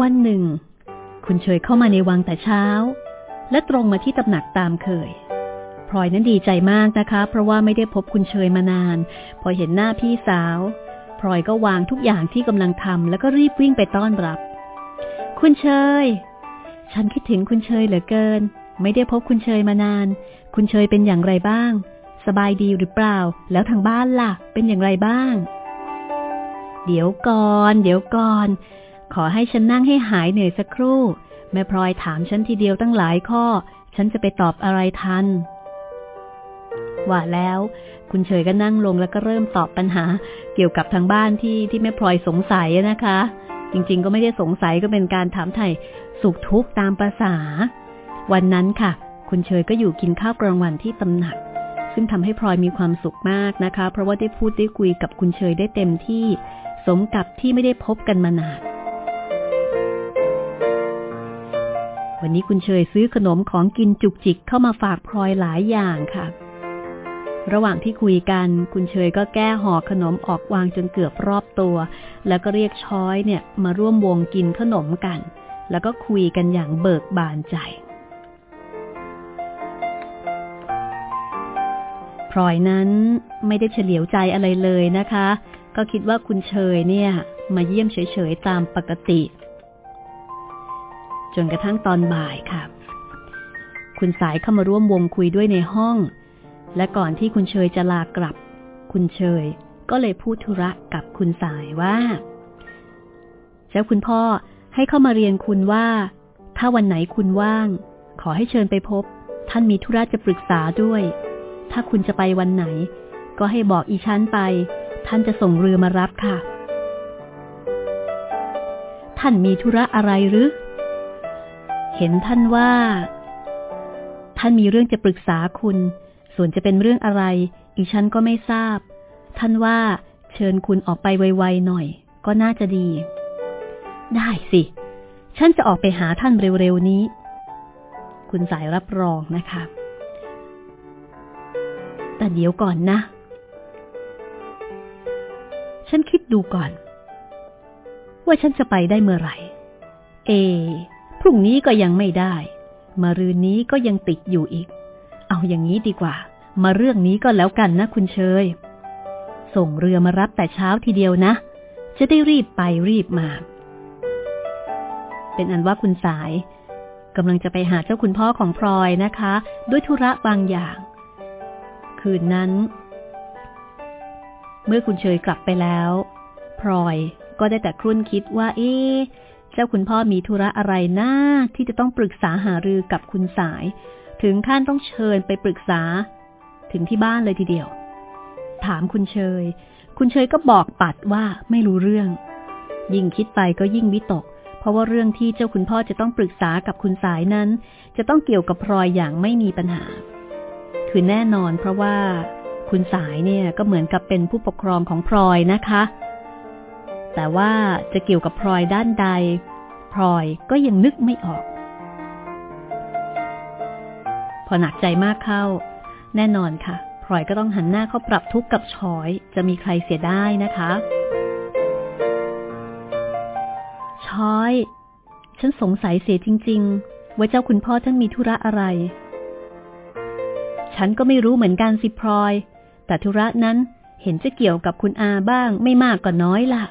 วันหนึ่ง คุณเฉยเข้ามาในวังแต่เช้า และตรงมาที่ตำหนักตามเคยพลอยนั้นดีใจมากนะคะ เพราะว่าไม่ได้พบคุณเชยมานาน พอเห็นหน้าพี่สาวพลอยก็วางทุกอย่างที่กำลังทำแล้วก็รีบวิ่งไปต้อนรับ คุณเชย ฉันคิดถึงคุณเชยเหลือเกิน ไม่ได้พบคุณเชยมานาน คุณเชยเป็นอย่างไรบ้าง สบายดีหรือเปล่า แล้วทางบ้านล่ะ เป็นอย่างไรบ้าง เดี๋ยวก่อน เดี๋ยวก่อน ขอให้ฉันนั่งให้หายเหนื่อยสักครู่ แม่พลอยถามฉันทีเดียวตั้งหลายข้อ ฉันจะไปตอบอะไรทัน ว่าแล้ว คุณเฉยก็นั่งลงแล้วก็เริ่มตอบปัญหา เกี่ยวกับทางบ้านที่ที่แม่พลอยสงสัยนะคะ จริง ๆ ก็ไม่ได้สงสัยก็เป็นการถามไถ่สุขทุกข์ตามประษา วันนั้นค่ะ คุณเฉยก็อยู่กินข้าวกลางวันที่ตำหนัก ซึ่งทำให้พลอยมีความสุขมากนะคะ เพราะว่าได้พูดได้คุยกับคุณเฉยได้เต็มที่ สมกับที่ไม่ได้พบกันมานาน วันนี้คุณเฉยซื้อขนมของกินจุกจิกเข้ามาฝากพลอยหลายอย่างค่ะ ระหว่างที่คุยกันคุณเชยก็แก้ห่อขนมออกวางจนเกือบรอบตัว แล้วก็เรียกช้อยเนี่ยมาร่วมวงกินขนมกัน แล้วก็คุยกันอย่างเบิกบานใจพลอยนั้นไม่ได้เฉลียวใจอะไรเลยนะคะ ก็คิดว่าคุณเชยเนี่ย มาเยี่ยมเฉยๆตามปกติ จนกระทั่งตอนบ่ายค่ะ คุณสายเข้ามาร่วมวงคุยด้วยในห้อง และก่อนที่คุณเชยจะลากลับ คุณเชยก็เลยพูดธุระกับคุณสายว่าเจ้าคุณพ่อให้เข้ามาเรียนคุณว่า ถ้าวันไหนคุณว่าง ขอให้เชิญไปพบ ท่านมีธุระจะปรึกษาด้วย ถ้าคุณจะไปวันไหน ก็ให้บอกอีชั้นไป ท่านจะส่งเรือมารับค่ะ ท่านมีธุระอะไรหรือ เห็นท่านว่า ท่านมีเรื่องจะปรึกษาคุณ ส่วนจะเป็นเรื่องอะไร อีฉันก็ไม่ทราบ ท่านว่าเชิญคุณออกไปไวๆหน่อย ก็น่าจะดี ได้สิ ฉันจะออกไปหาท่านเร็วๆนี้ คุณสายรับรองนะคะ แต่เดี๋ยวก่อนนะ ฉันคิดดูก่อน ว่าฉันจะไปได้เมื่อไหร่ เอ รุ่งนี้ก็ยังไม่ได้ มารืนนี้ก็ยังติดอยู่อีก เอาอย่างนี้ดีกว่า มาเรื่องนี้ก็แล้วกันนะคุณเชย ส่งเรือมารับแต่เช้าทีเดียวนะ จะได้รีบไปรีบมา เป็นอันว่าคุณสายกำลังจะไปหาเจ้าคุณพ่อของพลอยนะคะ ด้วยธุระบางอย่าง คืนนั้น เมื่อคุณเชยกลับไปแล้ว พลอยก็ได้แต่ครุ่นคิดว่า เอ๊ เจ้าคุณพ่อมีธุระอะไรนะ้าที่จะต้องปรึกษาหารือกับคุณสาย ถึงขั้นต้องเชิญไปปรึกษา ถึงที่บ้านเลยทีเดียว ถามคุณเชย คุณเชยก็บอกปัดว่าไม่รู้เรื่อง ยิ่งคิดไปก็ยิ่งวิตก เพราะว่าเรื่องที่เจ้าคุณพ่อจะต้องปรึกษากับคุณสายนั้น จะต้องเกี่ยวกับพลอยอย่างไม่มีปัญหา คือแน่นอนเพราะว่าคุณสายเนี่ยก็เหมือนกับเป็นผู้ปกครองของพลอยนะคะ แต่ว่าจะเกี่ยวกับพลอยด้านใด พลอยก็ยังนึกไม่ออก พอหนักใจมากเข้า แน่นอนค่ะพลอยก็ต้องหันหน้าเข้าปรับทุกข์กับชอย จะมีใครเสียได้นะคะชอย ฉันสงสัยเสียจริง ๆ ว่าเจ้าคุณพ่อท่านมีธุระอะไร ฉันก็ไม่รู้เหมือนกันสิพลอย แต่ธุระนั้นเห็นจะเกี่ยวกับคุณอาบ้างไม่มากก็น้อยล่ะ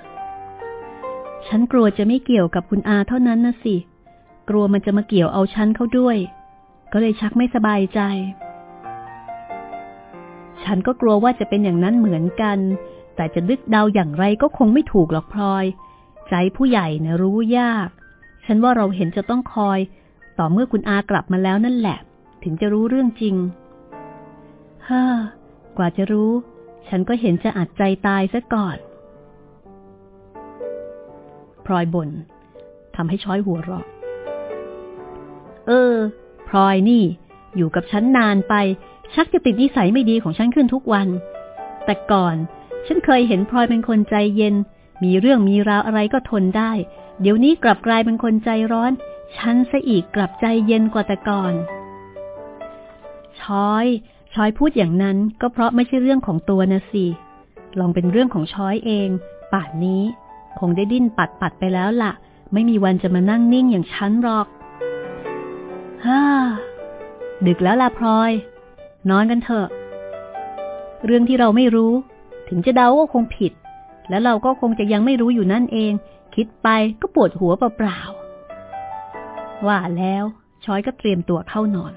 ฉันกลัวจะไม่เกี่ยวกับคุณอาเท่านั้นนะสิ กลัวมันจะมาเกี่ยวเอาฉันเข้าด้วย ก็เลยชักไม่สบายใจ ฉันก็กลัวว่าจะเป็นอย่างนั้นเหมือนกัน แต่จะดึกเดาอย่างไรก็คงไม่ถูกหรอกพลอย ใจผู้ใหญ่นะรู้ยาก ฉันว่าเราเห็นจะต้องคอย ต่อเมื่อคุณอากลับมาแล้วนั่นแหละ ถึงจะรู้เรื่องจริง เฮ้อกว่าจะรู้ ฉันก็เห็นจะอัดใจตายซะก่อน พลอยบน่นทำให้ช้อยหัวเราะ เออ พลอยนี่ อยู่กับฉันนานไป ชักจะติดนิสัยไม่ดีของฉันขึ้นทุกวัน แต่ก่อน ฉันเคยเห็นพลอยเป็นคนใจเย็น มีเรื่องมีราวอะไรก็ทนได้ เดี๋ยวนี้กลับกลายเป็นคนใจร้อน ฉันซะอีกกลับใจเย็นกว่าแต่ก่อน ช้อยช้อยพูดอย่างนั้นก็เพราะไม่ใช่เรื่องของตัวนะสิ ลองเป็นเรื่องของช้อยเอง ป่านนี้ คงได้ดิ้นปัดปัดไปแล้วละ่ะ ไม่มีวันจะมานั่งนิ่งอย่างฉันหรอกฮ่าดึกแล้วล่ะพลอย นอนกันเถอะ เรื่องที่เราไม่รู้ ถึงจะเดาก็คงผิด แล้วเราก็คงจะยังไม่รู้อยู่นั่นเอง คิดไปก็ปวดหัวเปล่าๆว่าแล้วช้อยก็เตรียมตัวเข้านอน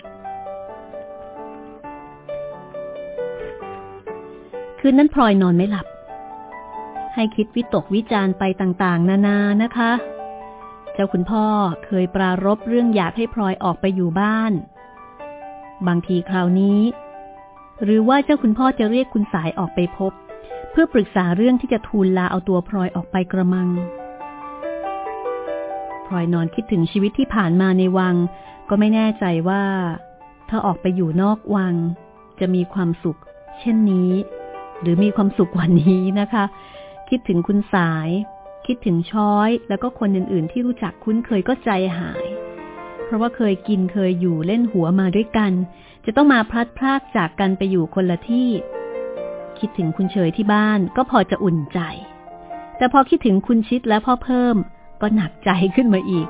คืนนั้นพลอยนอนไม่หลับ ให้คิดวิตกวิจารไปต่างๆ นานานะคะ เจ้าคุณพ่อเคยปรารบเรื่องอยากให้พลอยออกไปอยู่บ้าน บางทีคราวนี้ หรือว่าเจ้าคุณพ่อจะเรียกคุณสายออกไปพบ เพื่อปรึกษาเรื่องที่จะทูลลาเอาตัวพลอยออกไปกระมังพลอยนอนคิดถึงชีวิตที่ผ่านมาในวัง ก็ไม่แน่ใจว่า ถ้าออกไปอยู่นอกวัง จะมีความสุข เช่นนี้ หรือมีความสุขกว่านี้นะคะ คิดถึงคุณสาย คิดถึงช้อยแล้วก็คนอื่นๆ ที่รู้จักคุ้นเคยก็ใจหาย เพราะว่าเคยกินเคยอยู่เล่นหัวมาด้วยกัน จะต้องมาพลัดพรากจากกันไปอยู่คนละที่ คิดถึงคุณเฉยที่บ้านก็พอจะอุ่นใจ แต่พอคิดถึงคุณชิดและพ่อเพิ่ม ก็หนักใจขึ้นมาอีก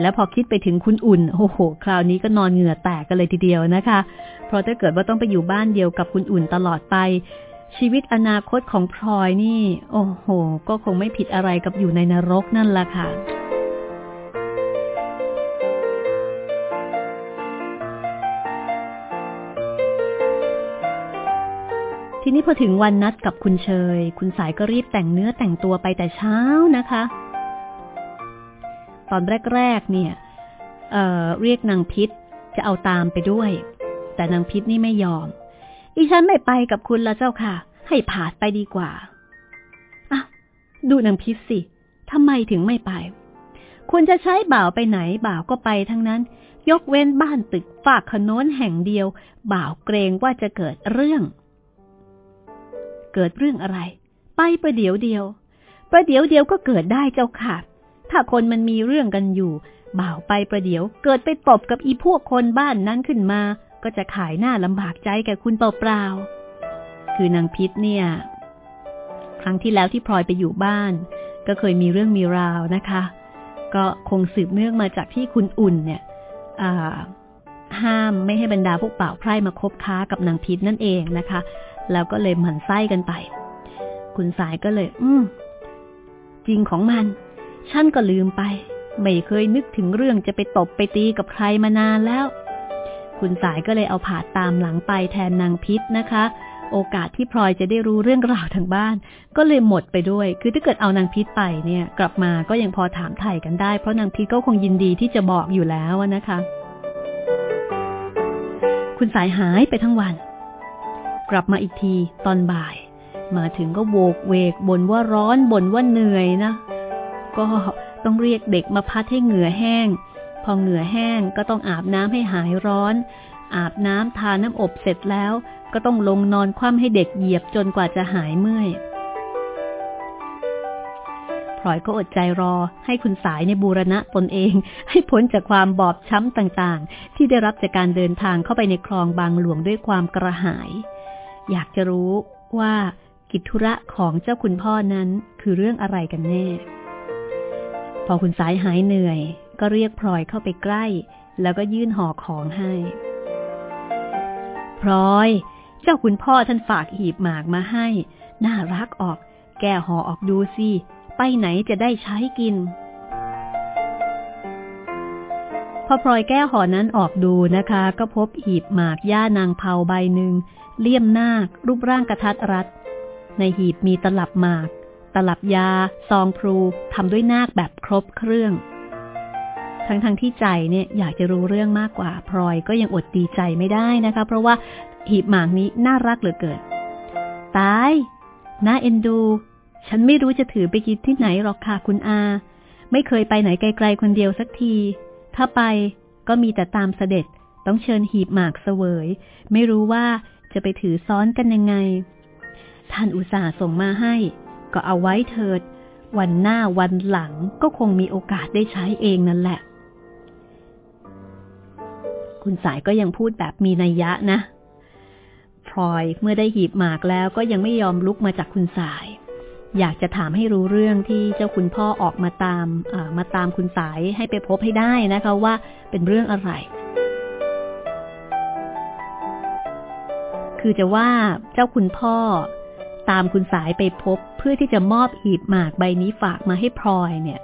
และพอคิดไปถึงคุณอุ่น โอ้โห คราวนี้ก็นอนเหงื่อแตกกันเลยทีเดียวนะคะ เพราะถ้าเกิดว่าต้องไปอยู่บ้านเดียวกับคุณอุ่นตลอดไป ชีวิตอนาคตของพลอยนี่ โอ้โห ก็คงไม่ผิดอะไรกับอยู่ในนรกนั่นละค่ะทีนี้พอถึงวันนัดกับคุณเชย คุณสายก็รีบแต่งเนื้อแต่งตัวไปแต่เช้านะคะ ตอนแรกๆเนี่ยเเรียกนางพิษจะเอาตามไปด้วย แต่นางพิษนี่ไม่ยอม อีฉันไม่ไปกับคุณละเจ้าค่ะ ให้ผาดไปดีกว่าอะดูนางพิษสิทำไมถึงไม่ไป คุณจะใช้บ่าวไปไหนบ่าวก็ไปทั้งนั้น ยกเว้นบ้านตึกฝากขนนแห่งเดียว บ่าวเกรงว่าจะเกิดเรื่อง เกิดเรื่องอะไร ไปประเดี๋ยวเดียว ประเดี๋ยวเดียวก็เกิดได้เจ้าค่ะ ถ้าคนมันมีเรื่องกันอยู่ บ่าวไปประเดี๋ยว เกิดไปตบกับอีพวกคนบ้านนั้นขึ้นมา ก็จะขายหน้าลำบากใจแก่คุณเปล่าๆ คือนางพิษเนี่ย ครั้งที่แล้วที่พลอยไปอยู่บ้าน ก็เคยมีเรื่องมีราวนะคะ ก็คงสืบเนื่องมาจากที่คุณอุ่นเนี่ยห้ามไม่ให้บรรดาพวกเป่าไพร่มาคบค้ากับนางพิษนั่นเองนะคะ แล้วก็เลยหมั่นไส้กันไป คุณสายก็เลย อืมจริงของมัน ฉันก็ลืมไป ไม่เคยนึกถึงเรื่องจะไปตบไปตีกับใครมานานแล้ว คุณสายก็เลยเอาผาดตามหลังไปแทนนางพิษนะคะ โอกาสที่พลอยจะได้รู้เรื่องราวทางบ้าน ก็เลยหมดไปด้วย คือถ้าเกิดเอานางพิษไปเนี่ย กลับมาก็ยังพอถามไถ่กันได้ เพราะนางพิษก็คงยินดีที่จะบอกอยู่แล้วนะคะ คุณสายหายไปทั้งวัน กลับมาอีกทีตอนบ่าย มาถึงก็โวกเวกบ่นว่าร้อนบ่นว่าเหนื่อยนะ ก็ต้องเรียกเด็กมาพัดให้เหงื่อแห้ง พอเหงื่อแห้งก็ต้องอาบน้ำให้หายร้อน อาบน้ำทาน้ำอบเสร็จแล้ว ก็ต้องลงนอนคว่ำให้เด็กเหยียบจนกว่าจะหายเมื่อยพลอยก็อดใจรอให้คุณสายในบูรณะตนเอง ให้พ้นจากความบอบช้ำต่างๆ ที่ได้รับจากการเดินทางเข้าไปในคลองบางหลวงด้วยความกระหาย อยากจะรู้ว่ากิจธุระของเจ้าคุณพ่อนั้นคือเรื่องอะไรกันแน่ พอคุณสายหายเหนื่อย ก็เรียกพลอยเข้าไปใกล้ แล้วก็ยื่นห่อของให้ พลอย เจ้าคุณพ่อท่านฝากหีบหมากมาให้ น่ารักออก แกห่อออกดูสิ ไปไหนจะได้ใช้กิน พอพลอยแก้ห่อนั้นออกดูนะคะ ก็พบหีบหมากย่านางเผาใบหนึ่ง เลี่ยมน้ารูปร่างกระทัดรัด ในหีบมีตลับหมาก ตลับยา ซองพลูทำด้วยนาคแบบครบเครื่อง ทั้งๆทที่ใจเนี่ยอยากจะรู้เรื่องมากกว่าพลอยก็ยังอดดีใจไม่ได้นะคะ เพราะว่าหีบหมากนี้น่ารักเหลือเกินตายน่าเอ็นดู ฉันไม่รู้จะถือไปกินที่ไหนหรอกค่ะคุณอา ไม่เคยไปไหนไกลๆคนเดียวสักที ถ้าไปก็มีแต่ตามเสด็จต้องเชิญหีบหมากเสวย ไม่รู้ว่าจะไปถือซ้อนกันยังไง ท่านอุตส่าห์ส่งมาให้ ก็เอาไว้เถิด วันหน้าวันหลังก็คงมีโอกาสได้ใช้เองนั่นแหละ คุณสายก็ยังพูดแบบมีนัยยะนะพลอยเมื่อได้หีบหมากแล้วก็ยังไม่ยอมลุกมาจากคุณสาย อยากจะถามให้รู้เรื่องที่เจ้าคุณพ่อออกมาตามมาตามคุณสายให้ไปพบให้ได้นะคะว่าเป็นเรื่องอะไร คือจะว่าเจ้าคุณพ่อตามคุณสายไปพบเพื่อที่จะมอบหีบหมากใบนี้ฝากมาให้พลอยเนี่ย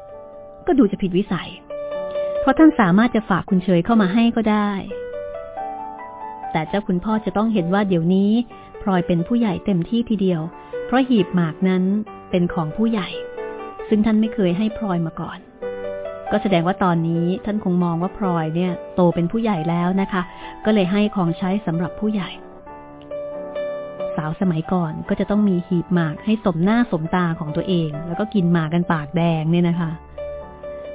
ก็ดูจะผิดวิสัย เพราะท่านสามารถจะฝากคุณเฉยเข้ามาให้ก็ได้ แต่เจ้าคุณพ่อจะต้องเห็นว่าเดี๋ยวนี้พลอยเป็นผู้ใหญ่เต็มที่ทีเดียว เพราะหีบหมากนั้นเป็นของผู้ใหญ่ ซึ่งท่านไม่เคยให้พลอยมาก่อน ก็แสดงว่าตอนนี้ท่านคงมองว่าพลอยเนี่ย โตเป็นผู้ใหญ่แล้วนะคะ ก็เลยให้ของใช้สำหรับผู้ใหญ่ สาวสมัยก่อนก็จะต้องมีหีบหมากให้สมหน้าสมตาของตัวเอง แล้วก็กินหมากกันปากแดงเนี่ยนะคะ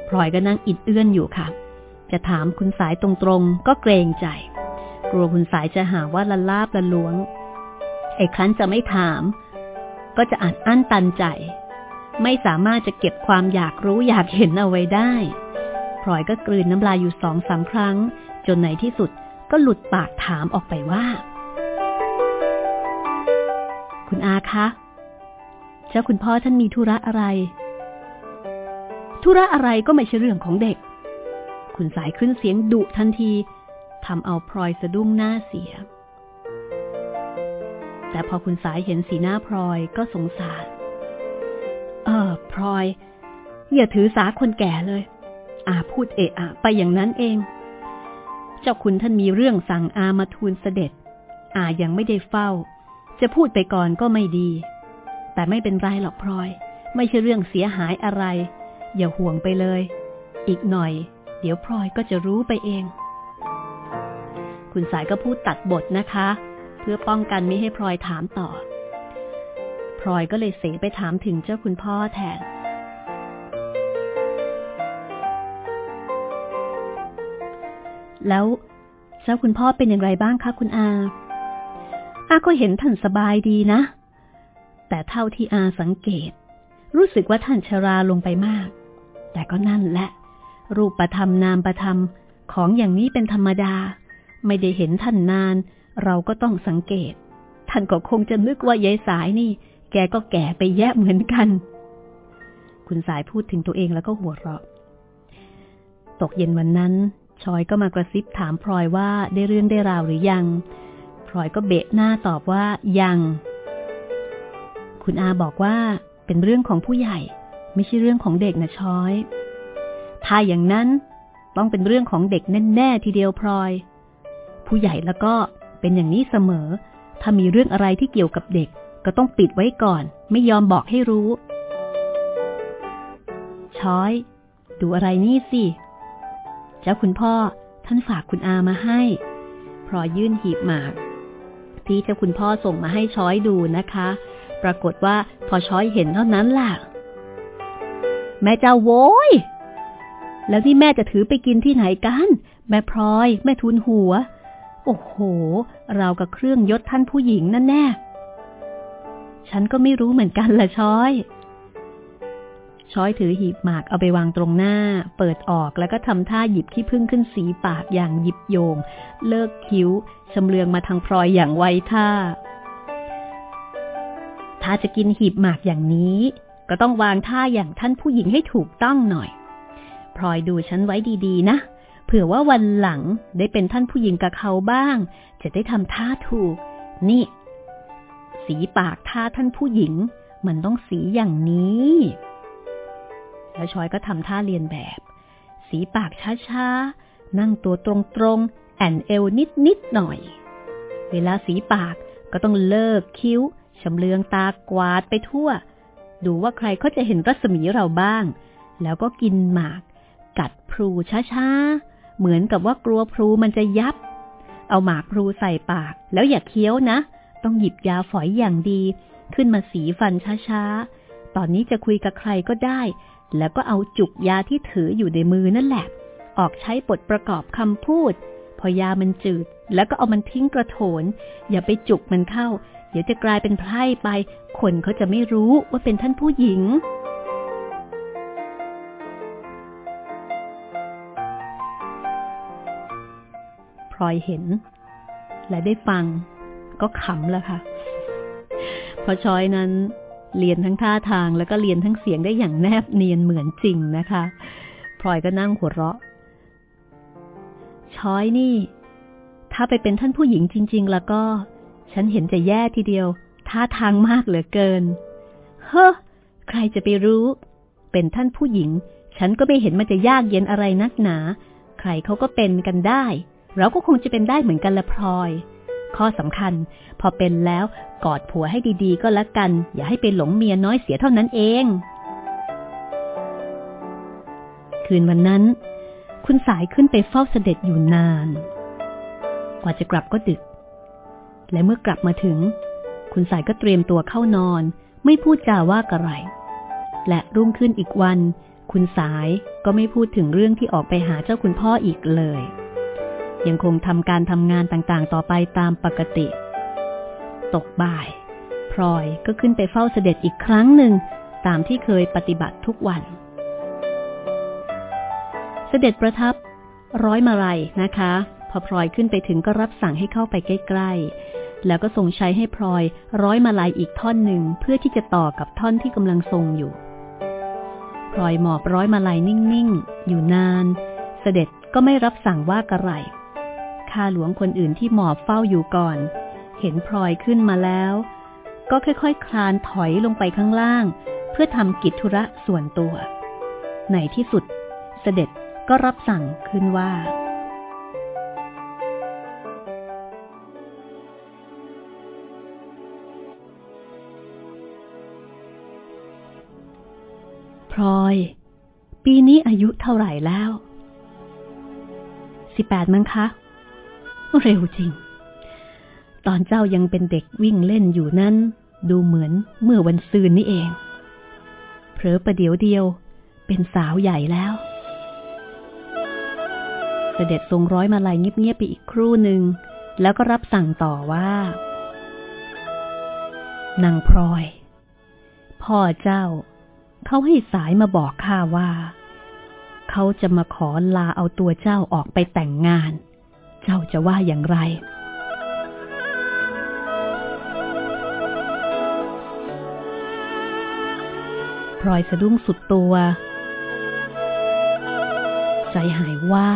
พลอยก็นั่งอิดเอื้อนอยู่ค่ะ จะถามคุณสายตรงๆ ก็เกรงใจ กลัวคุณสายจะหาว่าละลาบละล้วง ไอ้ครั้นจะไม่ถาม ก็จะอัดอั้นตันใจ ไม่สามารถจะเก็บความอยากรู้อยากเห็นเอาไว้ได้พลอยก็กลืนน้ำลายอยู่สองสามครั้ง จนในที่สุดก็หลุดปากถามออกไปว่า คุณอาคะ เจ้าคุณพ่อท่านมีธุระอะไร ธุระอะไรก็ไม่ใช่เรื่องของเด็ก คุณสายขึ้นเสียงดุทันทีทำเอาพลอยสะดุ้งหน้าเสีย แต่พอคุณสายเห็นสีหน้าพลอยก็สงสาร เออพลอย อย่าถือสาคนแก่เลย อาพูดเอะอะไปอย่างนั้นเอง เจ้าคุณท่านมีเรื่องสั่งอามาทูลเสด็จ อายังไม่ได้เฝ้า จะพูดไปก่อนก็ไม่ดี แต่ไม่เป็นไรหรอกพลอย ไม่ใช่เรื่องเสียหายอะไร อย่าห่วงไปเลย อีกหน่อย เดี๋ยวพลอยก็จะรู้ไปเอง คุณสายก็พูดตัดบทนะคะ เพื่อป้องกันไม่ให้พลอยถามต่อ พลอยก็เลยเสไปถามถึงเจ้าคุณพ่อแทนแล้วเจ้าคุณพ่อเป็นอย่างไรบ้างคะคุณอา อาก็เห็นท่านสบายดีนะ แต่เท่าที่อาสังเกต รู้สึกว่าท่านชราลงไปมาก แต่ก็นั่นแหละ รูปประธรรมนามประธรรมของอย่างนี้เป็นธรรมดา ไม่ได้เห็นท่านนาน เราก็ต้องสังเกต ท่านก็คงจะนึกว่ายายสายนี่ แกก็แก่ไปแยะเหมือนกัน คุณสายพูดถึงตัวเองแล้วก็หัวเราะ ตกเย็นวันนั้น ชอยก็มากระซิบถามพลอยว่าได้เรื่องได้ราวหรือยัง พลอยก็เบะหน้าตอบว่ายัง คุณอาบอกว่า เป็นเรื่องของผู้ใหญ่ ไม่ใช่เรื่องของเด็กนะชอย ถ้าอย่างนั้นต้องเป็นเรื่องของเด็กแน่ๆทีเดียวพลอย ผู้ใหญ่แล้วก็เป็นอย่างนี้เสมอ ถ้ามีเรื่องอะไรที่เกี่ยวกับเด็ก ก็ต้องปิดไว้ก่อน ไม่ยอมบอกให้รู้ ช้อย ดูอะไรนี่สิ เจ้าคุณพ่อท่านฝากคุณอามาให้พรอยื่นหีบหมาก ที่เจ้าคุณพ่อส่งมาให้ช้อยดูนะคะ ปรากฏว่าพอช้อยเห็นเท่านั้นล่ะ แม่เจ้าโว้ย แล้วที่แม่จะถือไปกินที่ไหนกัน แม่พลอย แม่ทุนหัว โอ้โห เรากับเครื่องยศท่านผู้หญิงนั่นแน่ ฉันก็ไม่รู้เหมือนกันละช้อยช้อยถือหีบหมากเอาไปวางตรงหน้า เปิดออกแล้วก็ทำท่าหยิบขี้พึ่งขึ้นสีปากอย่างหยิบโยง เลิกคิ้วชำเลืองมาทางพลอยอย่างไวท่า ถ้าจะกินหีบหมากอย่างนี้ ก็ต้องวางท่าอย่างท่านผู้หญิงให้ถูกต้องหน่อยพลอยดูฉันไว้ดีๆ นะ เผื่อว่าวันหลังได้เป็นท่านผู้หญิงกับเขาบ้าง จะได้ทำท่าถูก นี่ สีปากท่าท่านผู้หญิง มันต้องสีอย่างนี้ แล้วชอยก็ทำท่าเรียนแบบ สีปากช้าๆ นั่งตัวตรงๆ แอนเอวนิดๆหน่อย เวลาสีปากก็ต้องเลิกคิ้ว ชำเลืองตากวาดไปทั่ว ดูว่าใครเขาจะเห็นรัศมีเราบ้าง แล้วก็กินหมาก กัดพลูช้าๆ เหมือนกับว่ากลัวพลูมันจะยับ เอาหมากพลูใส่ปาก แล้วอย่าเคี้ยวนะ ต้องหยิบยาฝอยอย่างดี ขึ้นมาสีฟันช้าๆ ตอนนี้จะคุยกับใครก็ได้ แล้วก็เอาจุกยาที่ถืออยู่ในมือนั่นแหละ ออกใช้บทประกอบคำพูด พอยามันจืด แล้วก็เอามันทิ้งกระโถน อย่าไปจุกมันเข้า ดี๋ยวจะกลายเป็นไพร่ไป คนเขาจะไม่รู้ว่าเป็นท่านผู้หญิง พลอยเห็น และได้ฟัง ก็ขำแล้วค่ะเพอชอยนั้นเรียนทั้งท่าทางแล้วก็เรียนทั้งเสียงได้อย่างแนบเนียนเหมือนจริงนะคะพลอยก็นั่งหัวเราะ ช้อยนี่ ถ้าไปเป็นท่านผู้หญิงจริง ๆ แล้วก็ ฉันเห็นจะแย่ทีเดียว ท่าทางมากเหลือเกิน เฮ้อ ใครจะไปรู้ เป็นท่านผู้หญิง ฉันก็ไม่เห็นมันจะยากเย็นอะไรนักหนา ใครเขาก็เป็นกันได้ เราก็คงจะเป็นได้เหมือนกันละพลอย ข้อสำคัญ พอเป็นแล้วกอดผัวให้ดีๆ ก็แล้วกัน อย่าให้ไปหลงเมียน้อยเสียเท่านั้นเอง คืนวันนั้น คุณสายขึ้นไปเฝ้าเสด็จอยู่นาน กว่าจะกลับก็ดึก และเมื่อกลับมาถึง คุณสายก็เตรียมตัวเข้านอน ไม่พูดจาว่ากระไร และรุ่งขึ้นอีกวัน คุณสายก็ไม่พูดถึงเรื่องที่ออกไปหาเจ้าคุณพ่ออีกเลย ยังคงทำการทำงานต่างๆ ต่อไปตามปกติ ตกบ่าย พลอยก็ขึ้นไปเฝ้าเสด็จอีกครั้งหนึ่ง ตามที่เคยปฏิบัติทุกวัน เสด็จประทับร้อยมาลัยนะคะ พอพลอยขึ้นไปถึงก็รับสั่งให้เข้าไปใกล้ๆ แล้วก็ทรงใช้ให้พลอยร้อยมาลัยอีกท่อนหนึ่งเพื่อที่จะต่อกับท่อนที่กำลังทรงอยู่ พลอยหมอบร้อยมาลัยนิ่งๆ อยู่นาน เสด็จก็ไม่รับสั่งว่ากระไรข้าหลวงคนอื่นที่หมอบเฝ้าอยู่ก่อน เห็นพลอยขึ้นมาแล้ว ก็ค่อยๆคคลานถอยลงไปข้างล่าง เพื่อทำกิจธุระส่วนตัว ในที่สุด เสด็จก็รับสั่งขึ้นว่า พลอย ปีนี้อายุเท่าไหร่แล้วสิบแปดมั้งคะ เร็วจริง ตอนเจ้ายังเป็นเด็กวิ่งเล่นอยู่นั้น ดูเหมือนเมื่อวันซืนนี่เองเพอประเดี๋ยวเดียว เป็นสาวใหญ่แล้วเสด็จทรงร้อยมาลายเงียบๆไปอีกครู่หนึ่ง แล้วก็รับสั่งต่อว่า นางพลอย พ่อเจ้า เขาให้สายมาบอกข้าว่า เขาจะมาขอลาเอาตัวเจ้าออกไปแต่งงาน เจ้าจะว่าอย่างไร พลอยสะดุ้งสุดตัว ใจหายว่า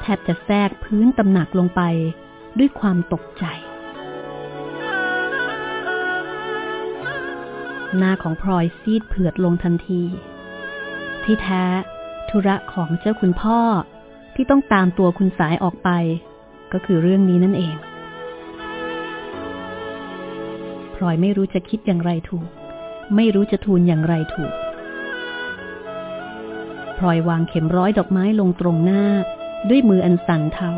แทบจะแทรกพื้นตำหนักลงไปด้วยความตกใจ หน้าของพลอยซีดเผือดลงทันที ที่แท้ธุระของเจ้าคุณพ่อที่ต้องตามตัวคุณสายออกไป ก็คือเรื่องนี้นั่นเอง พลอยไม่รู้จะคิดอย่างไรถูก ไม่รู้จะทูลอย่างไรถูก พลอยวางเข็มร้อยดอกไม้ลงตรงหน้า ด้วยมืออันสั่นเทา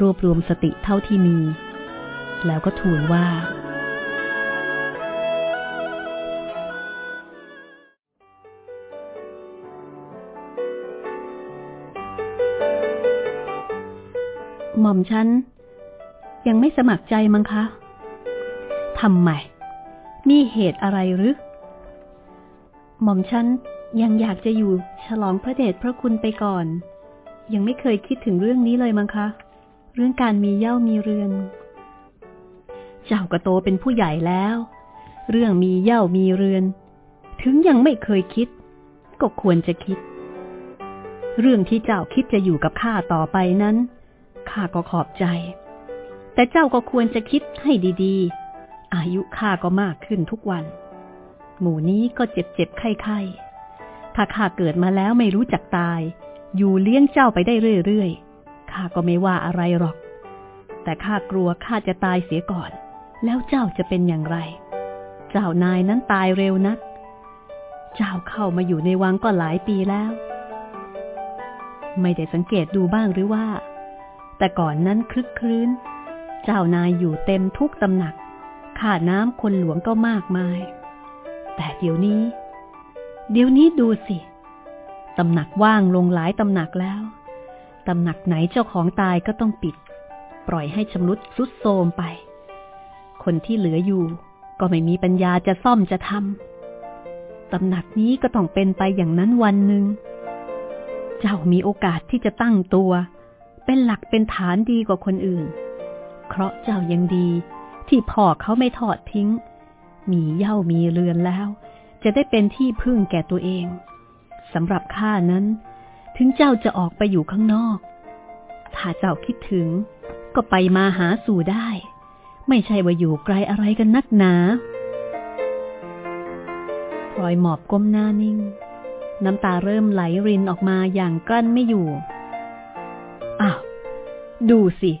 รวบรวมสติเท่าที่มี แล้วก็ทูลว่า หม่อมฉัน ยังไม่สมัครใจมั้งคะทำไมมีเหตุอะไรหรือ หม่อมฉันยังอยากจะอยู่ฉลองพระเดชพระคุณไปก่อน ยังไม่เคยคิดถึงเรื่องนี้เลยมั้งคะ เรื่องการมีเย่ามีเรือน เจ้าก็โตเป็นผู้ใหญ่แล้ว เรื่องมีเย่ามีเรือน ถึงยังไม่เคยคิด ก็ควรจะคิด เรื่องที่เจ้าคิดจะอยู่กับข้าต่อไปนั้นข้าก็ขอบใจ แต่เจ้าก็ควรจะคิดให้ดีๆ อายุข้าก็มากขึ้นทุกวัน หมู่นี้ก็เจ็บเจ็บไข้ไข้ถ้าข้าเกิดมาแล้วไม่รู้จักตาย อยู่เลี้ยงเจ้าไปได้เรื่อยๆข้าก็ไม่ว่าอะไรหรอก แต่ข้ากลัวข้าจะตายเสียก่อน แล้วเจ้าจะเป็นอย่างไร เจ้านายนั้นตายเร็วนัก เจ้าเข้ามาอยู่ในวังก็หลายปีแล้ว ไม่ได้สังเกตดูบ้างหรือว่า แต่ก่อนนั้นคลึกคลื้น เจ้านายอยู่เต็มทุกตำหนักข้าน้ำคนหลวงก็มากมาย แต่เดี๋ยวนี้ เดี๋ยวนี้ดูสิ ตำหนักว่างลงหลายตำหนักแล้ว ตำหนักไหนเจ้าของตายก็ต้องปิด ปล่อยให้ชำรุดสุดโทมไป คนที่เหลืออยู่ ก็ไม่มีปัญญาจะซ่อมจะทำตำหนักนี้ก็ต้องเป็นไปอย่างนั้นวันหนึ่ง เจ้ามีโอกาสที่จะตั้งตัว เป็นหลักเป็นฐานดีกว่าคนอื่นเพราะเจ้ายังดีที่พ่อเขาไม่ทอดทิ้ง มีเย่ามีเรือนแล้ว จะได้เป็นที่พึ่งแก่ตัวเองสำหรับข้านั้น ถึงเจ้าจะออกไปอยู่ข้างนอก ถ้าเจ้าคิดถึง ก็ไปมาหาสู่ได้ ไม่ใช่ว่าอยู่ไกลอะไรกันนักหนาพลอยหมอบก้มหน้านิ่ง น้ำตาเริ่มไหลรินออกมาอย่างกลั้นไม่อยู่ อ้าว ดูสิ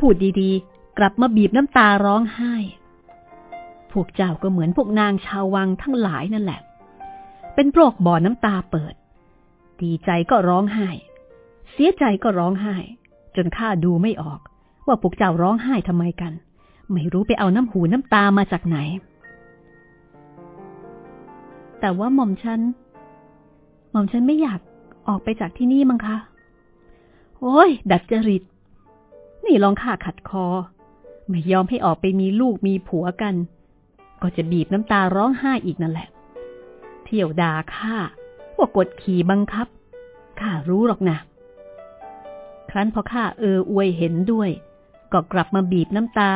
พูดดีๆ กลับมาบีบน้ำตาร้องไห้ พวกเจ้าก็เหมือนพวกนางชาววังทั้งหลายนั่นแหละ เป็นโรคบ่อน้ำตาเปิด ดีใจก็ร้องไห้ เสียใจก็ร้องไห้ จนข้าดูไม่ออก ว่าพวกเจ้าร้องไห้ทำไมกัน ไม่รู้ไปเอาน้ำหูน้ำตามาจากไหน แต่ว่าหม่อมฉัน หม่อมฉันไม่อยากออกไปจากที่นี่มั้งคะ โอ้ย ดัดจริต นี่ลองข้าขัดคอ ไม่ยอมให้ออกไปมีลูกมีผัวกัน ก็จะบีบน้ำตาร้องไห้อีกนั่นแหละ เที่ยวด่าข้าว่ากดขี่บังคับ ข้ารู้หรอกนะ ครั้นพอข้าเอออวยเห็นด้วย ก็กลับมาบีบน้ำตา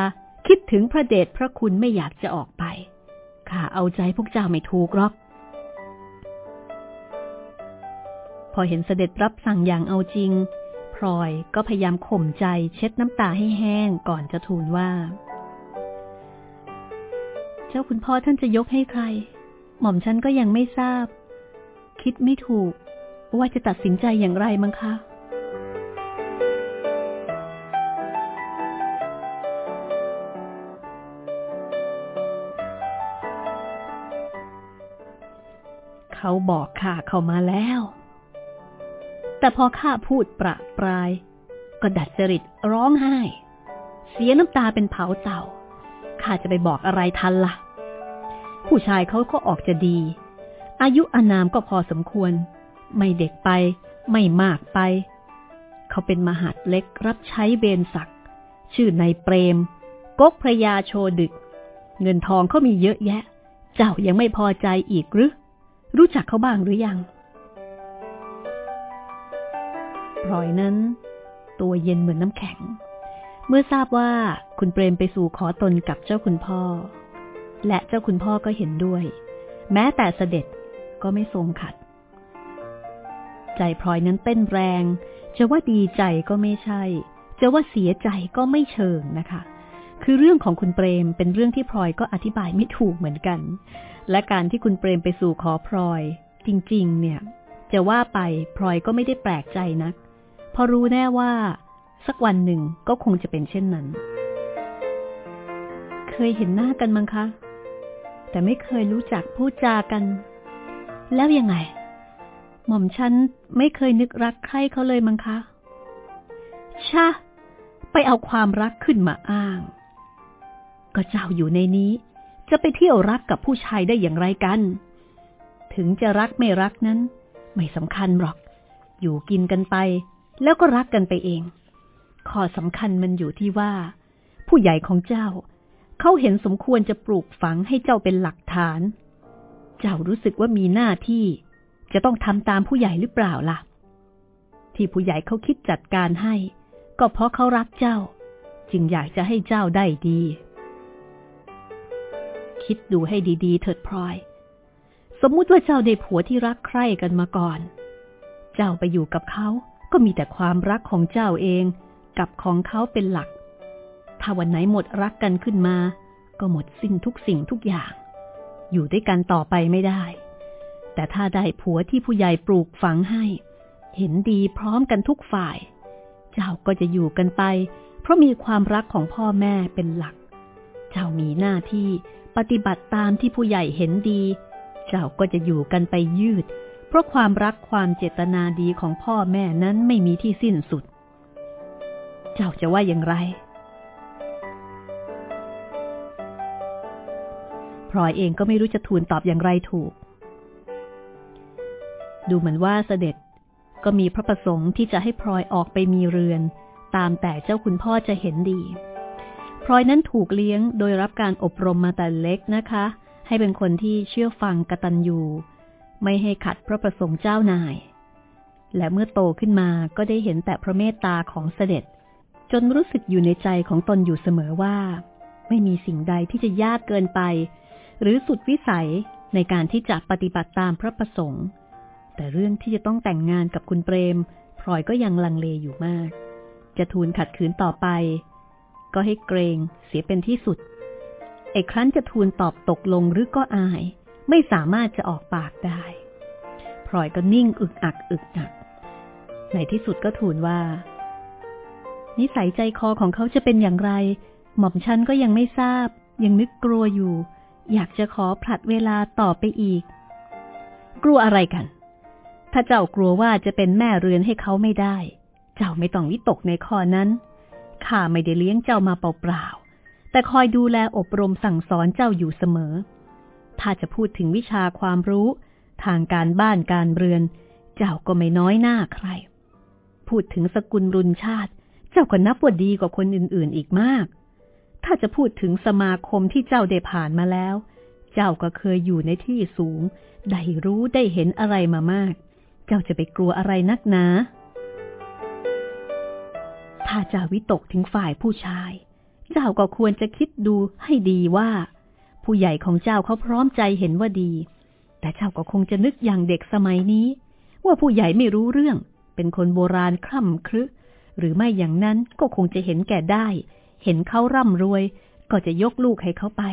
คิดถึงพระเดชพระคุณไม่อยากจะออกไป ข้าเอาใจพวกเจ้าไม่ถูกหรอก พอเห็นเสด็จรับสั่งอย่างเอาจริง พลอยก็พยายามข่มใจเช็ดน้ำตาให้แห้งก่อนจะทูลว่า เจ้าคุณพ่อท่านจะยกให้ใคร หม่อมฉันก็ยังไม่ทราบ คิดไม่ถูกว่าจะตัดสินใจอย่างไรมั้งคะ เขาบอกข้าเข้ามาแล้ว แต่พอข้าพูดประปราย ก็ดัดจริตร้องไห้ เสียน้ำตาเป็นเผาเต่าข้าจะไปบอกอะไรทันละ่ะ ผู้ชายเขาก็ออกจะดี อายุอานามก็พอสมควร ไม่เด็กไป ไม่มากไป เขาเป็นมหาดเล็กรับใช้เบนศักชื่อนายเปรม กกพระยาโชดึก เงินทองเขามีเยอะแยะ เจ้ายังไม่พอใจอีกหรือ รู้จักเขาบ้างหรือยังพลอยนั้น ตัวเย็นเหมือนน้ำแข็ง เมื่อทราบว่าคุณเปรมไปสู่ขอตนกับเจ้าคุณพ่อ และเจ้าคุณพ่อก็เห็นด้วย แม้แต่เสด็จก็ไม่ทรงขัด ใจพลอยนั้นเต้นแรง จะว่าดีใจก็ไม่ใช่ จะว่าเสียใจก็ไม่เชิงนะคะ คือเรื่องของคุณเปรมเป็นเรื่องที่พลอยก็อธิบายไม่ถูกเหมือนกัน และการที่คุณเปรมไปสู่ขอพลอย จริง ๆ เนี่ย จะว่าไปพลอยก็ไม่ได้แปลกใจนัก พอรู้แน่ว่า สักวันหนึ่งก็คงจะเป็นเช่นนั้น เคยเห็นหน้ากันมั้งคะ แต่ไม่เคยรู้จักพูดจากัน แล้วยังไง หม่อมฉันไม่เคยนึกรักใครเขาเลยมั้งคะ ชะ ไปเอาความรักขึ้นมาอ้าง ก็เจ้าอยู่ในนี้ จะไปเที่ยวรักกับผู้ชายได้อย่างไรกัน ถึงจะรักไม่รักนั้น ไม่สำคัญหรอก อยู่กินกันไป แล้วก็รักกันไปเอง ข้อสำคัญมันอยู่ที่ว่า ผู้ใหญ่ของเจ้า เขาเห็นสมควรจะปลูกฝังให้เจ้าเป็นหลักฐาน เจ้ารู้สึกว่ามีหน้าที่ จะต้องทำตามผู้ใหญ่หรือเปล่าล่ะ ที่ผู้ใหญ่เขาคิดจัดการให้ ก็เพราะเขารักเจ้า จึงอยากจะให้เจ้าได้ดี คิดดูให้ดีๆ เถิดพลอย สมมุติว่าเจ้าได้ผัวที่รักใคร่กันมาก่อน เจ้าไปอยู่กับเขาก็มีแต่ความรักของเจ้าเองกับของเขาเป็นหลัก ถ้าวันไหนหมดรักกันขึ้นมา ก็หมดสิ้นทุกสิ่งทุกอย่าง อยู่ด้วยกันต่อไปไม่ได้ แต่ถ้าได้ผัวที่ผู้ใหญ่ปลูกฝังให้ เห็นดีพร้อมกันทุกฝ่าย เจ้าก็จะอยู่กันไป เพราะมีความรักของพ่อแม่เป็นหลัก เจ้ามีหน้าที่ปฏิบัติตามที่ผู้ใหญ่เห็นดี เจ้าก็จะอยู่กันไปยืด เพราะความรักความเจตนาดีของพ่อแม่นั้นไม่มีที่สิ้นสุด เจ้าจะว่าอย่างไรพลอยเองก็ไม่รู้จะทูลตอบอย่างไรถูก ดูเหมือนว่าเสด็จก็มีพระประสงค์ที่จะให้พลอยออกไปมีเรือน ตามแต่เจ้าคุณพ่อจะเห็นดี พลอยนั้นถูกเลี้ยงโดยรับการอบรมมาแต่เล็กนะคะ ให้เป็นคนที่เชื่อฟังกตัญญูไม่ให้ขัดพระประสงค์เจ้านาย และเมื่อโตขึ้นมาก็ได้เห็นแต่พระเมตตาของเสด็จ จนรู้สึกอยู่ในใจของตนอยู่เสมอว่า ไม่มีสิ่งใดที่จะยากเกินไป หรือสุดวิสัยในการที่จะปฏิบัติตามพระประสงค์ แต่เรื่องที่จะต้องแต่งงานกับคุณเปรมพลอยก็ยังลังเลอยู่มาก จะทูลขัดขืนต่อไป ก็ให้เกรงเสียเป็นที่สุด ไอ้ครั้นจะทูลตอบตกลงหรือก็อาย ไม่สามารถจะออกปากได้พลอยก็นิ่งอึกอักอึกอัก ในที่สุดก็ทูลว่า นิสัยใจคอของเขาจะเป็นอย่างไร หม่อมฉันก็ยังไม่ทราบ ยังนึกกลัวอยู่ อยากจะขอผลัดเวลาต่อไปอีก กลัวอะไรกัน ถ้าเจ้ากลัวว่าจะเป็นแม่เรือนให้เขาไม่ได้ เจ้าไม่ต้องวิตกในข้อนั้น ข้าไม่ได้เลี้ยงเจ้ามาเปล่าๆ แต่คอยดูแลอบรมสั่งสอนเจ้าอยู่เสมอ ถ้าจะพูดถึงวิชาความรู้ ทางการบ้านการเรือน เจ้าก็ไม่น้อยหน้าใคร พูดถึงสกุลรุนชาติ เจ้าก็นับว่าดีกว่าคนอื่นๆอีกมาก ถ้าจะพูดถึงสมาคมที่เจ้าได้ผ่านมาแล้ว เจ้าก็เคยอยู่ในที่สูง ได้รู้ได้เห็นอะไรมามาก เจ้าจะไปกลัวอะไรนักหนา ถ้าจ้าวิตกถึงฝ่ายผู้ชาย เจ้าก็ควรจะคิดดูให้ดีว่า ผู้ใหญ่ของเจ้าเขาพร้อมใจเห็นว่าดี แต่เจ้าก็คงจะนึกอย่างเด็กสมัยนี้ ว่าผู้ใหญ่ไม่รู้เรื่อง เป็นคนโบราณคล่ำครึหรือไม่อย่างนั้นก็คงจะเห็นแก่ได้ เห็นเขาร่ำรวย ก็จะยกลูกให้เขาไป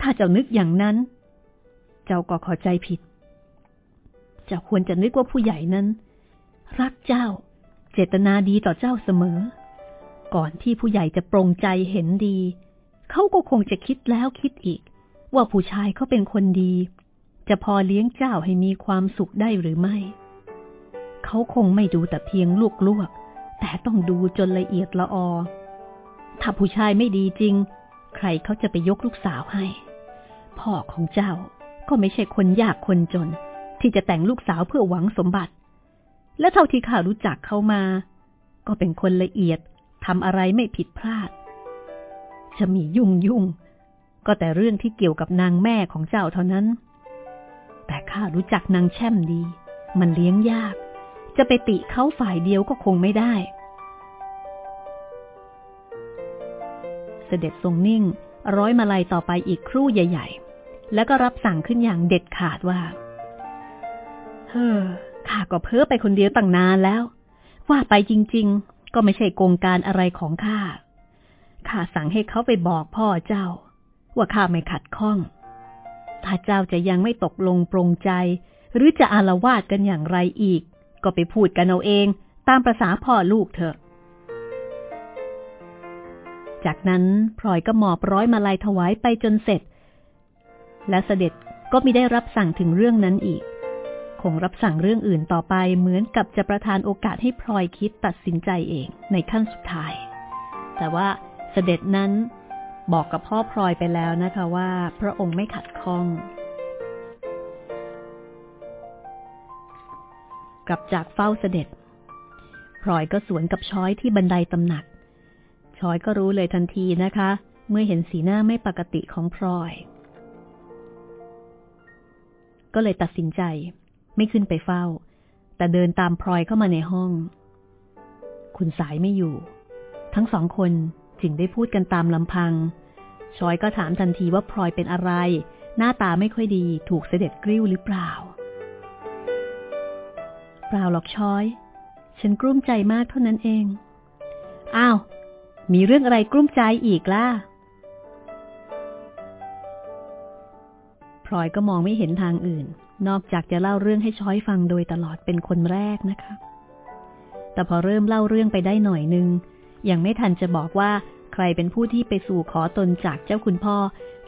ถ้าเจ้านึกอย่างนั้น เจ้าก็ขอใจผิด เจ้าควรจะนึกว่าผู้ใหญ่นั้น รักเจ้า เจตนาดีต่อเจ้าเสมอ ก่อนที่ผู้ใหญ่จะปรงใจเห็นดี เขาก็คงจะคิดแล้วคิดอีก ว่าผู้ชายเขาเป็นคนดี จะพอเลี้ยงเจ้าให้มีความสุขได้หรือไม่ เขาคงไม่ดูแต่เพียงลวกๆ แต่ต้องดูจนละเอียดละออ ถ้าผู้ชายไม่ดีจริง ใครเขาจะไปยกลูกสาวให้ พ่อของเจ้าก็ไม่ใช่คนยากคนจน ที่จะแต่งลูกสาวเพื่อหวังสมบัติ และเท่าที่ข้ารู้จักเขามา ก็เป็นคนละเอียดทำอะไรไม่ผิดพลาด จะมียุ่งยุ่งก็แต่เรื่องที่เกี่ยวกับนางแม่ของเจ้าเท่านั้น แต่ข้ารู้จักนางแช่มดี มันเลี้ยงยาก จะไปติเขาฝ่ายเดียวก็คงไม่ได้ เสด็จทรงนิ่ง ร้อยมาลัยต่อไปอีกครู่ใหญ่ ๆ แล้วก็รับสั่งขึ้นอย่างเด็ดขาดว่า เฮ้อ ข้าก็เพ้อไปคนเดียวตั้งนานแล้ว ว่าไปจริง ๆ ก็ไม่ใช่โกงการอะไรของข้า ข้าสั่งให้เขาไปบอกพ่อเจ้า ว่าข้าไม่ขัดข้อง ถ้าเจ้าจะยังไม่ตกลงปรงใจ หรือจะอารวาดกันอย่างไรอีก ก็ไปพูดกันเอาเองตามประษาพ่อลูกเถอะ จากนั้นพลอยก็หมอบร้อยมาลายถวายไปจนเสร็จ และเสด็จก็มิได้รับสั่งถึงเรื่องนั้นอีก คงรับสั่งเรื่องอื่นต่อไปเหมือนกับจะประทานโอกาสให้พลอยคิดตัดสินใจเองในขั้นสุดท้าย แต่ว่าเสด็จนั้นบอกกับพ่อพลอยไปแล้วนะคะว่าพระองค์ไม่ขัดข้อง กลับจากเฝ้าเสด็จพลอยก็สวนกับช้อยที่บันไดตำหนัก ช้อยก็รู้เลยทันทีนะคะ เมื่อเห็นสีหน้าไม่ปกติของพลอย ก็เลยตัดสินใจ ไม่ขึ้นไปเฝ้า แต่เดินตามพลอยเข้ามาในห้อง คุณสายไม่อยู่ ทั้งสองคนจึงได้พูดกันตามลำพัง ชอยก็ถามทันทีว่าพลอยเป็นอะไร หน้าตาไม่ค่อยดีถูกเสด็จกริ้วหรือเปล่า เปล่าหรอกชอย ฉันกลุ้มใจมากเท่านั้นเอง อ้าว มีเรื่องอะไรกลุ้มใจอีกล่ะพลอยก็มองไม่เห็นทางอื่น นอกจากจะเล่าเรื่องให้ช้อยฟังโดยตลอดเป็นคนแรกนะคะ แต่พอเริ่มเล่าเรื่องไปได้หน่อยนึง ยังไม่ทันจะบอกว่าใครเป็นผู้ที่ไปสู่ขอตนจากเจ้าคุณพ่อ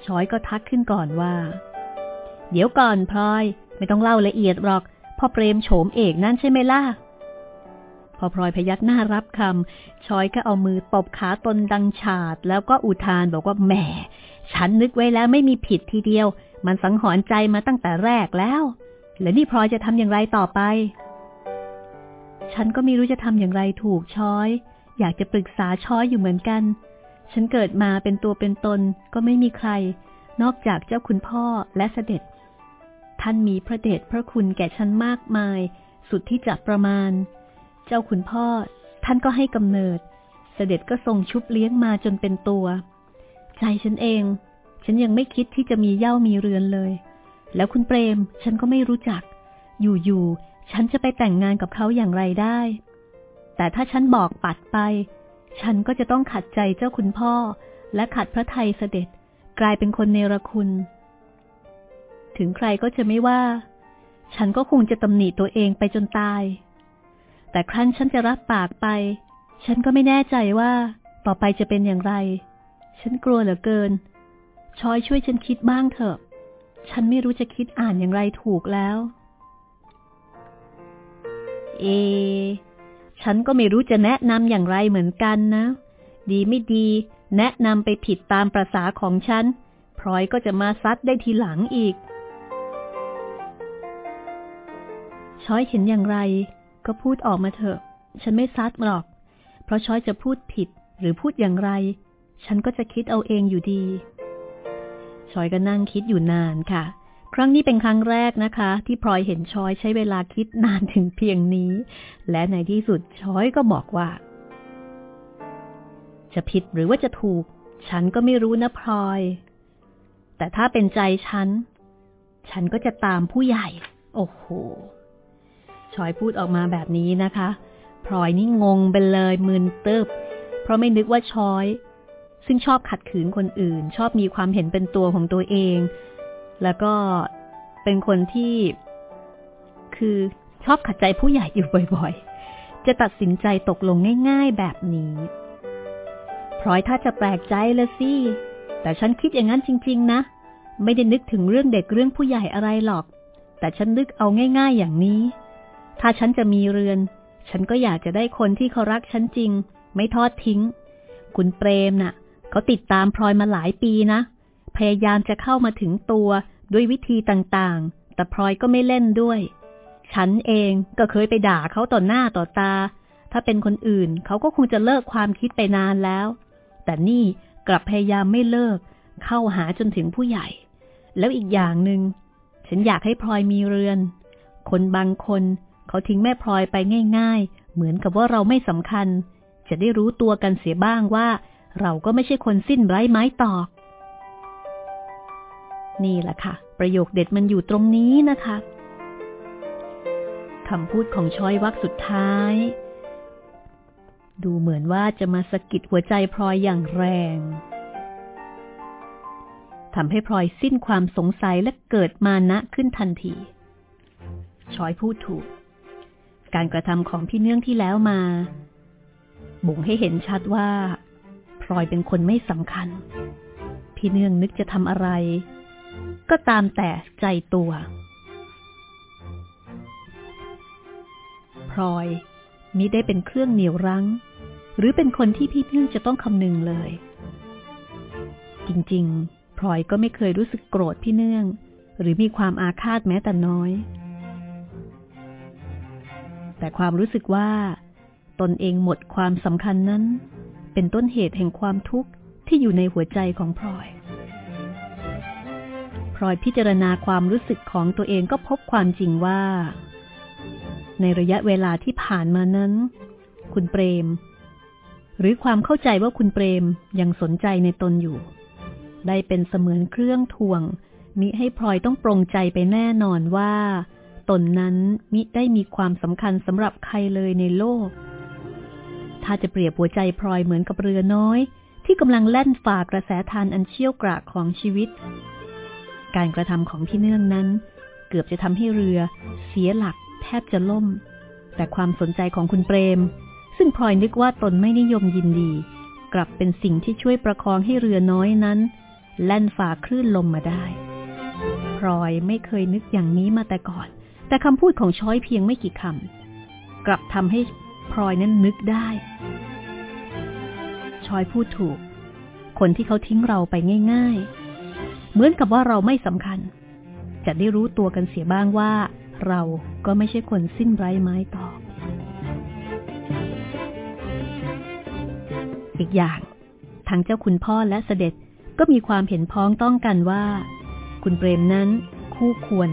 ช้อยก็ทักขึ้นก่อนว่า เดี๋ยวก่อนพลอย ไม่ต้องเล่าละเอียดหรอก พ่อเปรมโฉมเอกนั่นใช่ไหมล่ะ พอพลอยพยักหน้ารับคำช้อยก็เอามือตบขาตนดังฉาด แล้วก็อุทานบอกว่าแหม ฉันนึกไว้แล้วไม่มีผิดทีเดียว มันสังหรณ์ใจมาตั้งแต่แรกแล้ว แล้วนี่พลอยจะทำอย่างไรต่อไป ฉันก็ไม่รู้จะทำอย่างไรถูกช้อย อยากจะปรึกษาช้อยอยู่เหมือนกัน ฉันเกิดมาเป็นตัวเป็นตนก็ไม่มีใคร นอกจากเจ้าคุณพ่อและเสด็จ ท่านมีพระเดชพระคุณแก่ฉันมากมาย สุดที่จะประมาณ เจ้าคุณพ่อ ท่านก็ให้กำเนิด เสด็จก็ทรงชุบเลี้ยงมาจนเป็นตัว ใจฉันเอง ฉันยังไม่คิดที่จะมีเย่ามีเรือนเลย แล้วคุณเปรม ฉันก็ไม่รู้จัก อยู่ๆ ฉันจะไปแต่งงานกับเขาอย่างไรได้ แต่ถ้าฉันบอกปัดไป ฉันก็จะต้องขัดใจเจ้าคุณพ่อ และขัดพระไทยเสด็จ กลายเป็นคนเนรคุณ ถึงใครก็จะไม่ว่า ฉันก็คงจะตำหนิตัวเองไปจนตาย แต่ครั้นฉันจะรับปากไป ฉันก็ไม่แน่ใจว่า ต่อไปจะเป็นอย่างไร ฉันกลัวเหลือเกิน ชอยช่วยฉันคิดบ้างเถอะ ฉันไม่รู้จะคิดอ่านอย่างไรถูกแล้ว เอ ฉันก็ไม่รู้จะแนะนำอย่างไรเหมือนกันนะ ดีไม่ดี แนะนำไปผิดตามประษาของฉัน พลอยก็จะมาซัดได้ทีหลังอีก ช้อยเห็นอย่างไร ก็พูดออกมาเถอะ ฉันไม่ซัดหรอก เพราะช้อยจะพูดผิดหรือพูดอย่างไร ฉันก็จะคิดเอาเองอยู่ดีชอยก็นั่งคิดอยู่นานค่ะ ครั้งนี้เป็นครั้งแรกนะคะ ที่พลอยเห็นชอยใช้เวลาคิดนานถึงเพียงนี้ และในที่สุดชอยก็บอกว่า จะผิดหรือว่าจะถูก ฉันก็ไม่รู้นะพลอย แต่ถ้าเป็นใจฉัน ฉันก็จะตามผู้ใหญ่ โอ้โหชอยพูดออกมาแบบนี้นะคะพลอยนี่งงไปเลยมึนเติบเพราะไม่นึกว่าชอย ซึ่งชอบขัดขืนคนอื่น ชอบมีความเห็นเป็นตัวของตัวเอง แล้วก็เป็นคนที่ คือชอบขัดใจผู้ใหญ่อยู่บ่อยๆ จะตัดสินใจตกลงง่าย ๆแบบนี้พลอยถ้าจะแปลกใจละสิ แต่ฉันคิดอย่างนั้นจริง ๆ นะ ไม่ได้นึกถึงเรื่องเด็กเรื่องผู้ใหญ่อะไรหรอก แต่ฉันนึกเอาง่าย ๆ อย่างนี้ ถ้าฉันจะมีเรือน ฉันก็อยากจะได้คนที่เขารักฉันจริง ไม่ทอดทิ้ง คุณเปรมนะ่ะ เขาติดตามพลอยมาหลายปีนะ พยายามจะเข้ามาถึงตัวด้วยวิธีต่างๆ แต่พลอยก็ไม่เล่นด้วย ฉันเองก็เคยไปด่าเขาต่อหน้าต่อตา ถ้าเป็นคนอื่นเขาก็คงจะเลิกความคิดไปนานแล้ว แต่นี่กลับพยายามไม่เลิก เข้าหาจนถึงผู้ใหญ่ แล้วอีกอย่างหนึง่งฉันอยากให้พลอยมีเรือน คนบางคนเขาทิ้งแม่พลอยไปง่าย ๆ เหมือนกับว่าเราไม่สำคัญ จะได้รู้ตัวกันเสียบ้างว่า เราก็ไม่ใช่คนสิ้นไร้ไม้ตอก นี่แหละค่ะ ประโยคเด็ดมันอยู่ตรงนี้นะคะคำพูดของช้อยวักสุดท้าย ดูเหมือนว่าจะมาสะกิดหัวใจพลอยอย่างแรงทำให้พลอยสิ้นความสงสัยและเกิดมานะขึ้นทันทีช้อยพูดถูก การกระทำของพี่เนื่องที่แล้วมา บ่งให้เห็นชัดว่า ลอยเป็นคนไม่สำคัญ พี่เนื่องนึกจะทำอะไร ก็ตามแต่ใจตัวพลอยมิได้เป็นเครื่องเหนี่ยวรั้ง หรือเป็นคนที่พี่เนื่องจะต้องคำนึงเลย จริงๆพลอยก็ไม่เคยรู้สึกโกรธพี่เนื่อง หรือมีความอาฆาตแม้แต่น้อย แต่ความรู้สึกว่า ตนเองหมดความสำคัญนั้น เป็นต้นเหตุแห่งความทุกข์ที่อยู่ในหัวใจของพลอย พลอยพิจารณาความรู้สึกของตัวเองก็พบความจริงว่า ในระยะเวลาที่ผ่านมานั้น คุณเปรม หรือความเข้าใจว่าคุณเปรมยังสนใจในตนอยู่ ได้เป็นเสมือนเครื่องทวง มิให้พลอยต้องปรงใจไปแน่นอนว่า ตนนั้นมิได้มีความสำคัญสำหรับใครเลยในโลก ถ้าจะเปรียบหัวใจพลอยเหมือนกับเรือน้อย ที่กำลังแล่นฝ่ากระแสทานอันเชี่ยวกรากของชีวิต การกระทำของพี่เนื่องนั้น เกือบจะทำให้เรือเสียหลักแทบจะล่ม แต่ความสนใจของคุณเปรม ซึ่งพลอยนึกว่าตนไม่นิยมยินดี กลับเป็นสิ่งที่ช่วยประคองให้เรือน้อยนั้น แล่นฝ่าคลื่นลมมาได้พลอยไม่เคยนึกอย่างนี้มาแต่ก่อน แต่คำพูดของช้อยเพียงไม่กี่คำกลับทำให้ พลอยนั้นนึกได้ ชอยพูดถูก คนที่เขาทิ้งเราไปง่าย ๆ เหมือนกับว่าเราไม่สำคัญ จะได้รู้ตัวกันเสียบ้างว่า เราก็ไม่ใช่คนสิ้นไร้ไม้ตอกอีกอย่างทั้งเจ้าคุณพ่อและเสด็จก็มีความเห็นพ้องต้องกันว่า คุณเปรมนั้นคู่ควร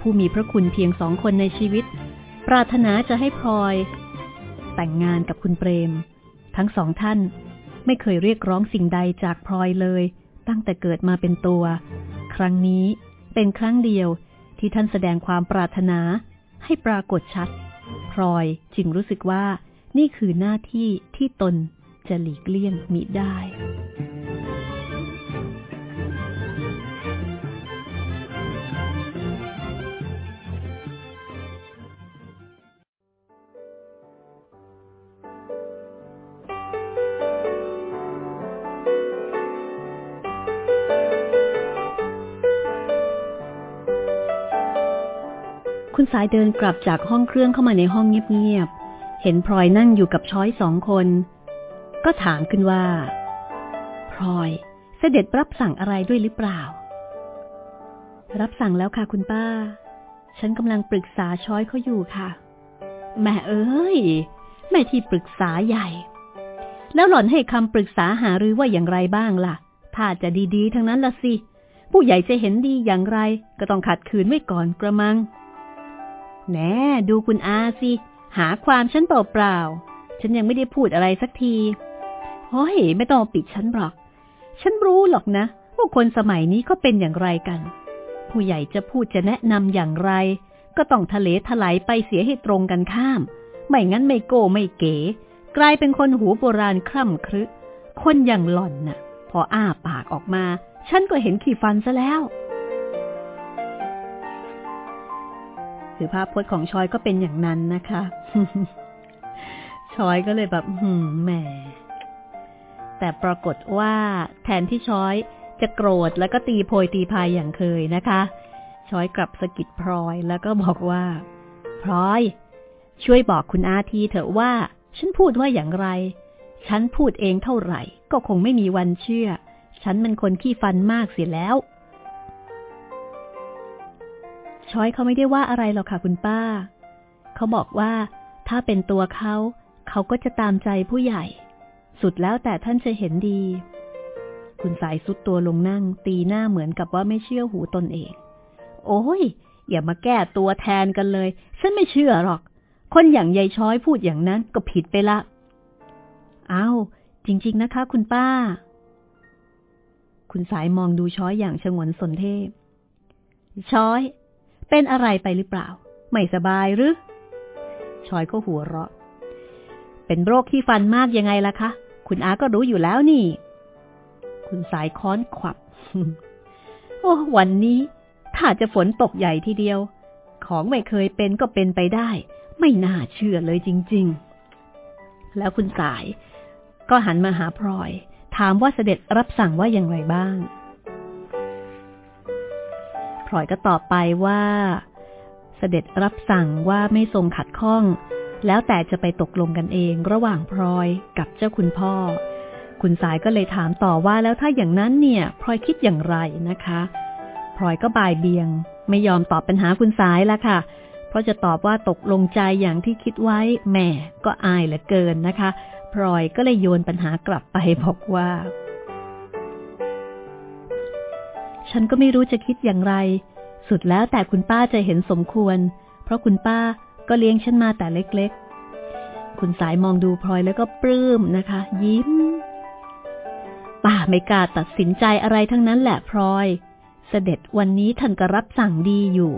ผู้มีพระคุณเพียงสองคนในชีวิต ปรารถนาจะให้พลอย แต่งงานกับคุณเปรม ทั้งสองท่านไม่เคยเรียกร้องสิ่งใดจากพลอยเลย ตั้งแต่เกิดมาเป็นตัว ครั้งนี้เป็นครั้งเดียวที่ท่านแสดงความปรารถนาให้ปรากฏชัด พลอยจึงรู้สึกว่านี่คือหน้าที่ที่ตนจะหลีกเลี่ยงมิได้ คุณสายเดินกลับจากห้องเครื่องเข้ามาในห้องเงียบๆ เห็นพลอยนั่งอยู่กับช้อยสองคน ก็ถามขึ้นว่า พลอย เสด็จรับสั่งอะไรด้วยหรือเปล่า รับสั่งแล้วค่ะคุณป้า ฉันกำลังปรึกษาช้อยเขาอยู่ค่ะ แม่เอ้ย แม่ที่ปรึกษาใหญ่ แล้วหล่อนให้คำปรึกษาหารือว่าอย่างไรบ้างล่ะ ถ้าจะดีๆ ทั้งนั้นละสิ ผู้ใหญ่จะเห็นดีอย่างไร ก็ต้องขัดขืนไว้ก่อนกระมัง แน่ดูคุณอาสิ หาความฉันเปล่าๆ ฉันยังไม่ได้พูดอะไรสักทีเฮ้ยไม่ต้องปิดฉันหรอก ฉันรู้หรอกนะ ว่าคนสมัยนี้ก็เป็นอย่างไรกัน ผู้ใหญ่จะพูดจะแนะนำอย่างไร ก็ต้องทะเลถลายไปเสียให้ตรงกันข้าม ไม่งั้นไม่โก้ไม่เก๋ กลายเป็นคนหูโบราณคร่ำครึคนอย่างหล่อนน่ะ พออ้าปากออกมา ฉันก็เห็นขี้ฟันซะแล้ว คือภาพพจน์ของชอยก็เป็นอย่างนั้นนะคะ ชอยก็เลยแบบหืมแหม แต่ปรากฏว่าแทนที่ชอยจะโกรธแล้วก็ตีโพยตีพายอย่างเคยนะคะ ชอยกลับสกิดพลอยแล้วก็บอกว่า พลอย ช่วยบอกคุณอาทีเถอะว่า ฉันพูดว่าอย่างไร ฉันพูดเองเท่าไหร่ ก็คงไม่มีวันเชื่อ ฉันเป็นคนขี้ฟันมากเสียแล้ว ช้อยเขาไม่ได้ว่าอะไรหรอกค่ะคุณป้า เขาบอกว่าถ้าเป็นตัวเขา เขาก็จะตามใจผู้ใหญ่ สุดแล้วแต่ท่านจะเห็นดี คุณสายสุดตัวลงนั่ง ตีหน้าเหมือนกับว่าไม่เชื่อหูตนเอง โอ้ย อย่ามาแก้ตัวแทนกันเลย ฉันไม่เชื่อหรอก คนอย่างยายช้อยพูดอย่างนั้นก็ผิดไปละอ้าวจริง ๆ นะคะ คุณป้า คุณสายมองดูช้อยอย่างชงนสนเทพช้อย เป็นอะไรไปหรือเปล่า ไม่สบายหรือชอยก็หัวเราะ เป็นโรคที่ฟันมากยังไงล่ะคะ คุณอาก็รู้อยู่แล้วนี่ คุณสายค้อนขวับ โอ้วันนี้ถ้าจะฝนตกใหญ่ทีเดียว ของไม่เคยเป็นก็เป็นไปได้ ไม่น่าเชื่อเลยจริง ๆ แล้วคุณสาย ก็หันมาหาพลอย ถามว่าเสด็จรับสั่งว่าอย่างไรบ้าง พลอยก็ตอบไปว่า เสด็จรับสั่งว่าไม่ทรงขัดข้อง แล้วแต่จะไปตกลงกันเองระหว่างพลอยกับเจ้าคุณพ่อ คุณสายก็เลยถามต่อว่าแล้วถ้าอย่างนั้นเนี่ยพลอยคิดอย่างไรนะคะพลอยก็บ่ายเบียง ไม่ยอมตอบปัญหาคุณสายละค่ะ เพราะจะตอบว่าตกลงใจอย่างที่คิดไว้แหมก็อายเหลือเกินนะคะพลอยก็เลยโยนปัญหากลับไปบอกว่า ฉันก็ไม่รู้จะคิดอย่างไร สุดแล้วแต่คุณป้าจะเห็นสมควร เพราะคุณป้าก็เลี้ยงฉันมาแต่เล็กๆ คุณสายมองดูพลอยแล้วก็ปลื้มนะคะ ยิ้ม ป้าไม่กล้าตัดสินใจอะไรทั้งนั้นแหละพลอย เสด็จวันนี้ท่านก็รับสั่งดีอยู่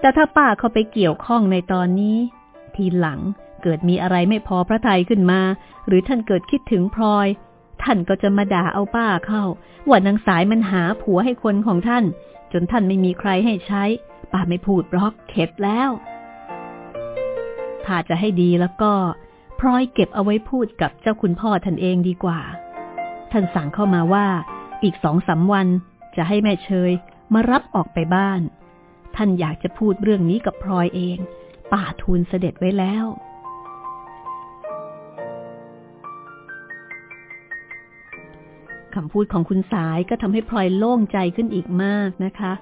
แต่ถ้าป้าเขาไปเกี่ยวข้องในตอนนี้ ทีหลังเกิดมีอะไรไม่พอพระทัยขึ้นมา หรือท่านเกิดคิดถึงพลอย ท่านก็จะมาด่าเอาป้าเข้า ว่านางสายมันหาผัวให้คนของท่าน จนท่านไม่มีใครให้ใช้ ป้าไม่พูดบล็อกเข็ดแล้ว ถ้าจะให้ดีแล้วก็พลอยเก็บเอาไว้พูดกับเจ้าคุณพ่อท่านเองดีกว่า ท่านสั่งเข้ามาว่าอีกสองสาวันจะให้แม่เชยมารับออกไปบ้าน ท่านอยากจะพูดเรื่องนี้กับพลอยเอง ป่าทูลเสด็จไว้แล้ว คำพูดของคุณสายก็ทำให้พลอยโล่งใจขึ้นอีกมากนะคะ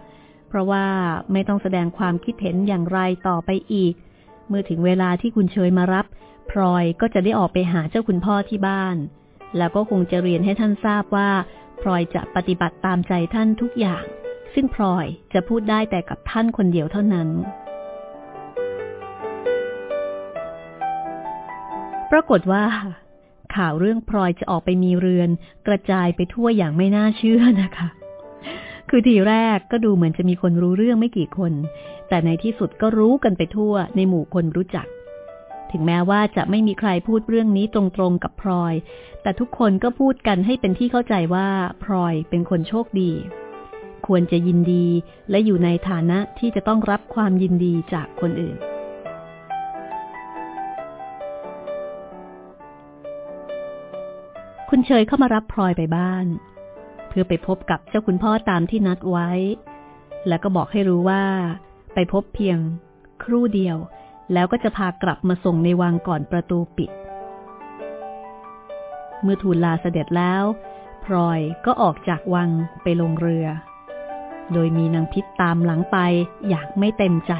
เพราะว่าไม่ต้องแสดงความคิดเห็นอย่างไรต่อไปอีก เมื่อถึงเวลาที่คุณเชยมารับ พลอยก็จะได้ออกไปหาเจ้าคุณพ่อที่บ้าน แล้วก็คงจะเรียนให้ท่านทราบว่า พลอยจะปฏิบัติตามใจท่านทุกอย่าง ซึ่งพลอยจะพูดได้แต่กับท่านคนเดียวเท่านั้นปรากฏว่า ข่าวเรื่องพลอยจะออกไปมีเรือน กระจายไปทั่วอย่างไม่น่าเชื่อนะคะ คือทีแรกก็ดูเหมือนจะมีคนรู้เรื่องไม่กี่คน แต่ในที่สุดก็รู้กันไปทั่วในหมู่คนรู้จัก ถึงแม้ว่าจะไม่มีใครพูดเรื่องนี้ตรงๆกับพลอย แต่ทุกคนก็พูดกันให้เป็นที่เข้าใจว่าพลอยเป็นคนโชคดี ควรจะยินดีและอยู่ในฐานะที่จะต้องรับความยินดีจากคนอื่น คุณเชยเข้ามารับพลอยไปบ้าน เพื่อไปพบกับเจ้าคุณพ่อตามที่นัดไว้ แล้วก็บอกให้รู้ว่า ไปพบเพียงครู่เดียว แล้วก็จะพากลับมาส่งในวังก่อนประตูปิด เมื่อทูลลาเสด็จแล้วพลอยก็ออกจากวังไปลงเรือ โดยมีนางพิษตามหลังไปอยากไม่เต็มใจ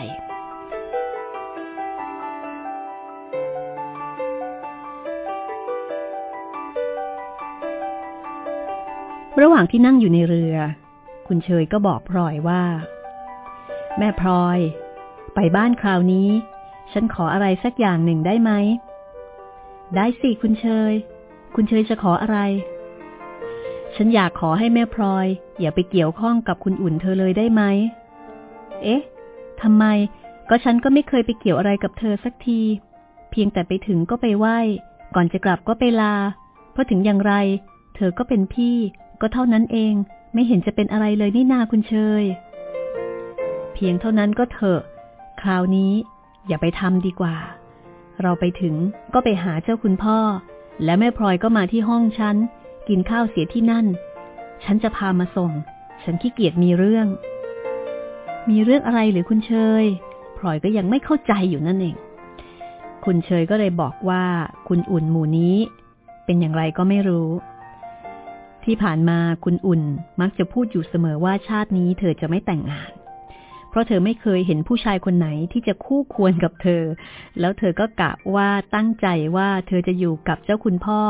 ระหว่างที่นั่งอยู่ในเรือ คุณเชยก็บอกพลอยว่า แม่พลอย ไปบ้านคราวนี้ ฉันขออะไรสักอย่างหนึ่งได้ไหม ได้สิคุณเชย คุณเชยจะขออะไร ฉันอยากขอให้แม่พลอย อย่าไปเกี่ยวข้องกับคุณอุ่นเธอเลยได้ไหม เอ๊ะทำไม ก็ฉันก็ไม่เคยไปเกี่ยวอะไรกับเธอสักที เพียงแต่ไปถึงก็ไปไหว้ ก่อนจะกลับก็ไปลา เพราะถึงอย่างไร เธอก็เป็นพี่ ก็เท่านั้นเองไม่เห็นจะเป็นอะไรเลยนี่นาคุณเชย เพียงเท่านั้นก็เถอะ คราวนี้อย่าไปทำดีกว่า เราไปถึงก็ไปหาเจ้าคุณพ่อ และแม่พลอยก็มาที่ห้องฉัน กินข้าวเสียที่นั่น ฉันจะพามาส่ง ฉันขี้เกียจมีเรื่อง มีเรื่องอะไรหรือคุณเชยพลอยก็ยังไม่เข้าใจอยู่นั่นเอง คุณเชยก็เลยบอกว่า คุณอุ่นหมู่นี้ เป็นอย่างไรก็ไม่รู้ ที่ผ่านมาคุณอุ่นมักจะพูดอยู่เสมอว่าชาตินี้เธอจะไม่แต่งงาน เพราะเธอไม่เคยเห็นผู้ชายคนไหนที่จะคู่ควรกับเธอ แล้วเธอก็กะว่าตั้งใจว่าเธอจะอยู่กับเจ้าคุณพ่อ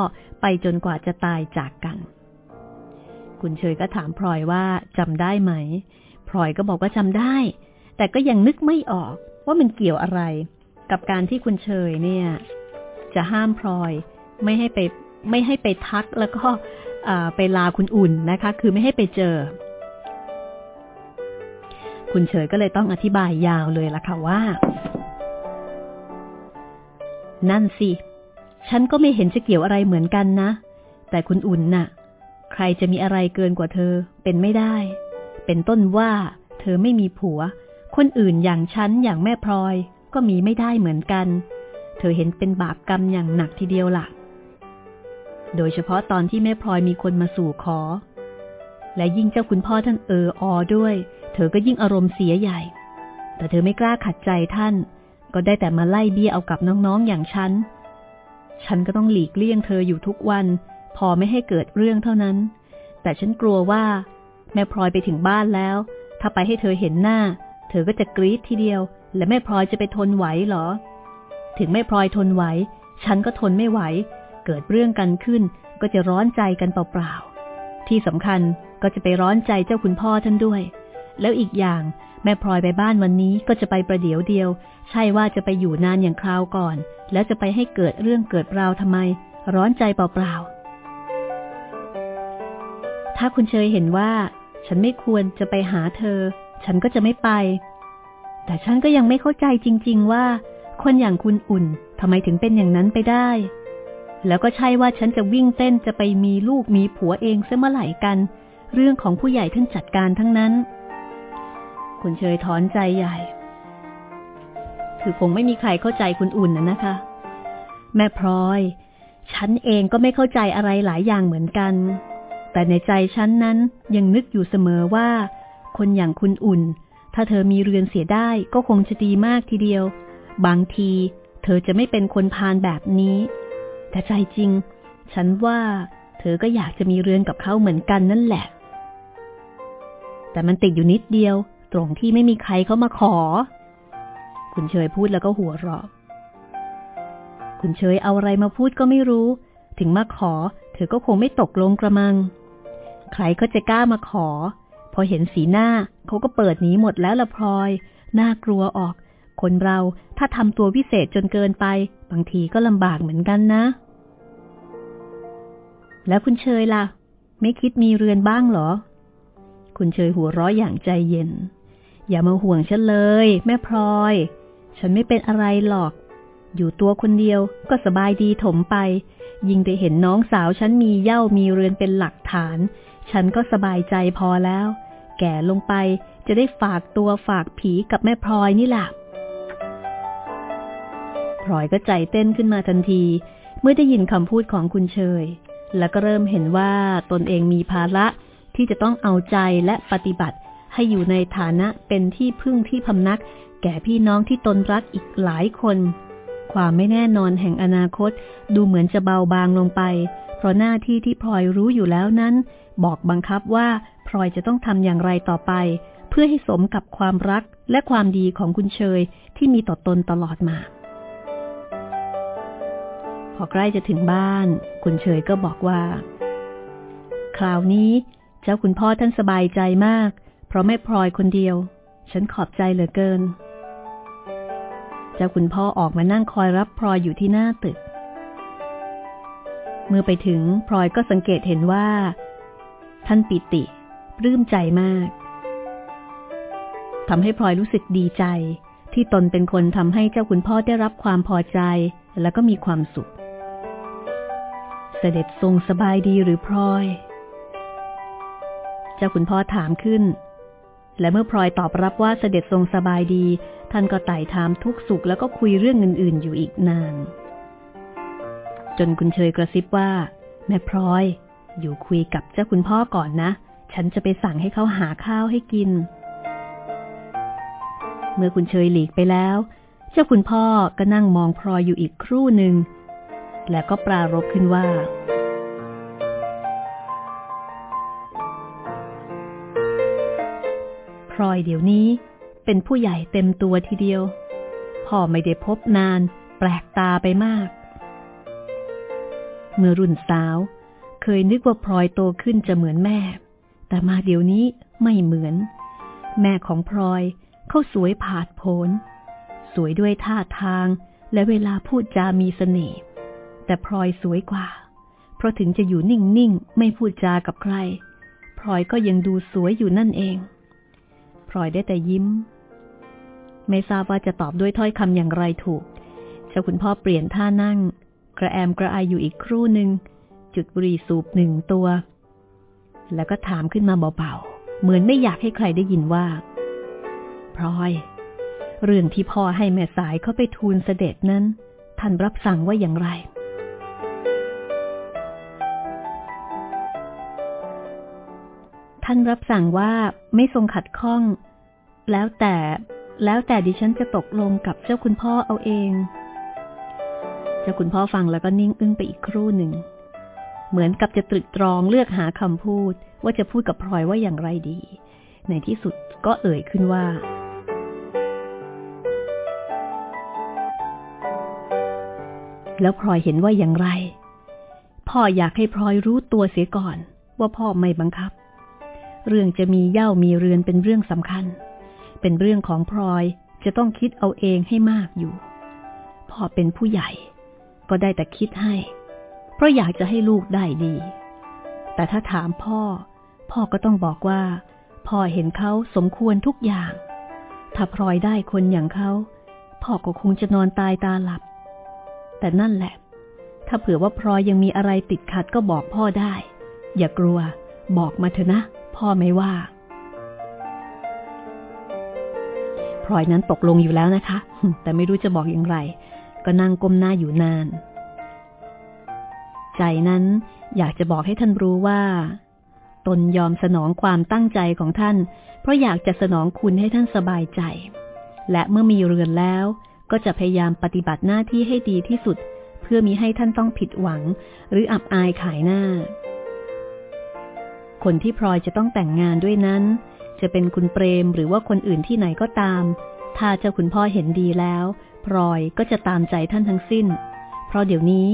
ไปจนกว่าจะตายจากกัน คุณเชยก็ถามพลอยว่าจำได้ไหม พลอยก็บอกว่าจำได้ แต่ก็ยังนึกไม่ออกว่ามันเกี่ยวอะไร กับการที่คุณเชยเนี่ย จะห้ามพลอยไม่ให้ไปไม่ให้ไปทักแล้วก็ ไปลาคุณอุ่นนะคะ คือไม่ให้ไปเจอ คุณเฉยก็เลยต้องอธิบายยาวเลยล่ะค่ะว่า นั่นสิ ฉันก็ไม่เห็นจะเกี่ยวอะไรเหมือนกันนะ แต่คุณอุ่นน่ะ ใครจะมีอะไรเกินกว่าเธอ เป็นไม่ได้ เป็นต้นว่า เธอไม่มีผัว คนอื่นอย่างฉันอย่างแม่พลอย ก็มีไม่ได้เหมือนกัน เธอเห็นเป็นบาปกรรมอย่างหนักทีเดียวละ่ะ โดยเฉพาะตอนที่แม่พลอยมีคนมาสู่ขอ และยิ่งเจ้าคุณพ่อท่านเอออด้วย เธอก็ยิ่งอารมณ์เสียใหญ่ แต่เธอไม่กล้าขัดใจท่าน ก็ได้แต่มาไล่เบี้ยเอากับน้องๆอย่างฉัน ฉันก็ต้องหลีกเลี่ยงเธออยู่ทุกวัน พอไม่ให้เกิดเรื่องเท่านั้น แต่ฉันกลัวว่า แม่พลอยไปถึงบ้านแล้ว ถ้าไปให้เธอเห็นหน้า เธอก็จะกรี๊ดทีเดียว และแม่พลอยจะไปทนไหวหรอ ถึงแม่พลอยทนไหว ฉันก็ทนไม่ไหว เกิดเรื่องกันขึ้น ก็จะร้อนใจกันเปล่าๆ ที่สำคัญก็จะไปร้อนใจเจ้าคุณพ่อท่านด้วย แล้วอีกอย่างแม่พลอยไปบ้านวันนี้ก็จะไปประเดี๋ยวเดียว ใช่ว่าจะไปอยู่นานอย่างคราวก่อน แล้วจะไปให้เกิดเรื่องเกิดราวทำไม ร้อนใจเปล่าๆ ถ้าคุณเชยเห็นว่า ฉันไม่ควรจะไปหาเธอ ฉันก็จะไม่ไป แต่ฉันก็ยังไม่เข้าใจจริง ๆ ว่า คนอย่างคุณอุ่นทำไมถึงเป็นอย่างนั้นไปได้ แล้วก็ใช่ว่าฉันจะวิ่งเต้นจะไปมีลูกมีผัวเองเสียเมื่อไหร่กัน เรื่องของผู้ใหญ่ท่านจัดการทั้งนั้น คุณเชยถอนใจใหญ่ คือคงไม่มีใครเข้าใจคุณอุ่นนะนะคะ แม่พลอย ฉันเองก็ไม่เข้าใจอะไรหลายอย่างเหมือนกัน แต่ในใจฉันนั้นยังนึกอยู่เสมอว่า คนอย่างคุณอุ่น ถ้าเธอมีเรือนเสียได้ก็คงจะดีมากทีเดียว บางที เธอจะไม่เป็นคนพาลแบบนี้ แต่ใจจริง ฉันว่าเธอก็อยากจะมีเรือนกับเขาเหมือนกันนั่นแหละ แต่มันติดอยู่นิดเดียว ตรงที่ไม่มีใครเข้ามาขอ คุณเชยพูดแล้วก็หัวเราะ คุณเชยเอาอะไรมาพูดก็ไม่รู้ ถึงมาขอ เธอก็คงไม่ตกลงกระมัง ใครก็จะกล้ามาขอ พอเห็นสีหน้าเขาก็เปิดหนีหมดแล้วละพลอย น่ากลัวออกคนเราถ้าทำตัววิเศษจนเกินไป บางทีก็ลำบากเหมือนกันนะ แล้วคุณเชยล่ะ ไม่คิดมีเรือนบ้างเหรอ คุณเชยหัวเราะอย่างใจเย็น อย่ามาห่วงฉันเลย แม่พลอย ฉันไม่เป็นอะไรหรอก อยู่ตัวคนเดียวก็สบายดีถมไป ยิ่งได้เห็นน้องสาวฉันมีเย่ามีเรือนเป็นหลักฐาน ฉันก็สบายใจพอแล้ว แก่ลงไปจะได้ฝากตัวฝากผีกับแม่พลอยนี่แหละพลอยก็ใจเต้นขึ้นมาทันที เมื่อได้ยินคำพูดของคุณเชย แล้วก็เริ่มเห็นว่าตนเองมีภาระที่จะต้องเอาใจและปฏิบัติให้อยู่ในฐานะเป็นที่พึ่งที่พำนัก แก่พี่น้องที่ตนรักอีกหลายคน ความไม่แน่นอนแห่งอนาคตดูเหมือนจะเบาบางลงไป เพราะหน้าที่ที่พลอยรู้อยู่แล้วนั้น บอกบังคับว่าพลอยจะต้องทำอย่างไรต่อไป เพื่อให้สมกับความรักและความดีของคุณเชยที่มีต่อตนตลอดมา พอใกล้จะถึงบ้าน คุณเฉยก็บอกว่า คราวนี้เจ้าคุณพ่อท่านสบายใจมาก เพราะไม่พลอยคนเดียว ฉันขอบใจเหลือเกิน เจ้าคุณพ่อออกมานั่งคอยรับพลอยอยู่ที่หน้าตึก เมื่อไปถึงพลอยก็สังเกตเห็นว่า ท่านปิติปลื้มใจมากทำให้พลอยรู้สึกดีใจที่ตนเป็นคนทำให้เจ้าคุณพ่อได้รับความพอใจ และก็มีความสุข สด็จทรงสบายดีหรือพลอย เจ้าคุณพ่อถามขึ้น และเมื่อพลอยตอบรับว่าเสด็จทรงสบายดี ท่านก็ไต่ถามทุกสุขแล้วก็คุยเรื่องอื่นๆอยู่อีกนาน จนคุณเชยกระซิบว่า แม่พลอย อยู่คุยกับเจ้าคุณพ่อก่อนนะ ฉันจะไปสั่งให้เขาหาข้าวให้กิน เมื่อคุณเชยหลีกไปแล้ว เจ้าคุณพ่อก็นั่งมองพลอยอยู่อีกครู่หนึ่ง และก็ปรารบขึ้นว่า พลอยเดี๋ยวนี้เป็นผู้ใหญ่เต็มตัวทีเดียว พ่อไม่ได้พบนาน แปลกตาไปมาก เมื่อรุ่นสาว เคยนึกว่าพลอยโตขึ้นจะเหมือนแม่ แต่มาเดี๋ยวนี้ไม่เหมือน แม่ของพลอยเขาสวยผาดโผนสวยด้วยท่าทางและเวลาพูดจามีเสน่ห์ แต่พลอยสวยกว่า เพราะถึงจะอยู่นิ่งๆ ไม่พูดจากับใคร พลอยก็ยังดูสวยอยู่นั่นเอง พลอยได้แต่ยิ้ม ไม่ทราบว่าจะตอบด้วยถ้อยคำอย่างไรถูกเจ้าคุณพ่อเปลี่ยนท่านั่ง กระแอมกระอายอยู่อีกครู่หนึ่ง จุดบุหรี่สูบหนึ่งตัว แล้วก็ถามขึ้นมาเบาๆ เหมือนไม่อยากให้ใครได้ยินว่าพลอย เรื่องที่พ่อให้แม่สายเขาไปทูลเสด็จนั้น ท่านรับสั่งว่าอย่างไร ท่านรับสั่งว่าไม่ทรงขัดข้อง แล้วแต่แล้วแต่ดิฉันจะตกลงกับเจ้าคุณพ่อเอาเอง เจ้าคุณพ่อฟังแล้วก็นิ่งอึ้งไปอีกครู่หนึ่ง เหมือนกับจะตรึกตรองเลือกหาคำพูด ว่าจะพูดกับพลอยว่าอย่างไรดี ในที่สุดก็เอ่ยขึ้นว่า แล้วพลอยเห็นว่าอย่างไร พ่ออยากให้พลอยรู้ตัวเสียก่อน ว่าพ่อไม่บังคับ เรื่องจะมีเย่ามีเรือนเป็นเรื่องสำคัญ เป็นเรื่องของพลอยจะต้องคิดเอาเองให้มากอยู่ พ่อเป็นผู้ใหญ่ ก็ได้แต่คิดให้ เพราะอยากจะให้ลูกได้ดี แต่ถ้าถามพ่อ พ่อก็ต้องบอกว่า พ่อเห็นเขาสมควรทุกอย่าง ถ้าพลอยได้คนอย่างเขา พ่อก็คงจะนอนตายตาหลับ แต่นั่นแหละ ถ้าเผื่อว่าพลอยยังมีอะไรติดขัดก็บอกพ่อได้ อย่ากลัว บอกมาเถอะนะ พ่อไม่ว่าพลอยนั้นตกลงอยู่แล้วนะคะ แต่ไม่รู้จะบอกอย่างไร ก็นั่งก้มหน้าอยู่นาน ใจนั้นอยากจะบอกให้ท่านรู้ว่า ตนยอมสนองความตั้งใจของท่าน เพราะอยากจะสนองคุณให้ท่านสบายใจ และเมื่อมีเรือนแล้ว ก็จะพยายามปฏิบัติหน้าที่ให้ดีที่สุด เพื่อมีให้ท่านต้องผิดหวัง หรืออับอายขายหน้า คนที่พลอยจะต้องแต่งงานด้วยนั้น จะเป็นคุณเปรมหรือว่าคนอื่นที่ไหนก็ตาม ถ้าเจ้าคุณพ่อเห็นดีแล้ว พลอยก็จะตามใจท่านทั้งสิ้น เพราะเดี๋ยวนี้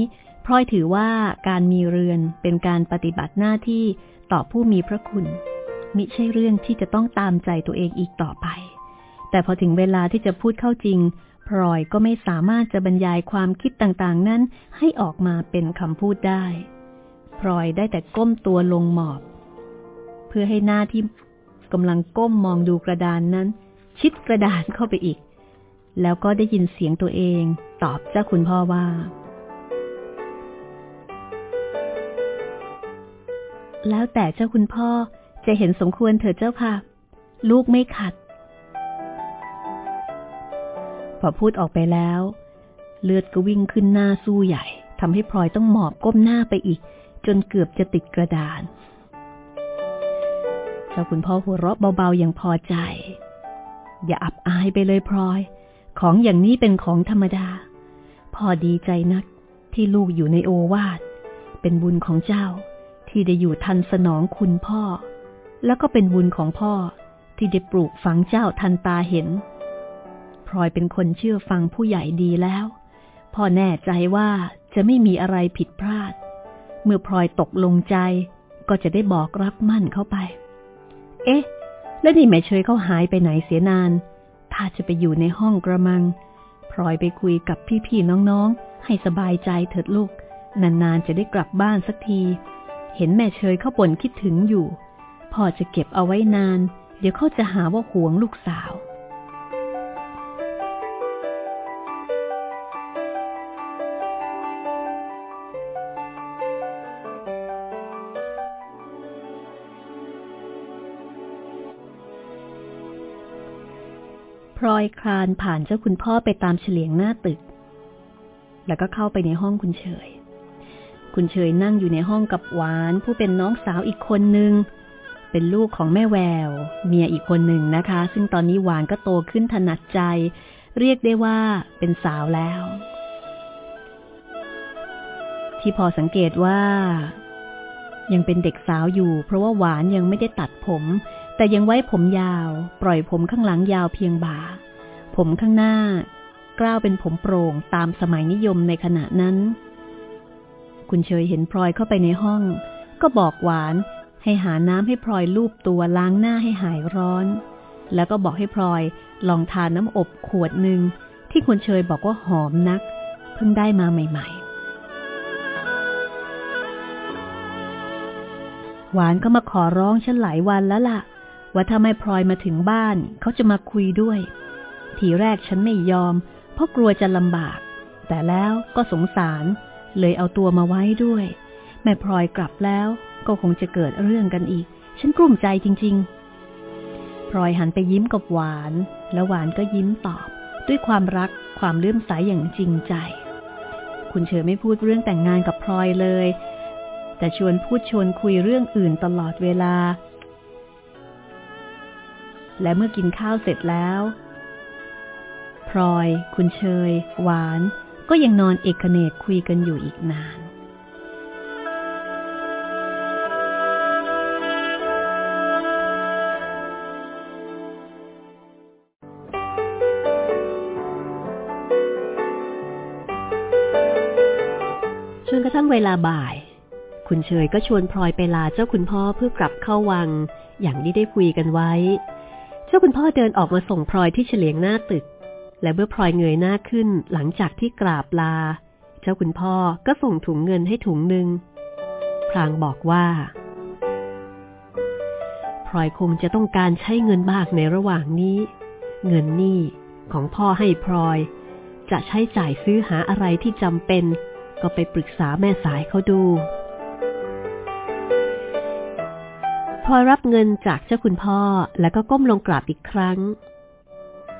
พลอยถือว่าการมีเรือนเป็นการปฏิบัติหน้าที่ต่อผู้มีพระคุณ มิใช่เรื่องที่จะต้องตามใจตัวเองอีกต่อไป แต่พอถึงเวลาที่จะพูดเข้าจริงพลอยก็ไม่สามารถจะบรรยายความคิดต่างๆ นั้นให้ออกมาเป็นคำพูดได้พลอยได้แต่ก้มตัวลงหมอบ เพื่อให้หน้าที่กำลังก้มมองดูกระดานนั้น ชิดกระดานเข้าไปอีก แล้วก็ได้ยินเสียงตัวเอง ตอบเจ้าคุณพ่อว่า แล้วแต่เจ้าคุณพ่อจะเห็นสมควรเถิดเจ้าค่ะ ลูกไม่ขัด พอพูดออกไปแล้ว เลือดก็วิ่งขึ้นหน้าสู้ใหญ่ทำให้พลอยต้องหมอบก้มหน้าไปอีก จนเกือบจะติดกระดาน เจ้าคุณพ่อหัวเราะเบาๆอย่างพอใจ อย่าอับอายไปเลยพลอย ของอย่างนี้เป็นของธรรมดา พอดีใจนักที่ลูกอยู่ในโอวาท เป็นบุญของเจ้าที่ได้อยู่ทันสนองคุณพ่อ แล้วก็เป็นบุญของพ่อที่ได้ปลูกฝังเจ้าทันตาเห็นพลอยเป็นคนเชื่อฟังผู้ใหญ่ดีแล้ว พ่อแน่ใจว่าจะไม่มีอะไรผิดพลาด เมื่อพลอยตกลงใจก็จะได้บอกรักมั่นเข้าไป เอ๊ะ แล้วนี่แม่เชยเขาหายไปไหนเสียนาน ถ้าจะไปอยู่ในห้องกระมัง พลอยไปคุยกับพี่ๆน้องๆ ให้สบายใจเถิดลูก นานๆจะได้กลับบ้านสักที เห็นแม่เชยเขาบ่นคิดถึงอยู่ พ่อจะเก็บเอาไว้นาน เดี๋ยวเขาจะหาว่าห่วงลูกสาว อยคลานผ่านเจ้าคุณพ่อไปตามเฉลียงหน้าตึก แล้วก็เข้าไปในห้องคุณเฉย คุณเฉยนั่งอยู่ในห้องกับหวาน ผู้เป็นน้องสาวอีกคนหนึ่งเป็นลูกของแม่แวว เมียอีกคนหนึ่งนะคะ ซึ่งตอนนี้หวานก็โตขึ้นถนัดใจ เรียกได้ว่าเป็นสาวแล้ว ที่พอสังเกตว่า ยังเป็นเด็กสาวอยู่ เพราะว่าหวานยังไม่ได้ตัดผมแต่ยังไว้ผมยาว ปล่อยผมข้างหลังยาวเพียงบ่า ผมข้างหน้ากล้าวเป็นผมโปร่งตามสมัยนิยมในขณะนั้น คุณเชยเห็นพลอยเข้าไปในห้อง ก็บอกหวานให้หาน้ำให้พลอยลูบตัวล้างหน้าให้หายร้อน แล้วก็บอกให้พลอยลองทานน้ำอบขวดหนึ่งที่คุณเชยบอกว่าหอมนัก เพิ่งได้มาใหม่ๆ หวานก็มาขอร้องฉันหลายวันแล้วล่ะ ว่าถ้าไม่พลอยมาถึงบ้านเขาจะมาคุยด้วย ทีแรกฉันไม่ยอม เพราะกลัวจะลำบาก แต่แล้วก็สงสาร เลยเอาตัวมาไว้ด้วย แม่พลอยกลับแล้วก็คงจะเกิดเรื่องกันอีก ฉันกลุ้มใจจริง ๆ พลอยหันไปยิ้มกับหวาน แล้วหวานก็ยิ้มตอบ ด้วยความรักความเลื่อมใสยอย่างจริงใจ คุณเชอไม่พูดเรื่องแต่งงานกับพลอยเลย แต่ชวนพูดชวนคุยเรื่องอื่นตลอดเวลาและเมื่อกินข้าวเสร็จแล้ว พลอย คุณเชย หวาน ก็ยังนอนเอกเนกคุยกันอยู่อีกนาน จนกระทั่งเวลาบ่าย คุณเชยก็ชวนพลอยไปลาเจ้าคุณพ่อเพื่อกลับเข้าวัง อย่างที่ได้คุยกันไว้ เจ้าคุณพ่อเดินออกมาส่งพลอยที่เฉลียงหน้าตึก และเมื่อพลอยเงยหน้าขึ้นหลังจากที่กราบลา เจ้าคุณพ่อก็ส่งถุงเงินให้ถุงหนึ่งพลางบอกว่าพลอยคงจะต้องการใช้เงินมากในระหว่างนี้ เงินนี่ของพ่อให้พลอย จะใช้จ่ายซื้อหาอะไรที่จำเป็น ก็ไปปรึกษาแม่สายเขาดูพลอยรับเงินจากเจ้าคุณพ่อแล้วก็ก้มลงกราบอีกครั้ง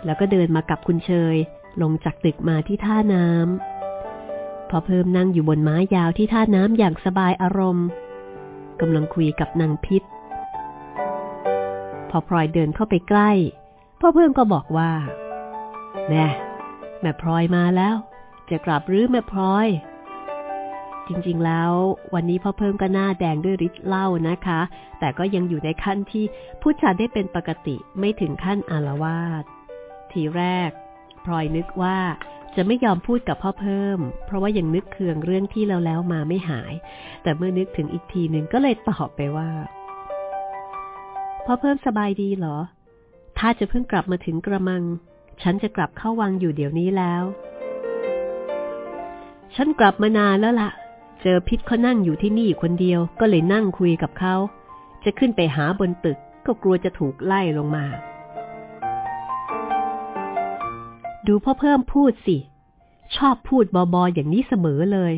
แล้วก็เดินมากับคุณเชย ลงจากตึกมาที่ท่าน้ำพอเพิ่มนั่งอยู่บนม้ายาวที่ท่าน้ำอย่างสบายอารมณ์กำลังคุยกับนางพิษ พอพลอยเดินเข้าไปใกล้ พ่อเพิ่มก็บอกว่าแม่แม่พลอยมาแล้ว จะกลับหรือแม่พลอย จริงๆแล้ว วันนี้พ่อเพิ่มก็หน้าแดงด้วยฤทธิ์เหล้านะคะ แต่ก็ยังอยู่ในขั้นที่พูดจาได้เป็นปกติไม่ถึงขั้นอารวาส ทีแรกพลอยนึกว่าจะไม่ยอมพูดกับพ่อเพิ่ม เพราะว่ายังนึกเคืองเรื่องที่เราแล้วมาไม่หาย แต่เมื่อนึกถึงอีกทีหนึ่งก็เลยตอบไปว่าพ่อเพิ่มสบายดีเหรอ ถ้าจะเพิ่งกลับมาถึงกระมัง ฉันจะกลับเข้าวังอยู่เดี๋ยวนี้แล้ว ฉันกลับมานานแล้วละ่ะ เจอพิษเขานั่งอยู่ที่นี่คนเดียว ก็เลยนั่งคุยกับเขา จะขึ้นไปหาบนตึกก็กลัวจะถูกไล่ลงมา ดูพ่อเพิ่มพูดสิ ชอบพูดบอๆอย่างนี้เสมอเลย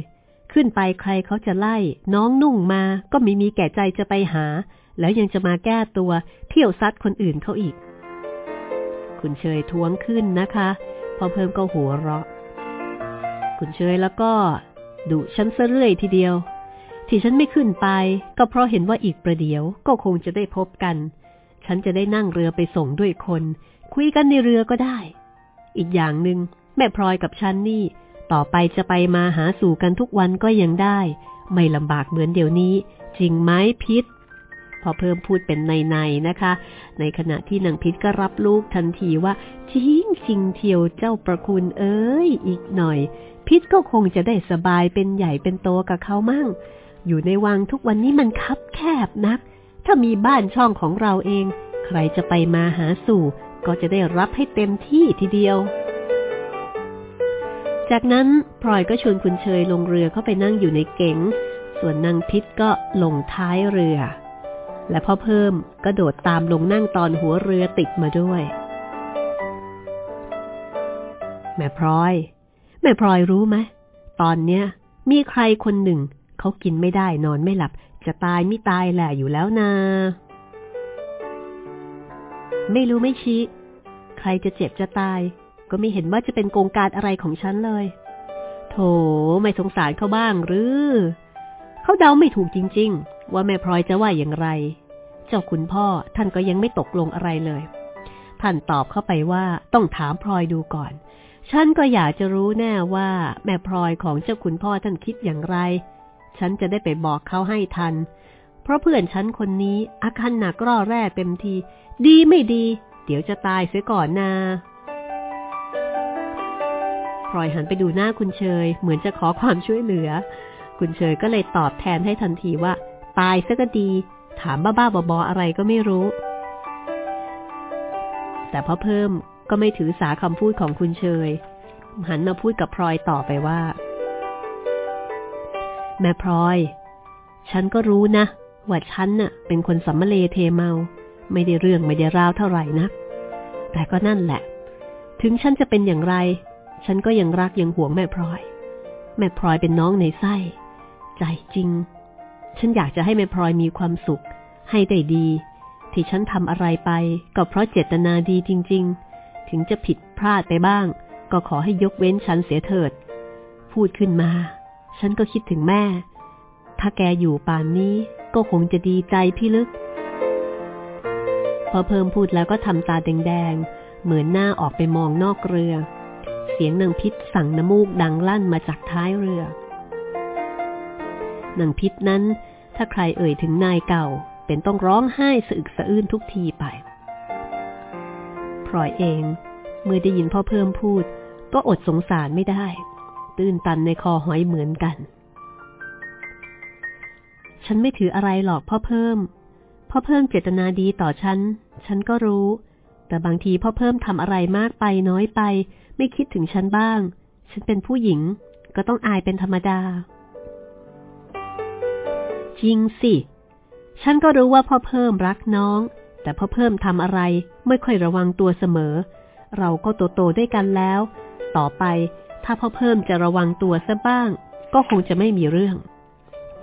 ขึ้นไปใครเขาจะไล่ น้องนุ่งมาก็ไม่มีแก่ใจจะไปหา แล้วยังจะมาแก้ตัว เที่ยวซัดคนอื่นเขาอีก คุณเชยท้วงขึ้นนะคะ พ่อเพิ่มก็หัวเราะ คุณเชยแล้วก็ดุฉันเสื่อยทีเดียว ที่ฉันไม่ขึ้นไป ก็เพราะเห็นว่าอีกประเดี๋ยวก็คงจะได้พบกัน ฉันจะได้นั่งเรือไปส่งด้วยคน คุยกันในเรือก็ได้ อีกอย่างหนึง่งแม่พลอยกับฉันนี่ ต่อไปจะไปมาหาสู่กันทุกวันก็ยังได้ ไม่ลำบากเหมือนเดี๋ยวนี้ จริงไหมพิษ พอเพิ่มพูดเป็นในๆนะคะ ในขณะที่นางพิษก็รับลูกทันทีว่าจริงจริงเที่ยวเจ้าประคุณเอ้ยอีกหน่อย พิษก็คงจะได้สบายเป็นใหญ่เป็นโตกับเขามั่ง อยู่ในวังทุกวันนี้มันคับแคบนัก ถ้ามีบ้านช่องของเราเอง ใครจะไปมาหาสู่ ก็จะได้รับให้เต็มที่ทีเดียว จากนั้นพลอยก็ชวนคุณเชยลงเรือเข้าไปนั่งอยู่ในเก๋ง ส่วนนางพิษก็ลงท้ายเรือ และพ่อเพิ่มก็โดดตามลงนั่งตอนหัวเรือติดมาด้วย แม่พลอย แม่พลอยรู้ไหมตอนเนี้ย มีใครคนหนึ่ง เขากินไม่ได้นอนไม่หลับ จะตายไม่ตายแหละอยู่แล้วนา ไม่รู้ไม่ชี้ ใครจะเจ็บจะตาย ก็ไม่เห็นว่าจะเป็นโกงการอะไรของฉันเลย โถไม่สงสารเขาบ้างหรือ เขาเดาไม่ถูกจริง ๆ ว่าแม่พลอยจะว่าอย่างไร เจ้าคุณพ่อท่านก็ยังไม่ตกลงอะไรเลย ท่านตอบเข้าไปว่าต้องถามพลอยดูก่อน ฉันก็อยากจะรู้แน่ว่า แม่พลอยของเจ้าคุณพ่อท่านคิดอย่างไร ฉันจะได้ไปบอกเขาให้ทัน เพราะเพื่อนฉันคนนี้อาการหนักร่อแร่เต็มที ดีไม่ดี เดี๋ยวจะตายเสียก่อนนาพลอยหันไปดูหน้าคุณเชย เหมือนจะขอความช่วยเหลือ คุณเชยก็เลยตอบแทนให้ทันทีว่า ตายซะก็ดี ถามบ้าๆบอๆอะไรก็ไม่รู้ แต่พอเพิ่มก็ไม่ถือสาคำพูดของคุณเชย หันมาพูดกับพลอยต่อไปว่า แม่พลอย ฉันก็รู้นะ ว่าฉันน่ะ เป็นคนสัมมาเลเทเมา ไม่ได้เรื่องไม่ได้ราวเท่าไหร่นัก แต่ก็นั่นแหละ ถึงฉันจะเป็นอย่างไร ฉันก็ยังรักยังหวงแม่พลอย แม่พลอยเป็นน้องในไส้ ใจจริง ฉันอยากจะให้แม่พลอยมีความสุข ให้ได้ดี ที่ฉันทำอะไรไป ก็เพราะเจตนาดีจริง ๆ ถึงจะผิดพลาดไปบ้าง ก็ขอให้ยกเว้นฉันเสียเถิด พูดขึ้นมา ฉันก็คิดถึงแม่ ถ้าแกอยู่ป่านนี้ ก็คงจะดีใจพี่ลึก พอเพิ่มพูดแล้วก็ทำตาแดงๆ เหมือนหน้าออกไปมองนอกเรือ เสียงนางพิษสั่งน้ำมูกดังลั่นมาจากท้ายเรือนางพิษนั้น ถ้าใครเอ่ยถึงนายเก่า เป็นต้องร้องไห้สะอึกสะอื้นทุกทีไปพลอยเอง เมื่อได้ยินพ่อเพิ่มพูด ก็อดสงสารไม่ได้ ตื้นตันในคอหอยเหมือนกัน ฉันไม่ถืออะไรหรอกพ่อเพิ่ม พ่อเพิ่มเจตนาดีต่อฉัน ฉันก็รู้ แต่บางทีพ่อเพิ่มทำอะไรมากไปน้อยไป ไม่คิดถึงฉันบ้าง ฉันเป็นผู้หญิง ก็ต้องอายเป็นธรรมดา จริงสิ ฉันก็รู้ว่าพ่อเพิ่มรักน้อง แต่พ่อเพิ่มทำอะไรไม่ค่อยระวังตัวเสมอ เราก็โตโตด้วยกันแล้ว ต่อไปถ้าพ่อเพิ่มจะระวังตัวซะบ้าง ก็คงจะไม่มีเรื่อง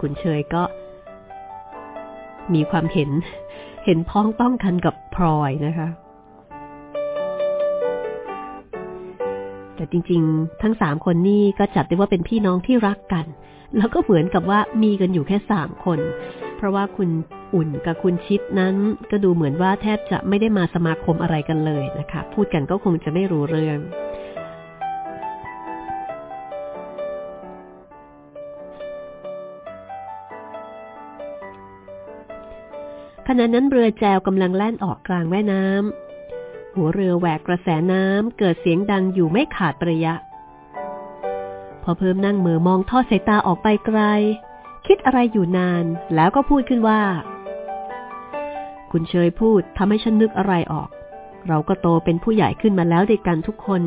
คุณเชยก็ มีความเห็น เห็นพ้องต้องกันกับพลอยนะคะ แต่จริง ๆ ทั้งสามคนนี่ก็จัดได้ว่าเป็นพี่น้องที่รักกัน แล้วก็เหมือนกับว่ามีกันอยู่แค่สามคน เพราะว่าคุณอุ่นกับคุณชิดนั้น ก็ดูเหมือนว่าแทบจะไม่ได้มาสมาคมอะไรกันเลยนะคะ พูดกันก็คงจะไม่รู้เรื่อง ขณะนั้นเรือแจวกำลังแล่นออกกลางแม่น้ำหัวเรือแหวกกระแสน้ำเกิดเสียงดังอยู่ไม่ขาดประยะ พอเพิ่มนั่งเมือมองทอดสายตาออกไปไกล คิดอะไรอยู่นานแล้วก็พูดขึ้นว่า คุณเชยพูดทำให้ฉันนึกอะไรออก เราก็โตเป็นผู้ใหญ่ขึ้นมาแล้วด้วยกันทุกคน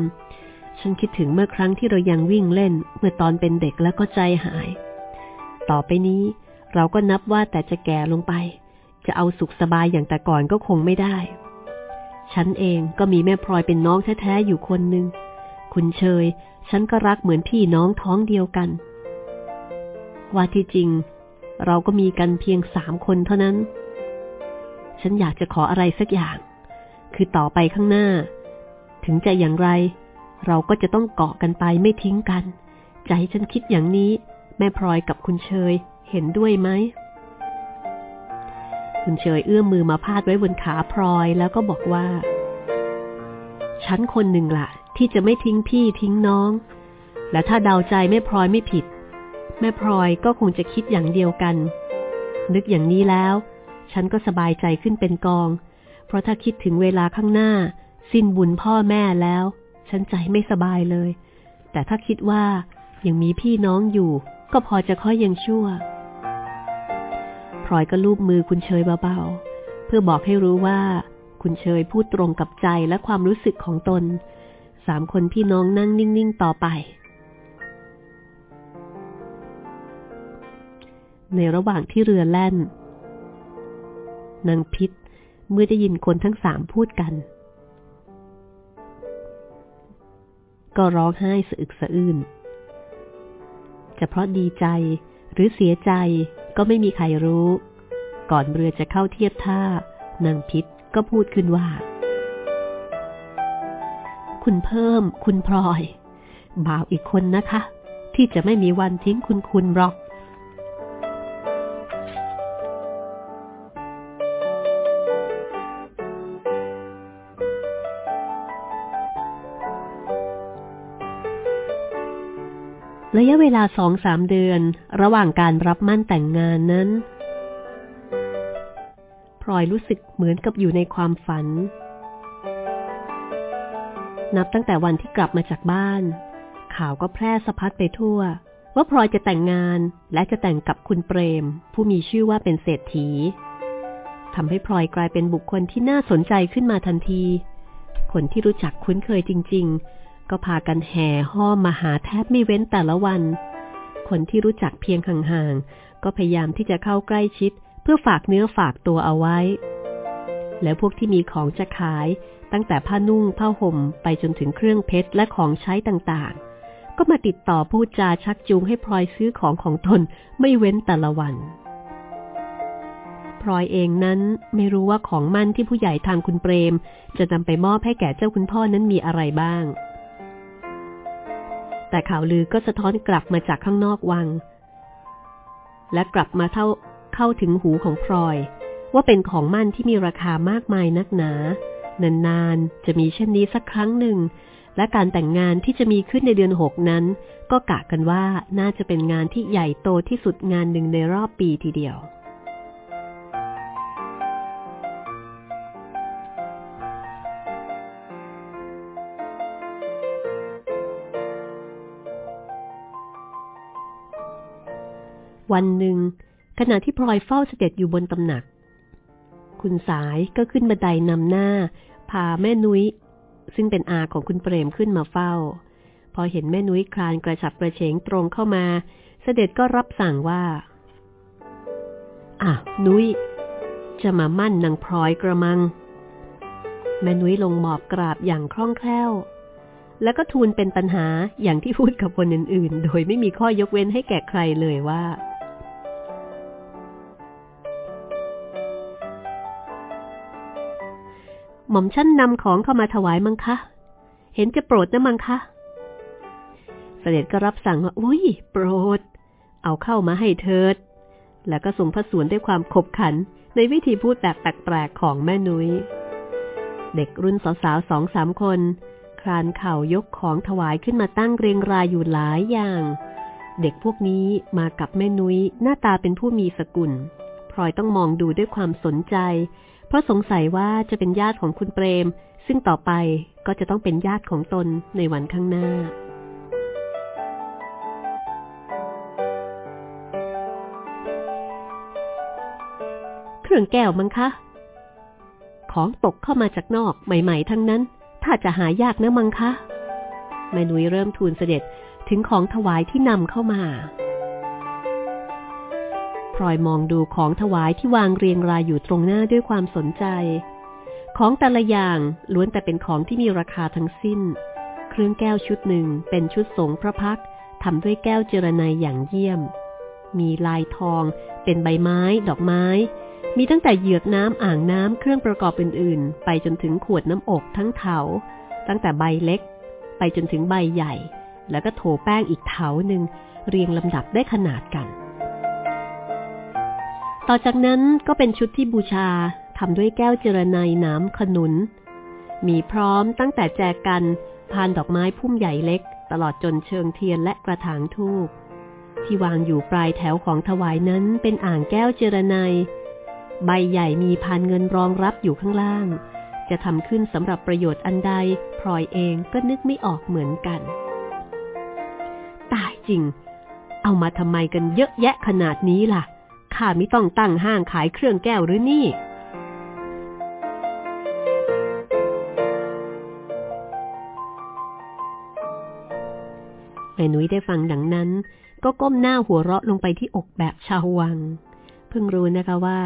ฉันคิดถึงเมื่อครั้งที่เรายังวิ่งเล่น เมื่อตอนเป็นเด็กแล้วก็ใจหาย ต่อไปนี้เราก็นับว่าแต่จะแก่ลงไป จะเอาสุขสบายอย่างแต่ก่อนก็คงไม่ได้ ฉันเองก็มีแม่พลอยเป็นน้องแท้ๆอยู่คนหนึ่ง คุณเชย ฉันก็รักเหมือนพี่น้องท้องเดียวกัน ว่าที่จริง เราก็มีกันเพียงสามคนเท่านั้น ฉันอยากจะขออะไรสักอย่าง คือต่อไปข้างหน้า ถึงจะอย่างไร เราก็จะต้องเกาะกันไปไม่ทิ้งกัน ใจฉันคิดอย่างนี้ แม่พลอยกับคุณเชยเห็นด้วยไหม คุณเชยเอื้อมมือมาพาดไว้บนขาพลอยแล้วก็บอกว่า ฉันคนหนึ่งละ่ะ ที่จะไม่ทิ้งพี่ทิ้งน้อง และถ้าเดาใจแม่พลอยไม่ผิด แม่พลอยก็คงจะคิดอย่างเดียวกัน นึกอย่างนี้แล้ว ฉันก็สบายใจขึ้นเป็นกอง เพราะถ้าคิดถึงเวลาข้างหน้า สิ้นบุญพ่อแม่แล้ว ฉันใจไม่สบายเลย แต่ถ้าคิดว่ายังมีพี่น้องอยู่ ก็พอจะค่อยยังชั่ว พลอยก็ลูบมือคุณเชยเบาๆ เพื่อบอกให้รู้ว่า คุณเชยพูดตรงกับใจและความรู้สึกของตน สามคนพี่น้องนั่งนิ่งๆต่อไป ในระหว่างที่เรือแล่น นางพิษเมื่อได้ยินคนทั้งสามพูดกัน ก็ร้องไห้สะอึกสะอื้นจะเพราะดีใจหรือเสียใจ ก็ไม่มีใครรู้ ก่อนเรือจะเข้าเทียบท่านางพิษก็พูดขึ้นว่า คุณเพิ่ม คุณพลอย บ่าวอีกคนนะคะ ที่จะไม่มีวันทิ้งคุณคุณหรอก ระยะเวลาสองสามเดือน ระหว่างการรับมั่นแต่งงานนั้นพลอยรู้สึกเหมือนกับอยู่ในความฝัน นับตั้งแต่วันที่กลับมาจากบ้าน ข่าวก็แพร่สะพัดไปทั่ว ว่าพลอยจะแต่งงานและจะแต่งกับคุณเปรม ผู้มีชื่อว่าเป็นเศรษฐีทำให้พลอยกลายเป็นบุคคลที่น่าสนใจขึ้นมาทันที คนที่รู้จักคุ้นเคยจริง ๆ ก็พากันแห่ห้อมมาหาแทบไม่เว้นแต่ละวัน คนที่รู้จักเพียงห่างๆ ก็พยายามที่จะเข้าใกล้ชิด เพื่อฝากเนื้อฝากตัวเอาไว้ แล้วพวกที่มีของจะขาย ตั้งแต่ผ้านุ่งผ้าห่มไปจนถึงเครื่องเพชรและของใช้ต่างๆ ก็มาติดต่อพูดจาชักจูงให้พลอยซื้อของของตนไม่เว้นแต่ละวันพลอยเองนั้นไม่รู้ว่าของมั่นที่ผู้ใหญ่ทางคุณเปรม จะนำไปมอบให้แก่เจ้าคุณพ่อนั้นมีอะไรบ้าง แต่ข่าวลือก็สะท้อนกลับมาจากข้างนอกวัง และกลับมาเท่าเข้าถึงหูของพลอย ว่าเป็นของมั่นที่มีราคามากมายนักหนา นานๆ จะมีเช่นนี้สักครั้งหนึ่ง และการแต่งงานที่จะมีขึ้นในเดือนหกนั้น ก็กะกันว่าน่าจะเป็นงานที่ใหญ่โตที่สุดงานหนึ่งในรอบปีทีเดียว วันหนึ่ง ขณะที่พลอยเฝ้าเสด็จอยู่บนตำหนัก คุณสายก็ขึ้นบันไดนำหน้า พาแม่นุ้ย ซึ่งเป็นอาของคุณเปรมขึ้นมาเฝ้า พอเห็นแม่นุ้ยคลานกระฉับกระเฉงตรงเข้ามา เสด็จก็รับสั่งว่าอะนุ้ย จะมามั่นนางพลอยกระมัง แม่นุ้ยลงหมอบกราบอย่างคล่องแคล่วแล้วก็ทูลเป็นปัญหาอย่างที่พูดกับคนอื่นๆ โดยไม่มีข้อยกเว้นให้แก่ใครเลยว่า หม่อมชั้นนำของเข้ามาถวายมังคะ เห็นจะโปรดนะมังคะ เสด็จก็รับสั่งว่า อุ้ยโปรด เอาเข้ามาให้เถิด แล้วก็ส่งพระสวนด้วยความขบขันในวิธีพูดแบบแปลกๆของแม่นุย้ย เด็กรุ่นสาวๆสองสามคน คลานเข่ายกของถวายขึ้นมาตั้งเรียงรายอยู่หลายอย่าง เด็กพวกนี้มากับแม่นุย้ยหน้าตาเป็นผู้มีสกุลพลอยต้องมองดูด้วยความสนใจ เพราะสงสัยว่าจะเป็นญาติของคุณเปรม ซึ่งต่อไปก็จะต้องเป็นญาติของตนในวันข้างหน้า เครื่องแก้วมั้งคะ ของตกเข้ามาจากนอกใหม่ ๆ ทั้งนั้น ถ้าจะหายากนะมั้งคะแม่นุ้ยเริ่มทูลเสด็จถึงของถวายที่นำเข้ามา พลอยมองดูของถวายที่วางเรียงรายอยู่ตรงหน้าด้วยความสนใจ ของแต่ละอย่างล้วนแต่เป็นของที่มีราคาทั้งสิ้น เครื่องแก้วชุดหนึ่งเป็นชุดสงพระพักทำด้วยแก้วเจรไนอย่างเยี่ยม มีลายทอง เป็นใบไม้ ดอกไม้ มีตั้งแต่เหยือกน้ำอ่างน้ำเครื่องประกอบอื่นๆ ไปจนถึงขวดน้ำอกทั้งเถา ตั้งแต่ใบเล็ก ไปจนถึงใบใหญ่ แล้วก็โถแป้งอีกเถาหนึ่งเรียงลำดับได้ขนาดกัน ต่อจากนั้นก็เป็นชุดที่บูชาทำด้วยแก้วเจรไนน้ำขนุน มีพร้อมตั้งแต่แจกันพานดอกไม้พุ่มใหญ่เล็ก ตลอดจนเชิงเทียนและกระถางทูบที่วางอยู่ปลายแถวของถวายนั้นเป็นอ่างแก้วเจรไนใบใหญ่มีพานเงินรองรับอยู่ข้างล่าง จะทำขึ้นสำหรับประโยชน์อันใดพลอยเองก็นึกไม่ออกเหมือนกัน ตายจริง เอามาทำไมกันเยอะแยะขนาดนี้ล่ะ ข้าไม่ต้องตั้งห้างขายเครื่องแก้วหรือนี่ แม่นุ้ยได้ฟังดังนั้น ก็ก้มหน้าหัวเราะลงไปที่อกแบบชาววัง เพิ่งรู้นะคะว่า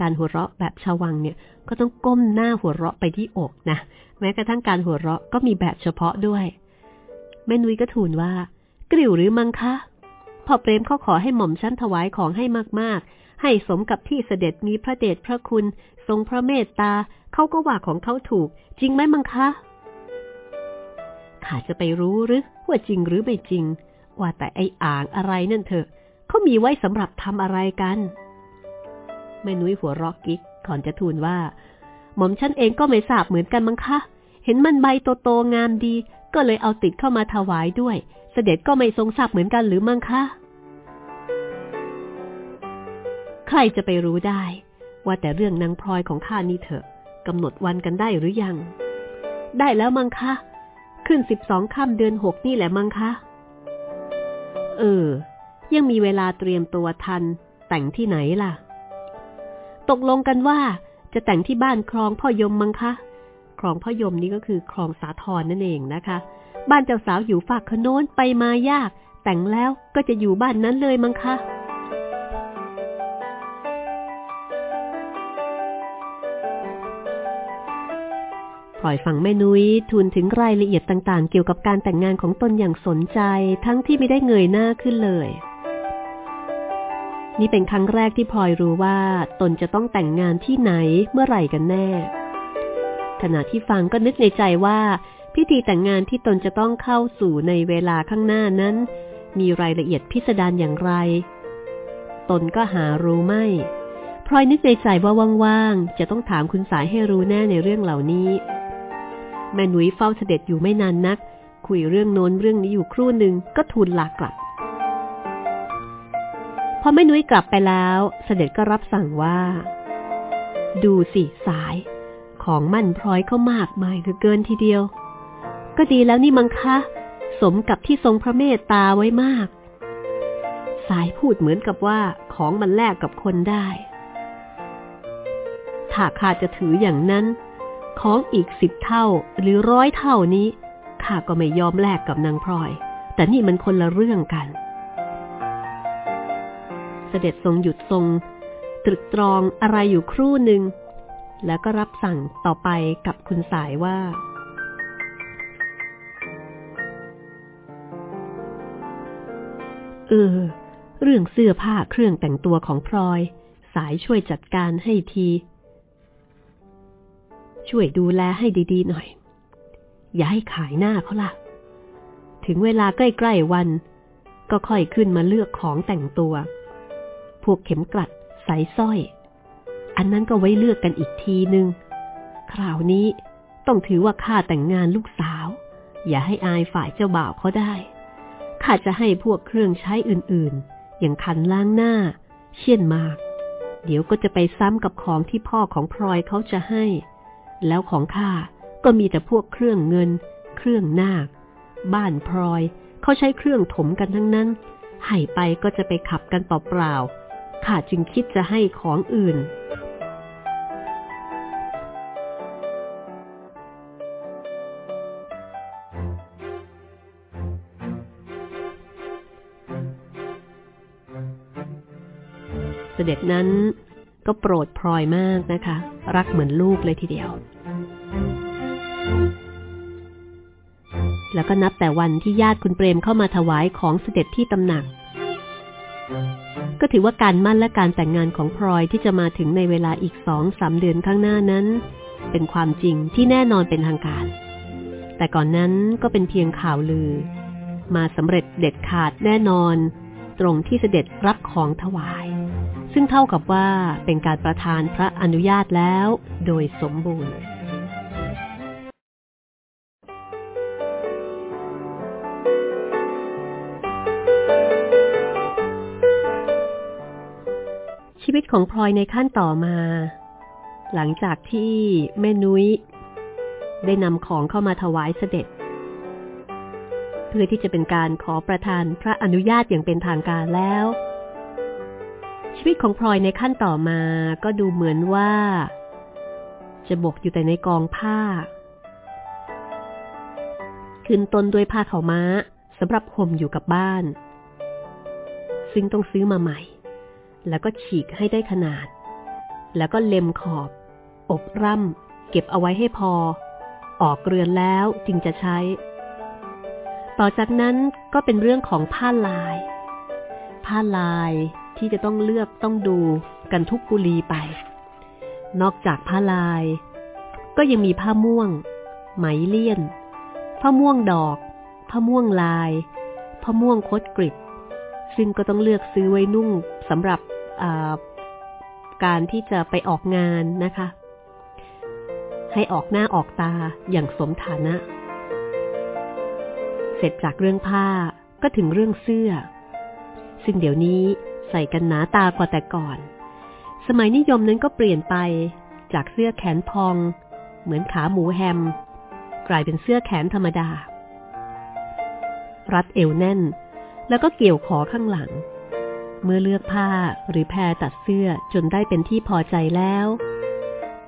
การหัวเราะแบบชาววังเนี่ยก็ต้องก้มหน้าหัวเราะไปที่อกนะ แม้กระทั่งการหัวเราะก็มีแบบเฉพาะด้วย แม่นุ้ยก็ทูลว่ากริ้วหรือมังคะ พ่อเปรมเขาขอให้หม่อมชั้นถวายของให้มากๆ ให้สมกับที่เสด็จมีพระเดชพระคุณ ทรงพระเมตตาเขาก็ว่าของเขาถูก จริงไหมมังคะข้าจะไปรู้หรือว่าจริงหรือไม่จริง ว่าแต่ไอ้อ่างอะไรนั่นเถอะเขามีไว้สำหรับทำอะไรกันแม่นุ้ยหัวรอกกิ๊กก่อนจะทูลว่า หม่อมฉันเองก็ไม่ทราบเหมือนกันมั้งคะ เห็นมันใบโตๆงามดี ก็เลยเอาติดเข้ามาถวายด้วย เสด็จก็ไม่ทรงทราบเหมือนกันหรือมั้งคะ ใครจะไปรู้ได้ ว่าแต่เรื่องนางพลอยของข้านี่เถอะกำหนดวันกันได้หรือยัง ได้แล้วมั้งคะ ขึ้นสิบสองค่ำเดือนหกนี่แหละมั้งคะ เออ ยังมีเวลาเตรียมตัวทัน แต่งที่ไหนล่ะ ตกลงกันว่าจะแต่งที่บ้านคลองพ่อยมมั้งคะ คลองพ่อยมนี่ก็คือคลองสาทรนั่นเองนะคะ บ้านเจ้าสาวอยู่ฝากขโน้นไปมายาก แต่งแล้วก็จะอยู่บ้านนั้นเลยมั้งคะพลอยฟังแม่นุ้ยทูลถึงรายละเอียดต่างๆ เกี่ยวกับการแต่งงานของตนอย่างสนใจ ทั้งที่ไม่ได้เงยหน้าขึ้นเลย นี่เป็นครั้งแรกที่พลอยรู้ว่าตนจะต้องแต่งงานที่ไหนเมื่อไหร่กันแน่ ขณะที่ฟังก็นึกในใจว่า พิธีแต่งงานที่ตนจะต้องเข้าสู่ในเวลาข้างหน้านั้น มีรายละเอียดพิสดารอย่างไร ตนก็หารู้ไม่พลอยนึกในใจว่าว่างๆ จะต้องถามคุณสายให้รู้แน่ในเรื่องเหล่านี้ แม่หนุยเฝ้าเสด็จอยู่ไม่นานนัก คุยเรื่องโน้นเรื่องนี้อยู่ครู่หนึ่งก็ทูลลากลับ พอแม่นุ้ยกลับไปแล้ว เสด็จก็รับสั่งว่า ดูสิสาย ของมั่นพลอยเข้ามากมายเหลือเกินทีเดียว ก็ดีแล้วนี่มังคะ สมกับที่ทรงพระเมตตาไว้มาก สายพูดเหมือนกับว่าของมันแลกกับคนได้ ถ้าข้าจะถืออย่างนั้น ของอีกสิบเท่าหรือร้อยเท่านี้ข้าก็ไม่ยอมแลกกับนางพลอย แต่นี่มันคนละเรื่องกัน เสด็จทรงหยุดทรง ตรึกตรองอะไรอยู่ครู่หนึ่งแล้วก็รับสั่งต่อไปกับคุณสายว่า เออ เรื่องเสื้อผ้าเครื่องแต่งตัวของพลอย สายช่วยจัดการให้ที ช่วยดูแลให้ดีๆหน่อย อย่าให้ขายหน้าเขาล่ะ ถึงเวลาใกล้ๆวัน ก็ค่อยขึ้นมาเลือกของแต่งตัว พวกเข็มกลัดสายสร้อย อันนั้นก็ไว้เลือกกันอีกทีนึง คราวนี้ต้องถือว่าข้าแต่งงานลูกสาว อย่าให้อายฝ่ายเจ้าบ่าวเขาได้ ข้าจะให้พวกเครื่องใช้อื่นๆ อย่างคันล้างหน้า เช่นมาก เดี๋ยวก็จะไปซ้ำกับของที่พ่อของพลอยเขาจะให้ แล้วของข้าก็มีแต่พวกเครื่องเงิน เครื่องนาค บ้านพลอยเขาใช้เครื่องถมกันทั้งนั้น ให้ไปก็จะไปขับกันเปล่าๆข้าจึงคิดจะให้ของอื่น เสด็จนั้น ก็โปรดพลอยมากนะคะ รักเหมือนลูกเลยทีเดียว แล้วก็นับแต่วันที่ญาติคุณเปรมเข้ามาถวายของเสด็จที่ตำหนัก ก็ถือว่าการมั่นและการแต่งงานของพลอยที่จะมาถึงในเวลาอีกสองสามเดือนข้างหน้านั้น เป็นความจริงที่แน่นอนเป็นทางการ แต่ก่อนนั้นก็เป็นเพียงข่าวลือ มาสำเร็จเด็ดขาดแน่นอนตรงที่เสด็จรับของถวาย ซึ่งเท่ากับว่าเป็นการประทานพระอนุญาตแล้วโดยสมบูรณ์ชีวิตของพลอยในขั้นต่อมา หลังจากที่แม่นุ้ย ได้นำของเข้ามาถวายเสด็จ เพื่อที่จะเป็นการขอประทานพระอนุญาตอย่างเป็นทางการแล้ว วิตของพลอยในขั้นต่อมาก็ดูเหมือนว่า จะบกอยู่แต่ในกองผ้า ขึ้นต้นด้วยผ้าขาวม้าสำหรับห่มอยู่กับบ้าน ซึ่งต้องซื้อมาใหม่ แล้วก็ฉีกให้ได้ขนาด แล้วก็เล็มขอบ อบร่ำเก็บเอาไว้ให้พอ ออกเรือนแล้วจึงจะใช้ ต่อจากนั้นก็เป็นเรื่องของผ้าลาย ผ้าลาย ที่จะต้องเลือกต้องดูกันทุกกุลีไป นอกจากผ้าลาย ก็ยังมีผ้าม่วง ไหมเลี่ยน ผ้าม่วงดอก ผ้าม่วงลาย ผ้าม่วงคดกริบซึ่งก็ต้องเลือกซื้อไว้นุ่งสำหรับการที่จะไปออกงานนะคะ ให้ออกหน้าออกตาอย่างสมฐานะ เสร็จจากเรื่องผ้าก็ถึงเรื่องเสื้อ ซึ่งเดี๋ยวนี้ ใส่กันหนาตากว่าแต่ก่อน สมัยนิยมนั้นก็เปลี่ยนไป จากเสื้อแขนพอง เหมือนขาหมูแฮม กลายเป็นเสื้อแขนธรรมดา รัดเอวแน่น แล้วก็เกี่ยวขอข้างหลัง เมื่อเลือกผ้าหรือแพรตัดเสื้อจนได้เป็นที่พอใจแล้ว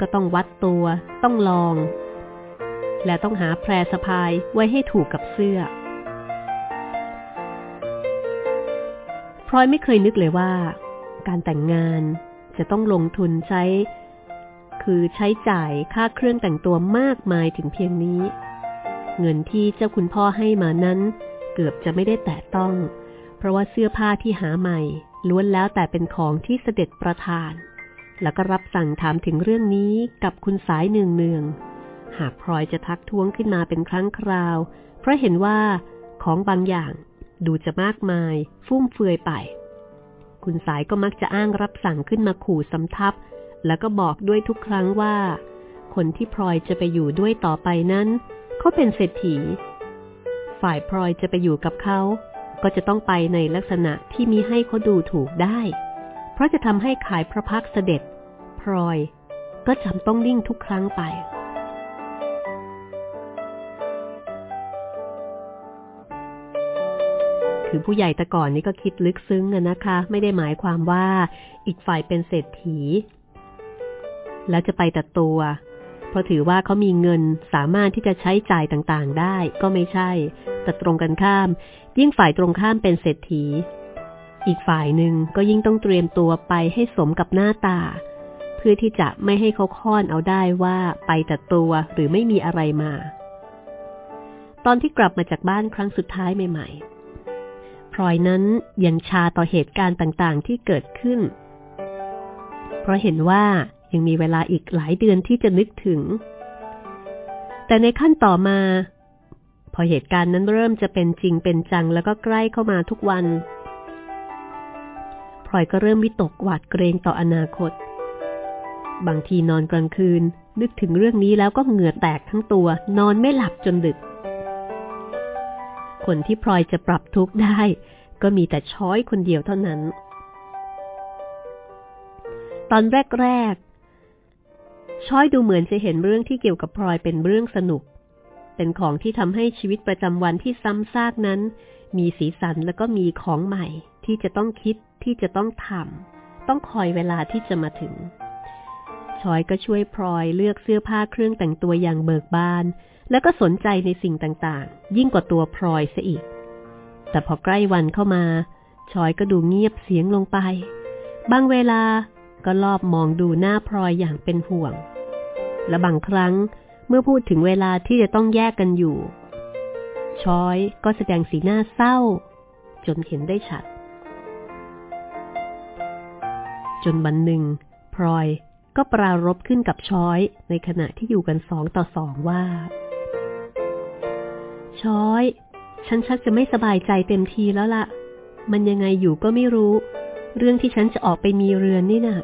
ก็ต้องวัดตัว ต้องลอง และต้องหาแพรสะพายไว้ให้ถูกกับเสื้อ พลอยไม่เคยนึกเลยว่า การแต่งงานจะต้องลงทุนใช้ คือใช้จ่ายค่าเครื่องแต่งตัวมากมายถึงเพียงนี้ เงินที่เจ้าคุณพ่อให้มานั้นเกือบจะไม่ได้แตะต้อง เพราะว่าเสื้อผ้าที่หาใหม่ ล้วนแล้วแต่เป็นของที่เสด็จประทาน แล้วก็รับสั่งถามถึงเรื่องนี้กับคุณสายเนืองเนืองหากพลอยจะทักท้วงขึ้นมาเป็นครั้งคราว เพราะเห็นว่าของบางอย่าง ดูจะมากมาย ฟุ่มเฟือยไป คุณสายก็มักจะอ้างรับสั่งขึ้นมาขู่สำทับ แล้วก็บอกด้วยทุกครั้งว่า คนที่พลอยจะไปอยู่ด้วยต่อไปนั้น เขาเป็นเศรษฐี ฝ่ายพลอยจะไปอยู่กับเขา ก็จะต้องไปในลักษณะที่มีให้เขาดูถูกได้ เพราะจะทำให้ขายพระพักเสด็จ พลอย ก็จำต้องนิ่งทุกครั้งไป คือผู้ใหญ่แต่ก่อนนี่ก็คิดลึกซึ้งนะคะ ไม่ได้หมายความว่าอีกฝ่ายเป็นเศรษฐี แล้วจะไปแต่ตัว เพราะถือว่าเขามีเงินสามารถที่จะใช้จ่ายต่างๆ ได้ก็ไม่ใช่ แต่ตรงกันข้าม ยิ่งฝ่ายตรงข้ามเป็นเศรษฐี อีกฝ่ายหนึ่งก็ยิ่งต้องเตรียมตัวไปให้สมกับหน้าตา เพื่อที่จะไม่ให้เขาค้อนเอาได้ว่าไปแต่ตัวหรือไม่มีอะไรมา ตอนที่กลับมาจากบ้านครั้งสุดท้ายใหม่ ๆ ลอยนั้นยังชาต่อเหตุการณ์ต่างๆ ที่เกิดขึ้น เพราะเห็นว่ายังมีเวลาอีกหลายเดือนที่จะนึกถึง แต่ในขั้นต่อมา พอเหตุการณ์นั้นเริ่มจะเป็นจริงเป็นจังแล้วก็ใกล้เข้ามาทุกวันพลอยก็เริ่มวิตกหวาดเกรงต่ออนาคต บางทีนอนกลางคืน นึกถึงเรื่องนี้แล้วก็เหงื่อแตกทั้งตัว นอนไม่หลับจนดึก คนที่พลอยจะปรับทุกข์ได้ ก็มีแต่ช้อยคนเดียวเท่านั้น ตอนแรกๆช้อยดูเหมือนจะเห็นเรื่องที่เกี่ยวกับพลอยเป็นเรื่องสนุก เป็นของที่ทำให้ชีวิตประจำวันที่ซ้ำซากนั้น มีสีสันแล้วก็มีของใหม่ ที่จะต้องคิดที่จะต้องทำต้องคอยเวลาที่จะมาถึงชอยก็ช่วยพลอยเลือกเสื้อผ้าเครื่องแต่งตัวอย่างเบิกบาน แล้วก็สนใจในสิ่งต่างๆ ยิ่งกว่าตัวพลอยซะอีก แต่พอใกล้วันเข้ามา ชอยก็ดูเงียบเสียงลงไป บางเวลาก็ลอบมองดูหน้าพลอยอย่างเป็นห่วง และบางครั้งเมื่อพูดถึงเวลาที่จะต้องแยกกันอยู่ ชอยก็แสดงสีหน้าเศร้า จนเห็นได้ชัด จนบันหนึ่งพลอยก็ปรารบขึ้นกับช้อยในขณะที่อยู่กันสองต่อสองว่า ช้อย ฉันชักจะไม่สบายใจเต็มทีแล้วละ่ะ มันยังไงอยู่ก็ไม่รู้ เรื่องที่ฉันจะออกไปมีเรือนนี่นะ่ะ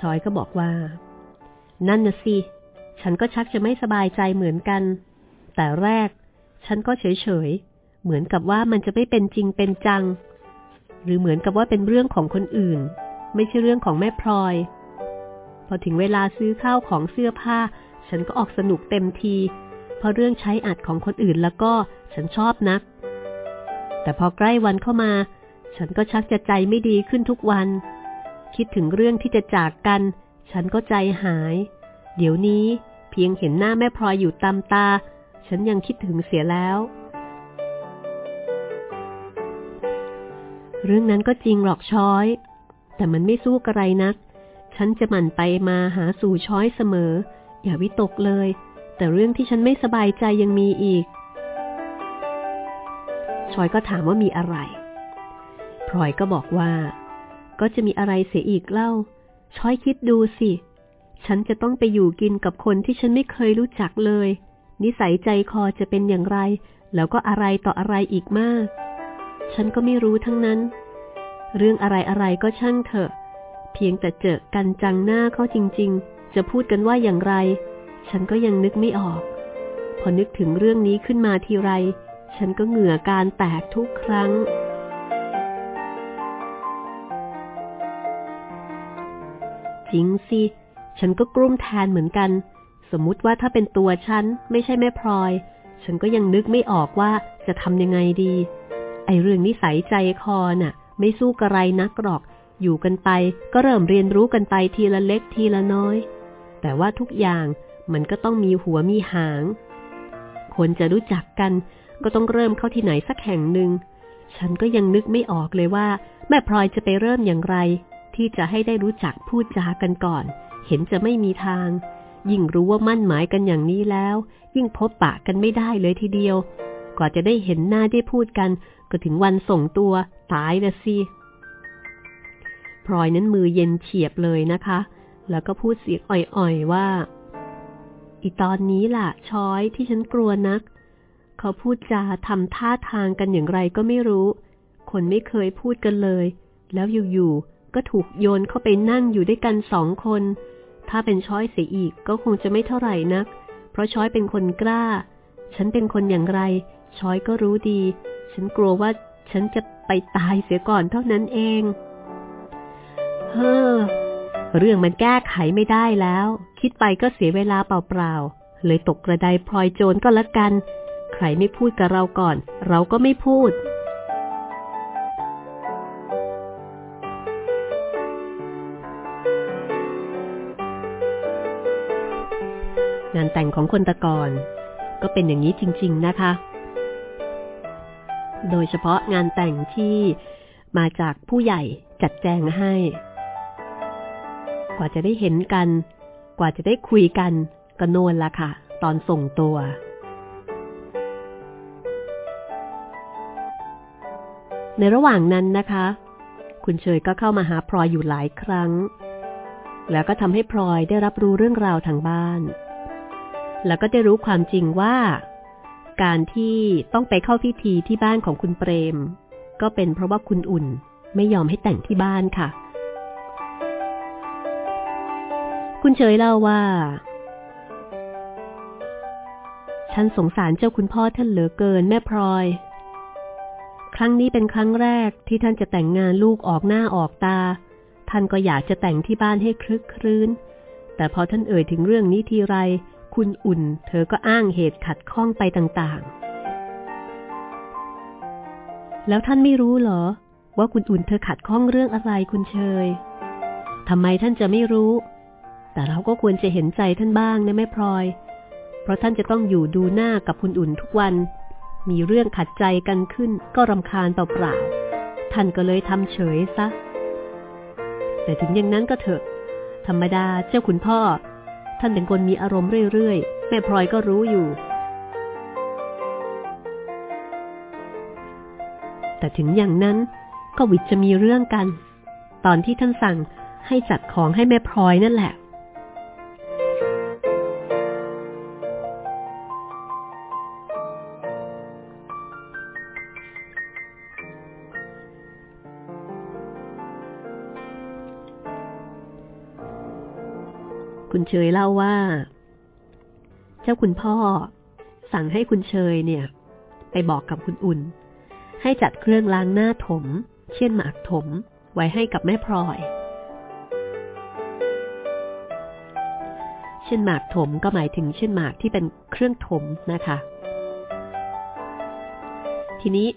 ชอยก็บอกว่า นั่นน่ะสิ ฉันก็ชักจะไม่สบายใจเหมือนกัน แต่แรก ฉันก็เฉยๆเหมือนกับว่ามันจะไม่เป็นจริงเป็นจัง หรือเหมือนกับว่าเป็นเรื่องของคนอื่น ไม่ใช่เรื่องของแม่พลอย อถึงเวลาซื้อข้าวของเสื้อผ้า ฉันก็ออกสนุกเต็มที เพราะเรื่องใช้อัดของคนอื่นแล้วก็ฉันชอบนัก แต่พอใกล้วันเข้ามา ฉันก็ชักจะใจไม่ดีขึ้นทุกวัน คิดถึงเรื่องที่จะจากกัน ฉันก็ใจหาย เดี๋ยวนี้เพียงเห็นหน้าแม่พลอยอยู่ตามตา ฉันยังคิดถึงเสียแล้ว เรื่องนั้นก็จริงหรอกช้อย แต่มันไม่สู้กระไรนัก ฉันจะหมั่นไปมาหาสู่ช้อยเสมอ อย่าวิตกเลย แต่เรื่องที่ฉันไม่สบายใจยังมีอีก ชอยก็ถามว่ามีอะไร พลอยก็บอกว่า ก็จะมีอะไรเสียอีกเล่า ช้อยคิดดูสิ ฉันจะต้องไปอยู่กินกับคนที่ฉันไม่เคยรู้จักเลย นิสัยใจคอจะเป็นอย่างไร แล้วก็อะไรต่ออะไรอีกมาก ฉันก็ไม่รู้ทั้งนั้น เรื่องอะไรอะไรก็ช่างเถอะ เพียงแต่เจอกันจังหน้าเขาจริง ๆ จะพูดกันว่าอย่างไร ฉันก็ยังนึกไม่ออก พอนึกถึงเรื่องนี้ขึ้นมาทีไร ฉันก็เหงื่อการแตกทุกครั้งจริงสิ ฉันก็กลุ้มแทนเหมือนกัน สมมุติว่าถ้าเป็นตัวฉัน ไม่ใช่แม่พลอย ฉันก็ยังนึกไม่ออกว่าจะทำยังไงดี ไอเรื่องนิสัยใจคอน่ะ ไม่สู้กระไรนักหรอก อยู่กันไป ก็เริ่มเรียนรู้กันไปทีละเล็กทีละน้อย แต่ว่าทุกอย่างมันก็ต้องมีหัวมีหาง คนจะรู้จักกันก็ต้องเริ่มเข้าที่ไหนสักแห่งหนึ่ง ฉันก็ยังนึกไม่ออกเลยว่า แม่พลอยจะไปเริ่มอย่างไร ที่จะให้ได้รู้จักพูดจากันก่อน เห็นจะไม่มีทาง ยิ่งรู้ว่ามั่นหมายกันอย่างนี้แล้ว ยิ่งพบปะกันไม่ได้เลยทีเดียว กว่าจะได้เห็นหน้าได้พูดกัน ก็ถึงวันส่งตัว ตายละสิ พลอยนั้นมือเย็นเฉียบเลยนะคะ แล้วก็พูดเสียงอ่อยๆว่า อีตอนนี้ล่ะ ช้อยที่ฉันกลัวนัก เขาพูดจาทำท่าทางกันอย่างไรก็ไม่รู้ คนไม่เคยพูดกันเลย แล้วอยู่ๆก็ถูกโยนเข้าไปนั่งอยู่ด้วยกันสองคน ถ้าเป็นช้อยเสียอีกก็คงจะไม่เท่าไหร่นัก เพราะช้อยเป็นคนกล้า ฉันเป็นคนอย่างไร ช้อยก็รู้ดี ฉันกลัวว่าฉันจะไปตายเสียก่อนเท่านั้นเอง เฮ้อเรื่องมันแก้ไขไม่ได้แล้ว คิดไปก็เสียเวลาเปล่าๆ เลยตกกระไดพลอยโจรก็แล้วกัน ใครไม่พูดกับเราก่อน เราก็ไม่พูด งานแต่งของคนตะกอนก็เป็นอย่างนี้จริง ๆนะคะ โดยเฉพาะงานแต่งที่มาจากผู้ใหญ่จัดแจงให้ กว่าจะได้เห็นกัน กว่าจะได้คุยกันก็โนนละค่ะ ตอนส่งตัว ในระหว่างนั้นนะคะ คุณเฉยก็เข้ามาหาพลอยอยู่หลายครั้ง แล้วก็ทำให้พลอยได้รับรู้เรื่องราวทางบ้าน แล้วก็ได้รู้ความจริงว่า การที่ต้องไปเข้าพิธีที่บ้านของคุณเปรม ก็เป็นเพราะว่าคุณอุ่นไม่ยอมให้แต่งที่บ้านค่ะ คุณเฉยเล่าว่า ฉันสงสารเจ้าคุณพ่อท่านเหลือเกินแม่พลอย ครั้งนี้เป็นครั้งแรกที่ท่านจะแต่งงานลูกออกหน้าออกตา ท่านก็อยากจะแต่งที่บ้านให้คลึกครื้น แต่พอท่านเอ่ยถึงเรื่องนี้ทีไร คุณอุ่น เธอก็อ้างเหตุขัดข้องไปต่างๆ แล้วท่านไม่รู้เหรอ ว่าคุณอุ่นเธอขัดข้องเรื่องอะไรคุณเชยทำไมท่านจะไม่รู้ แต่เราก็ควรจะเห็นใจท่านบ้างนะแม่พลอย เพราะท่านจะต้องอยู่ดูหน้ากับคุณอุ่นทุกวัน มีเรื่องขัดใจกันขึ้นก็รำคาญเปล่าๆท่านก็เลยทำเฉยซะ แต่ถึงอย่างนั้นก็เถอะ ธรรมดาเจ้าคุณพ่อ ท่านเป็นคนมีอารมณ์เรื่อยๆ แม่พลอยก็รู้อยู่ แต่ถึงอย่างนั้นก็วิจะมีเรื่องกัน ตอนที่ท่านสั่งให้จัดของให้แม่พลอยนั่นแหละ คุณเชยเล่าว่า เจ้าคุณพ่อ สั่งให้คุณเชยเนี่ย ไปบอกกับคุณอุ่น ให้จัดเครื่องล้างหน้าถม เช่นหมากถม ไว้ให้กับแม่พลอย เช่นหมากถมก็หมายถึงเช่นหมากที่เป็นเครื่องถมนะคะ ทีนี้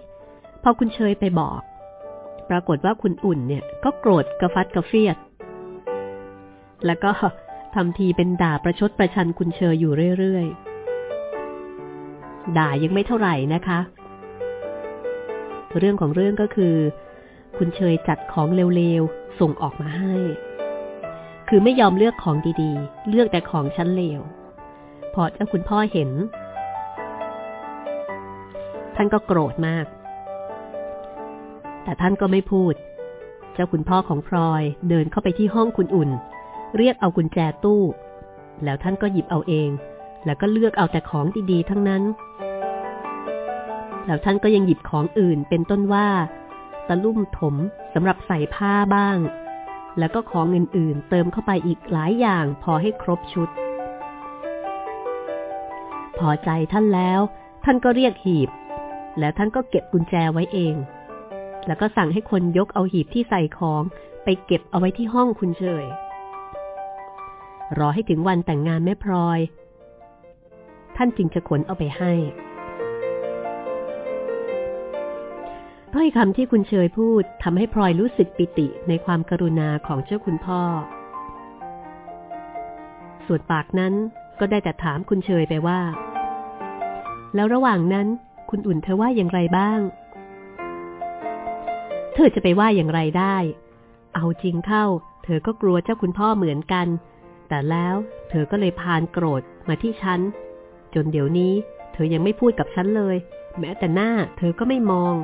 พอคุณเชยไปบอก ปรากฏว่าคุณอุ่นเนี่ย ก็โกรธกระฟัดกระเฟียด แล้วก็ ทำทีเป็นด่าประชดประชันคุณเชยอยู่เรื่อยๆ ด่ายังไม่เท่าไหร่นะคะ เรื่องของเรื่องก็คือ คุณเชยจัดของเร็วๆ ส่งออกมาให้ คือไม่ยอมเลือกของดีๆ เลือกแต่ของชั้นเลว พอเจ้าคุณพ่อเห็น ท่านก็โกรธมาก แต่ท่านก็ไม่พูด เจ้าคุณพ่อของพลอยเดินเข้าไปที่ห้องคุณอุ่น เรียกเอากุญแจตู้ แล้วท่านก็หยิบเอาเอง แล้วก็เลือกเอาแต่ของดีๆ ทั้งนั้น แล้วท่านก็ยังหยิบของอื่นเป็นต้นว่า ตะลุ่มถมสำหรับใส่ผ้าบ้าง แล้วก็ของอื่นๆ เติมเข้าไปอีกหลายอย่างพอให้ครบชุด พอใจท่านแล้ว ท่านก็เรียกหีบ แล้วท่านก็เก็บกุญแจไว้เอง แล้วก็สั่งให้คนยกเอาหีบที่ใส่ของไปเก็บเอาไว้ที่ห้องคุณเฉย รอให้ถึงวันแต่งงานแม่พลอย ท่านจึงจะขนเอาไปให้ถ้อยคำที่คุณเชยพูดทำให้พลอยรู้สึกปิติในความกรุณาของเจ้าคุณพ่อ ส่วนปากนั้นก็ได้แต่ถามคุณเชยไปว่า แล้วระหว่างนั้น คุณอุ่นเธอว่าอย่างไรบ้าง เธอจะไปว่าอย่างไรได้ เอาจริงเข้า เธอก็กลัวเจ้าคุณพ่อเหมือนกัน แต่แล้วเธอก็เลยพานโกรธมาที่ฉัน จนเดี๋ยวนี้ เธอยังไม่พูดกับฉันเลย แม้แต่หน้าเธอก็ไม่มอง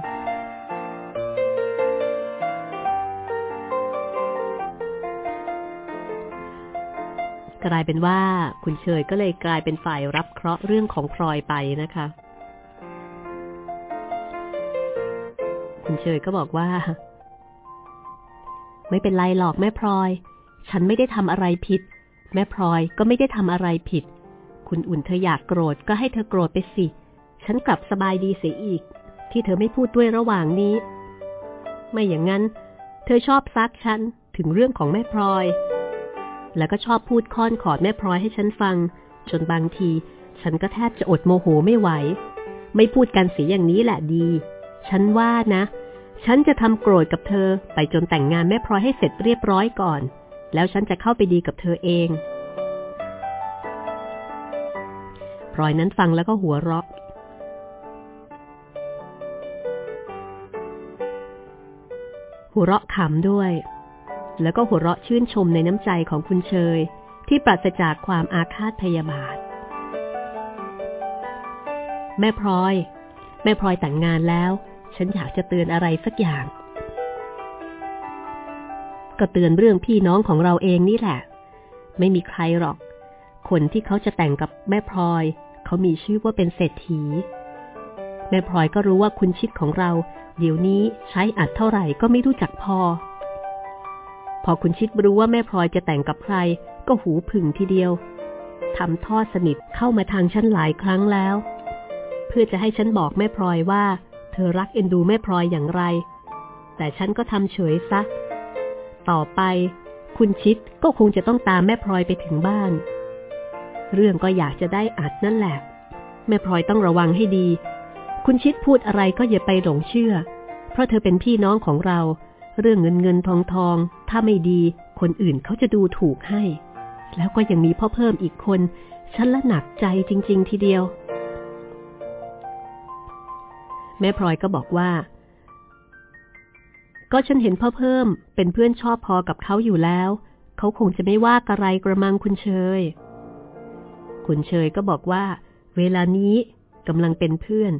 กลายเป็นว่าคุณเชยก็เลยกลายเป็นฝ่ายรับเคราะห์เรื่องของพลอยไปนะคะ คุณเชยก็บอกว่า ไม่เป็นไรหรอกแม่พลอย ฉันไม่ได้ทำอะไรผิด แม่พลอยก็ไม่ได้ทำอะไรผิด คุณอุ่นเธออยากโกรธก็ให้เธอโกรธไปสิ ฉันกลับสบายดีเสียอีก ที่เธอไม่พูดด้วยระหว่างนี้ ไม่อย่างนั้น เธอชอบซักฉันถึงเรื่องของแม่พลอย แล้วก็ชอบพูดค้อนขอดแม่พลอยให้ฉันฟัง จนบางที ฉันก็แทบจะอดโมโหไม่ไหว ไม่พูดกันเสียอย่างนี้แหละดี ฉันว่านะ ฉันจะทำโกรธกับเธอไปจนแต่งงานแม่พลอยให้เสร็จเรียบร้อยก่อน แล้วฉันจะเข้าไปดีกับเธอเองพลอยนั้นฟังแล้วก็หัวเราะ หัวเราะขำด้วย แล้วก็หัวเราะชื่นชมในน้ำใจของคุณเชย ที่ปราศจากความอาฆาตพยาบาท แม่พลอย แม่พลอยแต่งงานแล้ว ฉันอยากจะเตือนอะไรสักอย่าง ก็เตือนเรื่องพี่น้องของเราเองนี่แหละ ไม่มีใครหรอก คนที่เขาจะแต่งกับแม่พลอย เขามีชื่อว่าเป็นเศรษฐี แม่พลอยก็รู้ว่าคุณชิดของเรา เดี๋ยวนี้ใช้อัดเท่าไหร่ก็ไม่รู้จักพอ พอคุณชิดรู้ว่าแม่พลอยจะแต่งกับใคร ก็หูผึ่งทีเดียวทำทอดสนิทเข้ามาทางฉันหลายครั้งแล้ว เพื่อจะให้ฉันบอกแม่พลอยว่า เธอรักเอ็นดูแม่พลอยอย่างไร แต่ฉันก็ทำเฉยซะ ต่อไป คุณชิดก็คงจะต้องตามแม่พลอยไปถึงบ้าน เรื่องก็อยากจะได้อัดนั่นแหละ แม่พลอยต้องระวังให้ดี คุณชิดพูดอะไรก็อย่าไปหลงเชื่อ เพราะเธอเป็นพี่น้องของเรา เรื่องเงินเงินทองทอง ถ้าไม่ดีคนอื่นเขาจะดูถูกให้ แล้วก็ยังมีพ่อเพิ่มอีกคนฉันละหนักใจจริง ๆ ทีเดียว แม่พลอยก็บอกว่า ก็ฉันเห็นพ่อเพิ่มเป็นเพื่อนชอบพอกับเขาอยู่แล้ว เขาคงจะไม่ว่ากระไรกระมังคุณเชย คุณเชยก็บอกว่า เวลานี้กำลังเป็นเพื่อน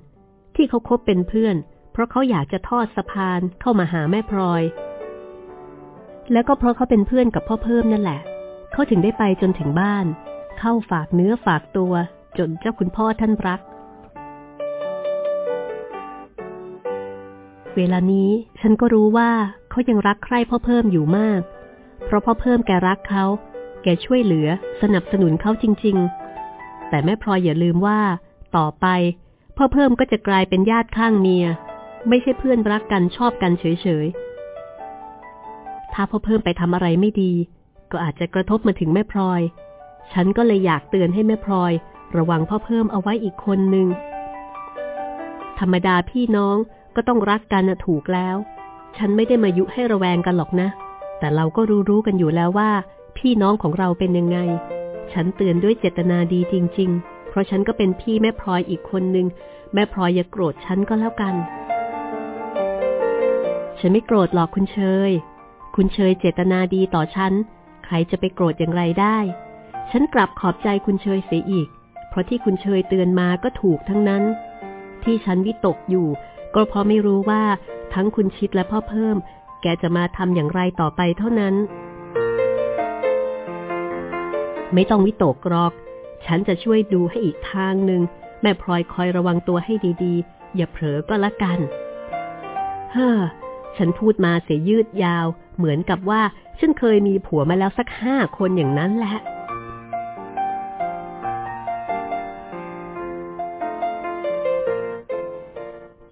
ที่เขาคบเป็นเพื่อน เพราะเขาอยากจะทอดสะพานเข้ามาหาแม่พลอย แล้วก็เพราะเขาเป็นเพื่อนกับพ่อเพิ่มนั่นแหละ เขาถึงได้ไปจนถึงบ้าน เข้าฝากเนื้อฝากตัวจนเจ้าคุณพ่อท่านรัก เวลานี้ฉันก็รู้ว่าเขายังรักใคร่พ่อเพิ่มอยู่มาก เพราะพ่อเพิ่มแกรักเขา แกช่วยเหลือสนับสนุนเขาจริง ๆ แต่แม่พลอยอย่าลืมว่า ต่อไป พ่อเพิ่มก็จะกลายเป็นญาติข้างเมีย ไม่ใช่เพื่อนรักกันชอบกันเฉยๆ ถ้าพ่อเพิ่มไปทำอะไรไม่ดี ก็อาจจะกระทบมาถึงแม่พลอย ฉันก็เลยอยากเตือนให้แม่พลอย ระวังพ่อเพิ่มเอาไว้อีกคนหนึ่งธรรมดาพี่น้อง ก็ต้องรักกันนะถูกแล้ว ฉันไม่ได้มายุให้ระแวงกันหรอกนะ แต่เราก็รู้รู้กันอยู่แล้วว่า พี่น้องของเราเป็นยังไง ฉันเตือนด้วยเจตนาดีจริง ๆ เพราะฉันก็เป็นพี่แม่พลอยอีกคนหนึ่งแม่พลอยอย่าโกรธฉันก็แล้วกัน ฉันไม่โกรธหรอกคุณเชย คุณเชยเจตนาดีต่อฉัน ใครจะไปโกรธอย่างไรได้ ฉันกลับขอบใจคุณเชยเสียอีก เพราะที่คุณเชยเตือนมาก็ถูกทั้งนั้น ที่ฉันวิตกอยู่ ก็เพราะไม่รู้ว่าทั้งคุณชิดและพ่อเพิ่ม แกจะมาทำอย่างไรต่อไปเท่านั้น ไม่ต้องวิตกหรอก ฉันจะช่วยดูให้อีกทางหนึ่ง แม่พลอยคอยระวังตัวให้ดีๆ อย่าเผลอก็แล้วกัน เฮ้อ ฉันพูดมาเสียยืดยาว เหมือนกับว่าฉันเคยมีผัวมาแล้วสักห้าคนอย่างนั้นแหละ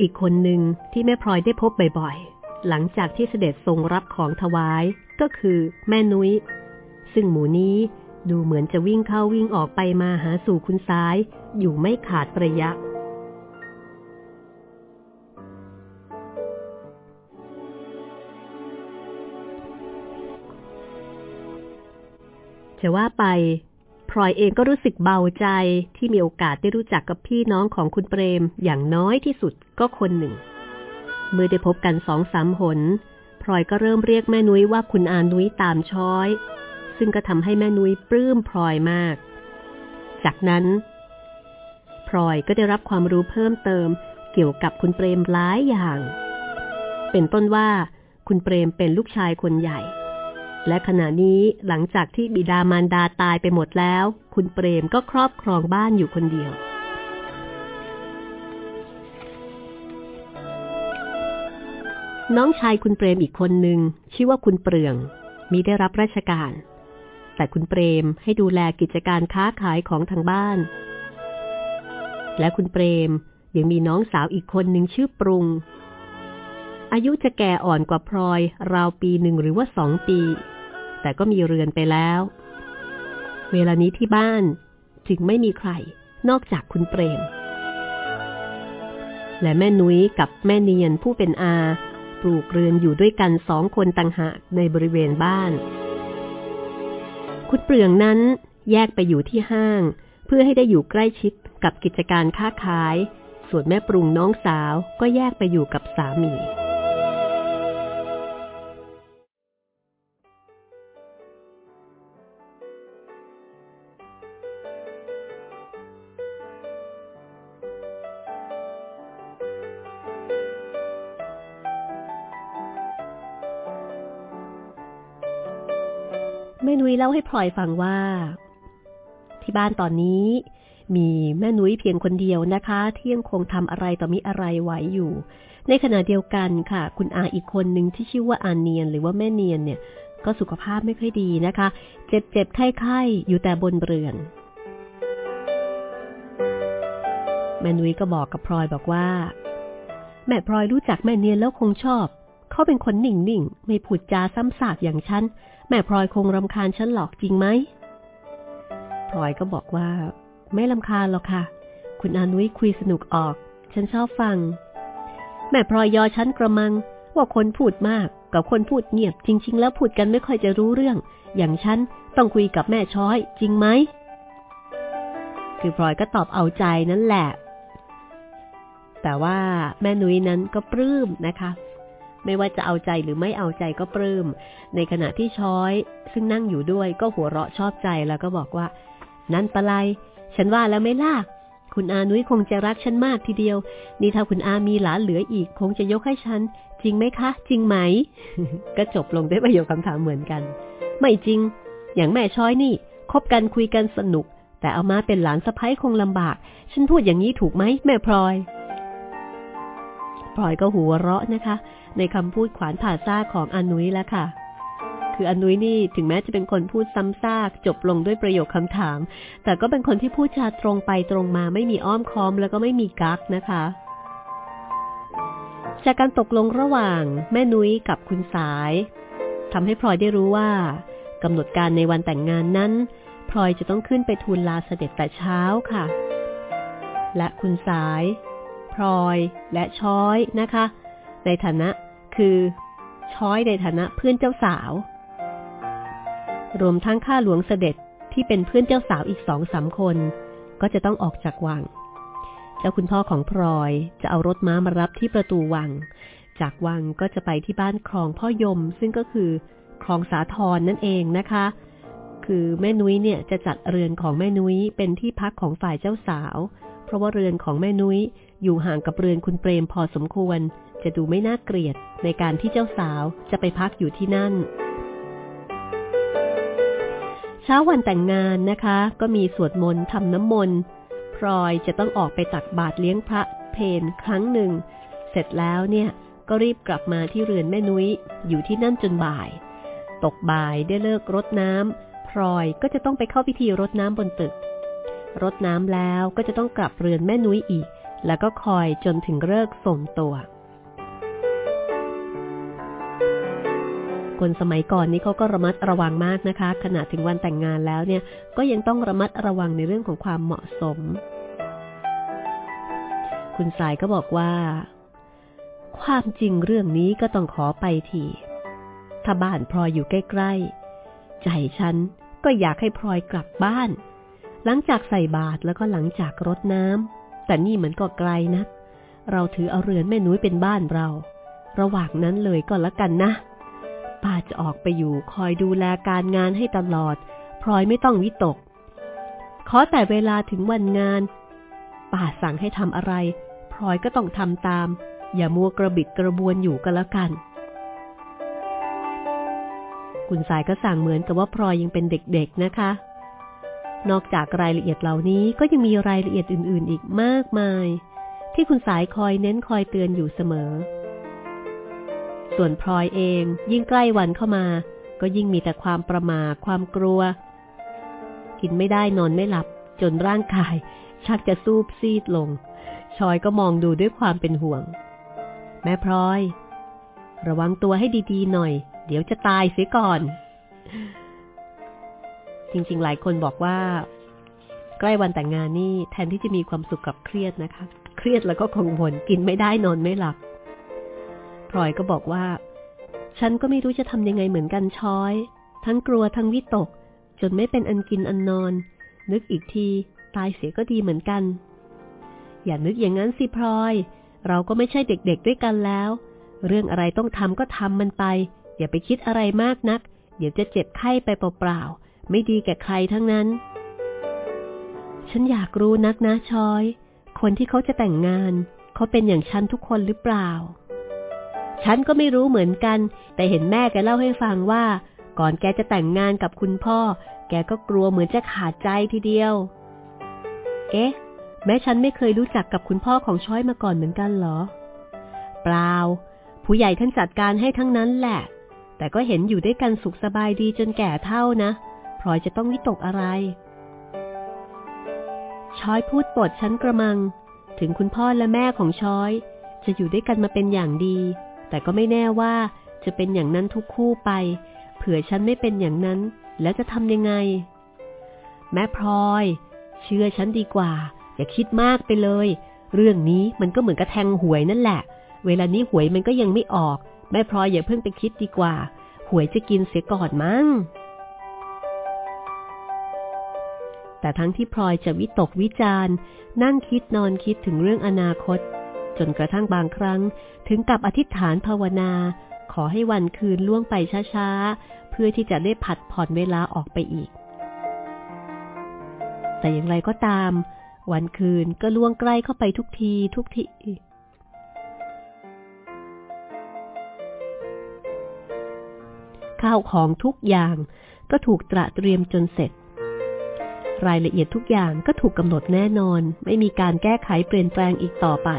อีกคนหนึ่งที่แม่พลอยได้พบบ่อยๆ หลังจากที่เสด็จทรงรับของถวายก็คือแม่นุย้ย ซึ่งหมูนี้ดูเหมือนจะวิ่งเข้าวิ่งออกไปมาหาสู่คุณซ้าย อยู่ไม่ขาดระยะ จะว่าไป พลอยเองก็รู้สึกเบาใจที่มีโอกาสได้รู้จักกับพี่น้องของคุณเปรมอย่างน้อยที่สุดก็คนหนึ่ง เมื่อได้พบกันสองสามหน พลอยก็เริ่มเรียกแม่นุ้ยว่าคุณอานุ้ยตามช้อย ซึ่งก็ทำให้แม่นุ้ยปลื้มพลอยมาก จากนั้น พลอยก็ได้รับความรู้เพิ่มเติมเกี่ยวกับคุณเปรมหลายอย่าง เป็นต้นว่าคุณเปรมเป็นลูกชายคนใหญ่ และขณะนี้หลังจากที่บิดามารดาตายไปหมดแล้ว คุณเปรมก็ครอบครองบ้านอยู่คนเดียว น้องชายคุณเปรมอีกคนหนึ่งชื่อว่าคุณเปลือง มีได้รับราชการ แต่คุณเปรมให้ดูแลกิจการค้าขายของทางบ้าน และคุณเปรมยังมีน้องสาวอีกคนหนึ่งชื่อปรุง อายุจะแก่อ่อนกว่าพลอย ราวปีหนึ่งหรือว่าสองปี แต่ก็มีเรือนไปแล้ว เวลานี้ที่บ้านจึงไม่มีใคร นอกจากคุณเปรม และแม่นุ้ยกับแม่เนียนผู้เป็นอา ปลูกเรือนอยู่ด้วยกันสองคนต่างหากในบริเวณบ้าน คุณเปลืองนั้นแยกไปอยู่ที่ห้าง เพื่อให้ได้อยู่ใกล้ชิดกับกิจการค้าขาย ส่วนแม่ปรุงน้องสาวก็แยกไปอยู่กับสามี ยเล่าให้พลอยฟังว่า ที่บ้านตอนนี้ มีแม่นุ้ยเพียงคนเดียวนะคะที่ยังคงทำอะไรต่อมีอะไรไหวอยู่ ในขณะเดียวกันค่ะ คุณอาอีกคนหนึ่งที่ชื่อว่าอาเนียน หรือว่าแม่เนียนเนี่ย ก็สุขภาพไม่ค่อยดีนะคะ เจ็บเจ็บไข้ไข้อยู่แต่บนเรือนแม่นุ้ยก็บอกกับพลอยบอกว่า แม่พลอยรู้จักแม่เนียนแล้วคงชอบ เขาเป็นคนนิ่งๆ ไม่พูดจาซ้ำซากอย่างฉัน แม่พลอยคงรำคาญฉันหรอกจริงไหมพลอยก็บอกว่า ไม่รำคาญหรอกค่ะ คุณอานุ้ยคุยสนุกออก ฉันชอบฟัง แม่พลอยยอฉันกระมัง ว่าคนพูดมากกับคนพูดเงียบจริง ๆ แล้วพูดกันไม่ค่อยจะรู้เรื่อง อย่างฉันต้องคุยกับแม่ช้อย จริงไหมคือพลอยก็ตอบเอาใจนั่นแหละ แต่ว่าแม่นุ้ยนั้นก็ปลื้มนะคะ ไม่ว่าจะเอาใจหรือไม่เอาใจก็ปลื้ม ในขณะที่ช้อย ซึ่งนั่งอยู่ด้วยก็หัวเราะชอบใจแล้วก็บอกว่า นั่นปะไลฉันว่าแล้วไม่ล่ะ คุณอานุ้ยคงจะรักฉันมากทีเดียว นี่ถ้าคุณอามีหลานเหลืออีก คงจะยกให้ฉัน จริงไหมคะ จริงไหม ก็จบลงด้วยประโยคคำถามเหมือนกัน ไม่จริง อย่างแม่ช้อยนี่ คบกันคุยกันสนุก แต่เอามาเป็นหลานสะพ้ายคงลำบาก ฉันพูดอย่างนี้ถูกไหมแม่พลอยพลอยก็หัวเราะนะคะ ในคำพูดขวานผ่าซ่าของอนุ้ยแล้วค่ะ คืออนุ้ยนี่ถึงแม้จะเป็นคนพูดซ้ำซากจบลงด้วยประโยคคำถาม แต่ก็เป็นคนที่พูดจาตรงไปตรงมาไม่มีอ้อมค้อมแล้วก็ไม่มีกักนะคะ จากการตกลงระหว่างแม่นุ้ยกับคุณสายทำให้พลอยได้รู้ว่ากำหนดการในวันแต่งงานนั้นพลอยจะต้องขึ้นไปทูลลาเสด็จแต่เช้าค่ะ และคุณสาย พลอยและช้อยนะคะ ในฐานะ คือ ช้อยในฐานะเพื่อนเจ้าสาว รวมทั้งข้าหลวงเสด็จที่เป็นเพื่อนเจ้าสาวอีกสองสามคน ก็จะต้องออกจากวัง เจ้าคุณพ่อของพลอยจะเอารถม้ามารับที่ประตูวัง จากวังก็จะไปที่บ้านคลองพ่อยม ซึ่งก็คือคลองสาทรนนั่นเองนะคะ คือแม่นุ้ยเนี่ยจะจัดเรือนของแม่นุ้ยเป็นที่พักของฝ่ายเจ้าสาว เพราะว่าเรือนของแม่นุ้ยอยู่ห่างกับเรือนคุณเปรมพอสมควร จะดูไม่น่าเกลียดในการที่เจ้าสาวจะไปพักอยู่ที่นั่น เช้าวันแต่งงานนะคะ ก็มีสวดมนต์ทำน้ำมนต์พลอยจะต้องออกไปตักบาตรเลี้ยงพระเพนครั้งหนึ่ง เสร็จแล้วเนี่ยก็รีบกลับมาที่เรือนแม่นุ้ยอยู่ที่นั่นจนบ่าย ตกบ่ายได้เลิกรดน้ำพลอยก็จะต้องไปเข้าพิธีรดน้ำบนตึกรดน้ำแล้วก็จะต้องกลับเรือนแม่นุ้ยอีก แล้วก็คอยจนถึงเลิกส่งตัว คนสมัยก่อนนี้เขาก็ระมัดระวังมากนะคะ ขณะถึงวันแต่งงานแล้วเนี่ยก็ยังต้องระมัดระวังในเรื่องของความเหมาะสม คุณสายก็บอกว่า ความจริงเรื่องนี้ก็ต้องขอไปทีถ้าบ้านพลอยอยู่ใกล้ๆ ใจฉันก็อยากให้พลอยกลับบ้าน หลังจากใส่บาตรแล้วก็หลังจากรดน้ำแต่นี่มันก็ไกลนะัก เราถือเอาเรือนแม่นุ้ยเป็นบ้านเรา ระหว่างนั้นเลยก็แล้วกันนะ ป้าจะออกไปอยู่คอยดูแลการงานให้ตลอด พลอยไม่ต้องวิตก ขอแต่เวลาถึงวันงาน ป้าสั่งให้ทำอะไร พลอยก็ต้องทำตาม อย่ามัวกระบิดกระบวนอยู่กันแล้วกัน คุณสายก็สั่งเหมือนกับว่าพลอยยังเป็นเด็กๆนะคะ นอกจากรายละเอียดเหล่านี้ก็ยังมีรายละเอียดอื่นๆ อีกมากมาย ที่คุณสายคอยเน้นคอยเตือนอยู่เสมอ ส่วนพลอยเองยิ่งใกล้วันเข้ามา ก็ยิ่งมีแต่ความประมาความกลัว กินไม่ได้นอนไม่หลับ จนร่างกาย ชักจะซูบซีดลง ชอยก็มองดูด้วยความเป็นห่วง แม่พลอย ระวังตัวให้ดีๆหน่อย เดี๋ยวจะตายเสียก่อน จริงๆ หลายคนบอกว่า ใกล้วันแต่งงานนี่แทนที่จะมีความสุขกับเครียดนะคะ เครียดแล้วก็กังวลกินไม่ได้นอนไม่หลับ พลอยก็บอกว่า ฉันก็ไม่รู้จะทำยังไงเหมือนกันช้อย ทั้งกลัวทั้งวิตก จนไม่เป็นอันกินอันนอน นึกอีกทีตายเสียก็ดีเหมือนกัน อย่านึกอย่างนั้นสิพลอย เราก็ไม่ใช่เด็กๆด้วยกันแล้ว เรื่องอะไรต้องทำก็ทำมันไป อย่าไปคิดอะไรมากนัก เดี๋ยวจะเจ็บไข้ไปเปล่าๆไม่ดีแก่ใครทั้งนั้น ฉันอยากรู้นักนะชอย คนที่เขาจะแต่งงาน เขาเป็นอย่างฉันทุกคนหรือเปล่า ฉันก็ไม่รู้เหมือนกัน แต่เห็นแม่แกเล่าให้ฟังว่า ก่อนแกจะแต่งงานกับคุณพ่อ แกก็กลัวเหมือนจะขาดใจทีเดียว เอ๊ะ แม้ฉันไม่เคยรู้จักกับคุณพ่อของช้อยมาก่อนเหมือนกันเหรอ เปล่า ผู้ใหญ่ท่านจัดการให้ทั้งนั้นแหละ แต่ก็เห็นอยู่ด้วยกันสุขสบายดีจนแก่เท่านะพลอยจะต้องวิตกอะไร ช้อยพูดปดฉันกระมัง ถึงคุณพ่อและแม่ของช้อย จะอยู่ด้วยกันมาเป็นอย่างดี แต่ก็ไม่แน่ว่าจะเป็นอย่างนั้นทุกคู่ไป เผื่อฉันไม่เป็นอย่างนั้น แล้วจะทำยังไง แม่พลอย เชื่อฉันดีกว่า อย่าคิดมากไปเลย เรื่องนี้มันก็เหมือนกระแทงหวยนั่นแหละ เวลานี้หวยมันก็ยังไม่ออก แม่พลอยอย่าเพิ่งไปคิดดีกว่า หวยจะกินเสียก่อนมั้ง แต่ทั้งที่พลอยจะวิตกวิจารณ์ นั่งคิดนอนคิดถึงเรื่องอนาคต จนกระทั่งบางครั้ง ถึงกับอธิษฐานภาวนา ขอให้วันคืนล่วงไปช้าๆ เพื่อที่จะได้ผัดผ่อนเวลาออกไปอีก แต่อย่างไรก็ตาม วันคืนก็ล่วงใกล้เข้าไปทุกทีทุกทีข้าวของทุกอย่างก็ถูกตระเตรียมจนเสร็จ รายละเอียดทุกอย่างก็ถูกกำหนดแน่นอน ไม่มีการแก้ไขเปลี่ยนแปลงอีกต่อไป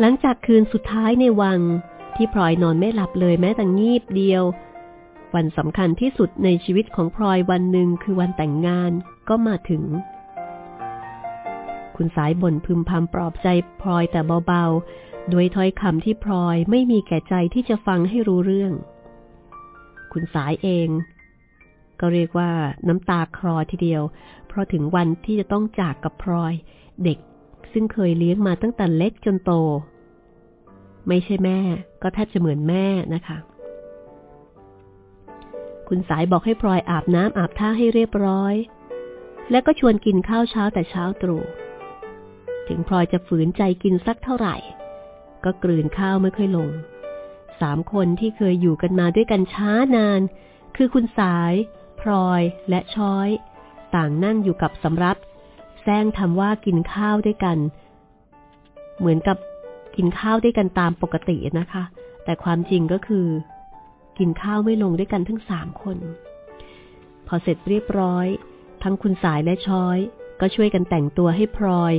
หลังจากคืนสุดท้ายในวังที่พลอยนอนไม่หลับเลยแม้แต่งีบเดียว วันสำคัญที่สุดในชีวิตของพลอยวันหนึ่งคือวันแต่งงานก็มาถึง คุณสายบ่นพึมพำปลอบใจพลอยแต่เบาๆ ด้วยถ้อยคำที่พลอยไม่มีแก่ใจที่จะฟังให้รู้เรื่อง คุณสายเอง ก็เรียกว่าน้ำตาคลอทีเดียว เพราะถึงวันที่จะต้องจากกับพลอย เด็ก ซึ่งเคยเลี้ยงมาตั้งแต่เล็กจนโต ไม่ใช่แม่ ก็แทบจะเหมือนแม่นะคะ คุณสายบอกให้พลอยอาบน้ำอาบท่าให้เรียบร้อย และก็ชวนกินข้าวเช้าแต่เช้าตรู่ ถึงพลอยจะฝืนใจกินสักเท่าไหร่ ก็กลืนข้าวไม่ค่อยลง สามคนที่เคยอยู่กันมาด้วยกันช้านาน คือคุณสาย พลอยและช้อย ต่างนั่งอยู่กับสำรับ แซงทำว่ากินข้าวด้วยกัน เหมือนกับกินข้าวด้วยกันตามปกตินะคะ แต่ความจริงก็คือ กินข้าวไม่ลงด้วยกันทั้งสามคน พอเสร็จเรียบร้อย ทั้งคุณสายและช้อย ก็ช่วยกันแต่งตัวให้พลอย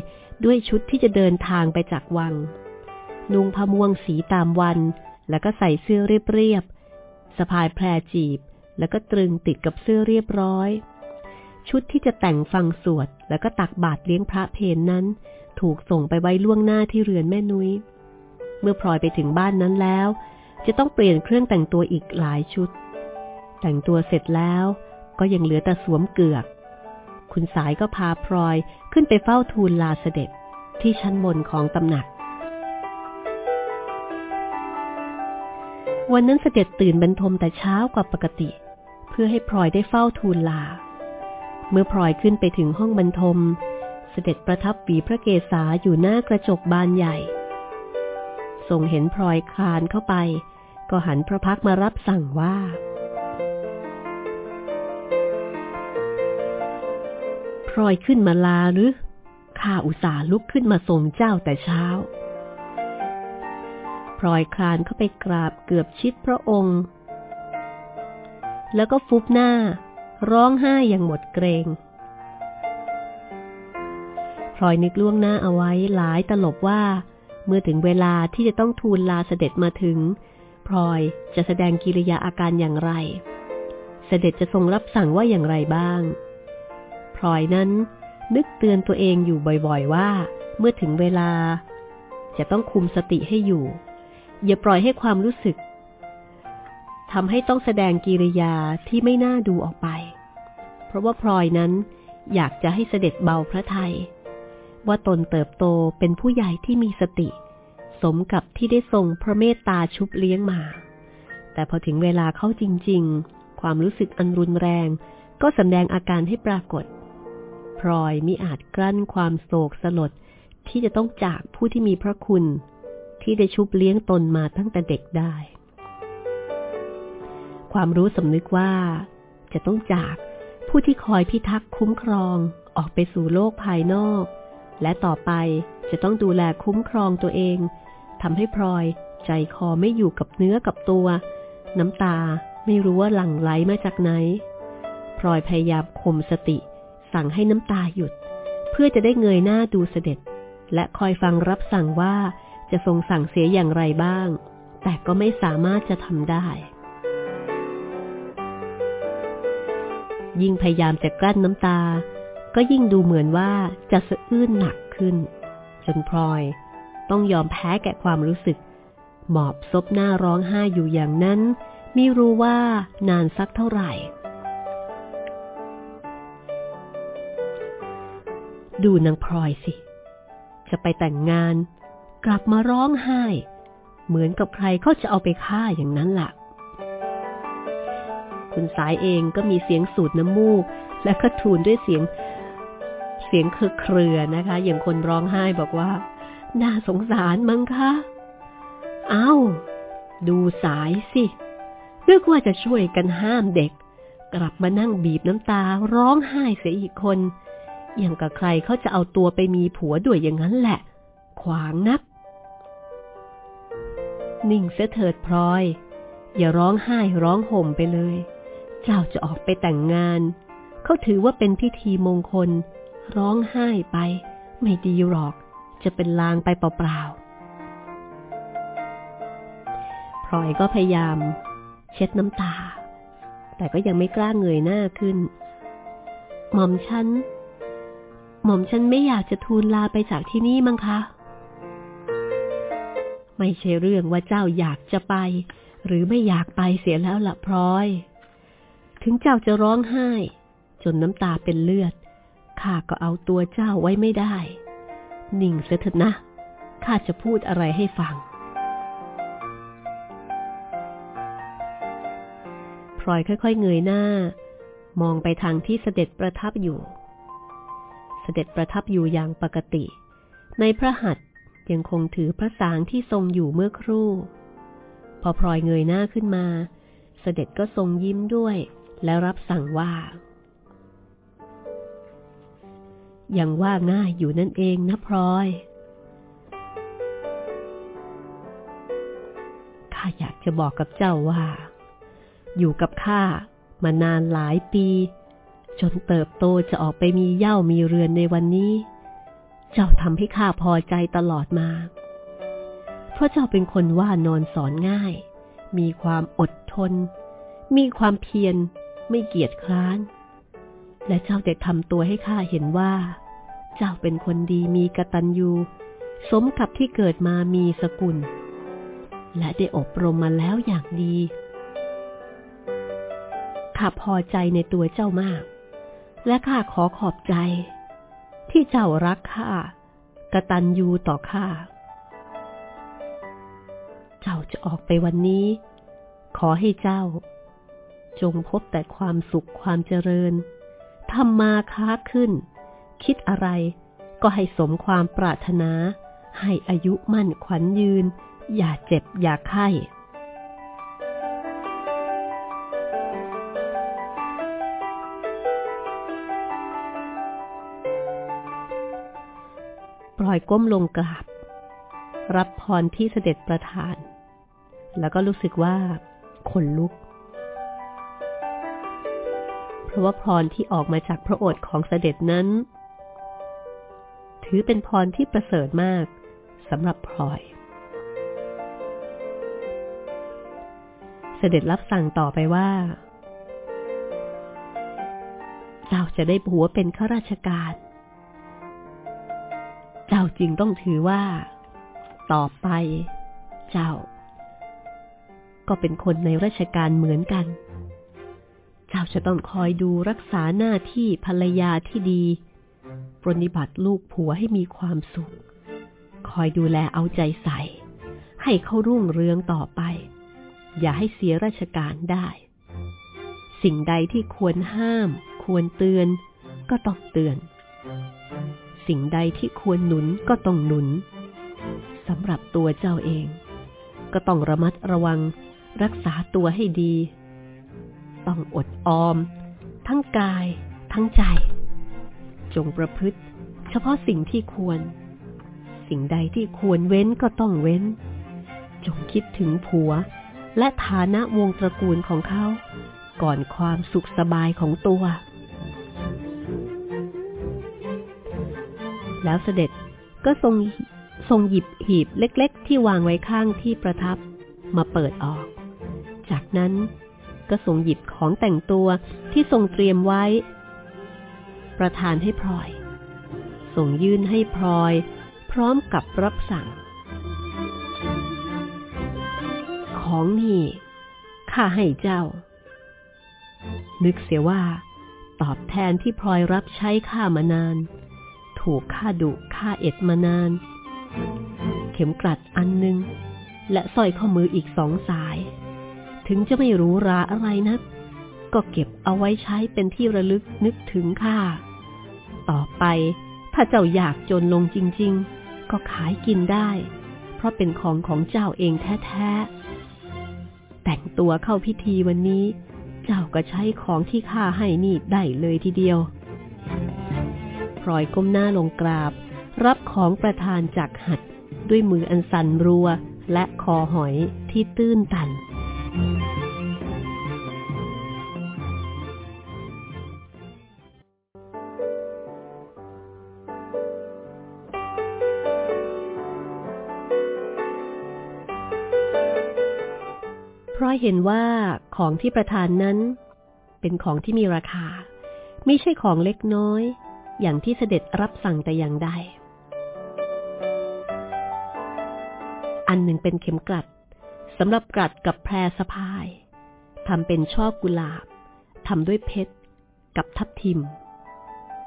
ด้วยชุดที่จะเดินทางไปจากวัง นุ่งผ้าม่วงสีตามวัน แล้วก็ใส่เสื้อเรียบๆสะพายแพรจีบ แล้วก็ตรึงติดกับเสื้อเรียบร้อย ชุดที่จะแต่งฟังสวด แล้วก็ตักบาตรเลี้ยงพระเพนนั้น ถูกส่งไปไว้ล่วงหน้าที่เรือนแม่นุย้ย เมื่อพลอยไปถึงบ้านนั้นแล้ว จะต้องเปลี่ยนเครื่องแต่งตัวอีกหลายชุด แต่งตัวเสร็จแล้วก็ยังเหลือแต่สวมเกือก คุณสายก็พาพลอยขึ้นไปเฝ้าทูลลาเสด็จที่ชั้นบนของตำหนัก วันนั้นเสด็จตื่นบรรทมแต่เช้ากว่าปกติ เพื่อให้พลอยได้เฝ้าทูลลา เมื่อพลอยขึ้นไปถึงห้องบรรทม เสด็จประทับปีพระเกศาอยู่หน้ากระจกบานใหญ่ ทรงเห็นพลอยคลานเข้าไป ก็หันพระพักมารับสั่งว่า พลอยขึ้นมาลาหรือข้าอุตส่าห์ลุกขึ้นมาส่งเจ้าแต่เช้า พลอยคลานเข้าไปกราบเกือบชิดพระองค์ แล้วก็ฟุบหน้า ร้องไห้อย่างหมดเกรงพลอยนึกล่วงหน้าเอาไว้หลายตลบว่า เมื่อถึงเวลาที่จะต้องทูลลาเสด็จมาถึงพลอยจะแสดงกิริยาอาการอย่างไร เสด็จจะทรงรับสั่งว่าอย่างไรบ้างพลอยนั้นนึกเตือนตัวเองอยู่บ่อยๆว่า เมื่อถึงเวลา จะต้องคุมสติให้อยู่ อย่าปล่อยให้ความรู้สึก ทำให้ต้องแสดงกิริยาที่ไม่น่าดูออกไป เพราะว่าพลอยนั้นอยากจะให้เสด็จเบาพระทยัยว่าตนเติบโตเป็นผู้ใหญ่ที่มีสติ สมกับที่ได้ทรงพระเมตตาชุบเลี้ยงมา แต่พอถึงเวลาเข้าจริง ๆ ความรู้สึกอันรุนแรง ก็สำแดงอาการให้ปรากฏ พลอยมิอาจกลั้นความโศกสลดที่จะต้องจากผู้ที่มีพระคุณ ที่ได้ชุบเลี้ยงตนมาตั้งแต่เด็กได้ ความรู้สำนึกว่า จะต้องจากผู้ที่คอยพิทักษ์คุ้มครองออกไปสู่โลกภายนอก และต่อไปจะต้องดูแลคุ้มครองตัวเองทำให้พลอยใจคอไม่อยู่กับเนื้อกับตัว น้ำตาไม่รู้ว่าหลั่งไหลมาจากไหนพลอยพยายามข่มสติ สั่งให้น้ำตาหยุด เพื่อจะได้เงยหน้าดูเสด็จ และคอยฟังรับสั่งว่าจะทรงสั่งเสียอย่างไรบ้าง แต่ก็ไม่สามารถจะทำได้ ยิ่งพยายามจะกลั้นน้ำตา ก็ยิ่งดูเหมือนว่าจะสะอื้นหนักขึ้น จนพลอยต้องยอมแพ้แก่ความรู้สึก หมอบซบหน้าร้องไห้อยู่อย่างนั้นไม่รู้ว่านานสักเท่าไหร่ ดูนางพลอยสิ จะไปแต่งงาน กลับมาร้องไห้ เหมือนกับใครเขาจะเอาไปฆ่าอย่างนั้นละ่ะ คุณสายเองก็มีเสียงสูดน้ำมูก และก็ทูลด้วยเสียงเสียงเคเครือนะคะ อย่างคนร้องไห้บอกว่า น่าสงสารมั้งคะเอา้าดูสายสินึกว่าจะช่วยกันห้ามเด็ก กลับมานั่งบีบน้ำตาร้องไห้เสียอีกคน อย่างกับใครเขาจะเอาตัวไปมีผัวด้วยอย่างนั้นแหละ ขวางนัก นิ่งเสเถิดพลอย อย่าร้องไห้ร้องห่มไปเลย จ้าจะออกไปแต่งงาน เขาถือว่าเป็นพิธีมงคล ร้องไห้ไป ไม่ดีหรอก จะเป็นลางไปเปล่าๆพลอยก็พยายาม เช็ดน้ำตา แต่ก็ยังไม่กล้าเงยหน้าขึ้น หม่อมฉัน หม่อมฉันไม่อยากจะทูลลาไปจากที่นี่มั้งคะ ไม่ใช่เรื่องว่าเจ้าอยากจะไป หรือไม่อยากไปเสียแล้วละพลอย ถึงเจ้าจะร้องไห้ จนน้ำตาเป็นเลือด ข้าก็เอาตัวเจ้าไว้ไม่ได้ นิ่งเสถิดนะ ข้าจะพูดอะไรให้ฟัง พลอยค่อยๆเงยหน้า มองไปทางที่เสด็จประทับอยู่ เสด็จประทับอยู่อย่างปกติ ในพระหัตถ์ยังคงถือพระสางที่ทรงอยู่เมื่อครู่ พอพลอยเงยหน้าขึ้นมาเสด็จก็ทรงยิ้มด้วย แล้วรับสั่งว่า ยังว่าง่ายอยู่นั่นเองนะพลอย ข้าอยากจะบอกกับเจ้าว่า อยู่กับข้ามานานหลายปี จนเติบโตจะออกไปมีเย่ามีเรือนในวันนี้ เจ้าทำให้ข้าพอใจตลอดมา เพราะเจ้าเป็นคนว่านอนสอนง่าย มีความอดทน มีความเพียร ไม่เกียจคร้าน และเจ้าได้ทำตัวให้ข้าเห็นว่า เจ้าเป็นคนดีมีกตัญญูสมกับที่เกิดมามีสกุล และได้อบรมมาแล้วอย่างดีข้าพอใจในตัวเจ้ามาก และข้าขอขอบใจ ที่เจ้ารักข้ากระตันยูต่อข้า เจ้าจะออกไปวันนี้ ขอให้เจ้า จงพบแต่ความสุขความเจริญทำมาค้าขึ้น คิดอะไรก็ให้สมความปรารถนา ให้อายุมั่นขวัญยืน อย่าเจ็บอย่าไข้ลอยก้มลงกราบ รับพรที่เสด็จประทาน แล้วก็รู้สึกว่าขนลุก ราะว่าพรที่ออกมาจากพระโอษฐ์ของเสด็จนั้น ถือเป็นพรที่ประเสริฐมากสำหรับพลอย เสด็จรับสั่งต่อไปว่าเจ้าจะได้ผัวเป็นข้าราชการเจ้าจึงต้องถือว่า ต่อไป เจ้า ก็เป็นคนในราชการเหมือนกัน จ้าจะต้องคอยดูรักษาหน้าที่ภรรยาที่ดี ปรนิบัติลูกผัวให้มีความสุข คอยดูแลเอาใจใส่ ให้เขารุ่งเรืองต่อไป อย่าให้เสียราชการได้ สิ่งใดที่ควรห้าม ควรเตือน ก็ต้องเตือน สิ่งใดที่ควรหนุนก็ต้องหนุนสำหรับตัวเจ้าเอง ก็ต้องระมัดระวัง รักษาตัวให้ดี ต้องอดออม ทั้งกาย ทั้งใจ จงประพฤติ เฉพาะสิ่งที่ควร สิ่งใดที่ควรเว้นก็ต้องเว้น จงคิดถึงผัว และฐานะวงตระกูลของเขา ก่อนความสุขสบายของตัว แล้วเสด็จก็ทรงทรงหยิบหีบเล็ก ๆ ที่วางไว้ข้างที่ประทับมาเปิดออก จากนั้น ก็ทรงหยิบของแต่งตัวที่ทรงเตรียมไว้ ประทานให้พลอย ส่งยื่นให้พลอย พร้อมกับรับสั่ง ของนี่ข้าให้เจ้า นึกเสียว่า ตอบแทนที่พลอยรับใช้ข้ามานาน ถูกฆ่าดุฆ่าเอ็ดมานาน เข็มกลัดอันหนึ่งและสร้อยข้อมืออีกสองสาย ถึงจะไม่รู้ราอะไรนะัก ก็เก็บเอาไว้ใช้เป็นที่ระลึกนึกถึงข้าต่อไปถ้าเจ้าอยากจนลงจริง ๆ ก็ขายกินได้ เพราะเป็นของของเจ้าเองแท้ๆ แต่งตัวเข้าพิธีวันนี้ เจ้าก็ใช้ของที่ข้าให้นี่ได้เลยทีเดียวพลอยก้มหน้าลงกราบ รับของประทานจากหัดด้วยมืออันสั่นรัวและคอหอยที่ตื้นตัน เพราะเห็นว่าของที่ประทานนั้น เป็นของที่มีราคา ไม่ใช่ของเล็กน้อย อย่างที่เสด็จรับสั่งแต่อย่างใด อันหนึ่งเป็นเข็มกลัด สำหรับกลัดกับแพรสะพายทำเป็นช่อกุหลาบทำด้วยเพชร กับทับทิม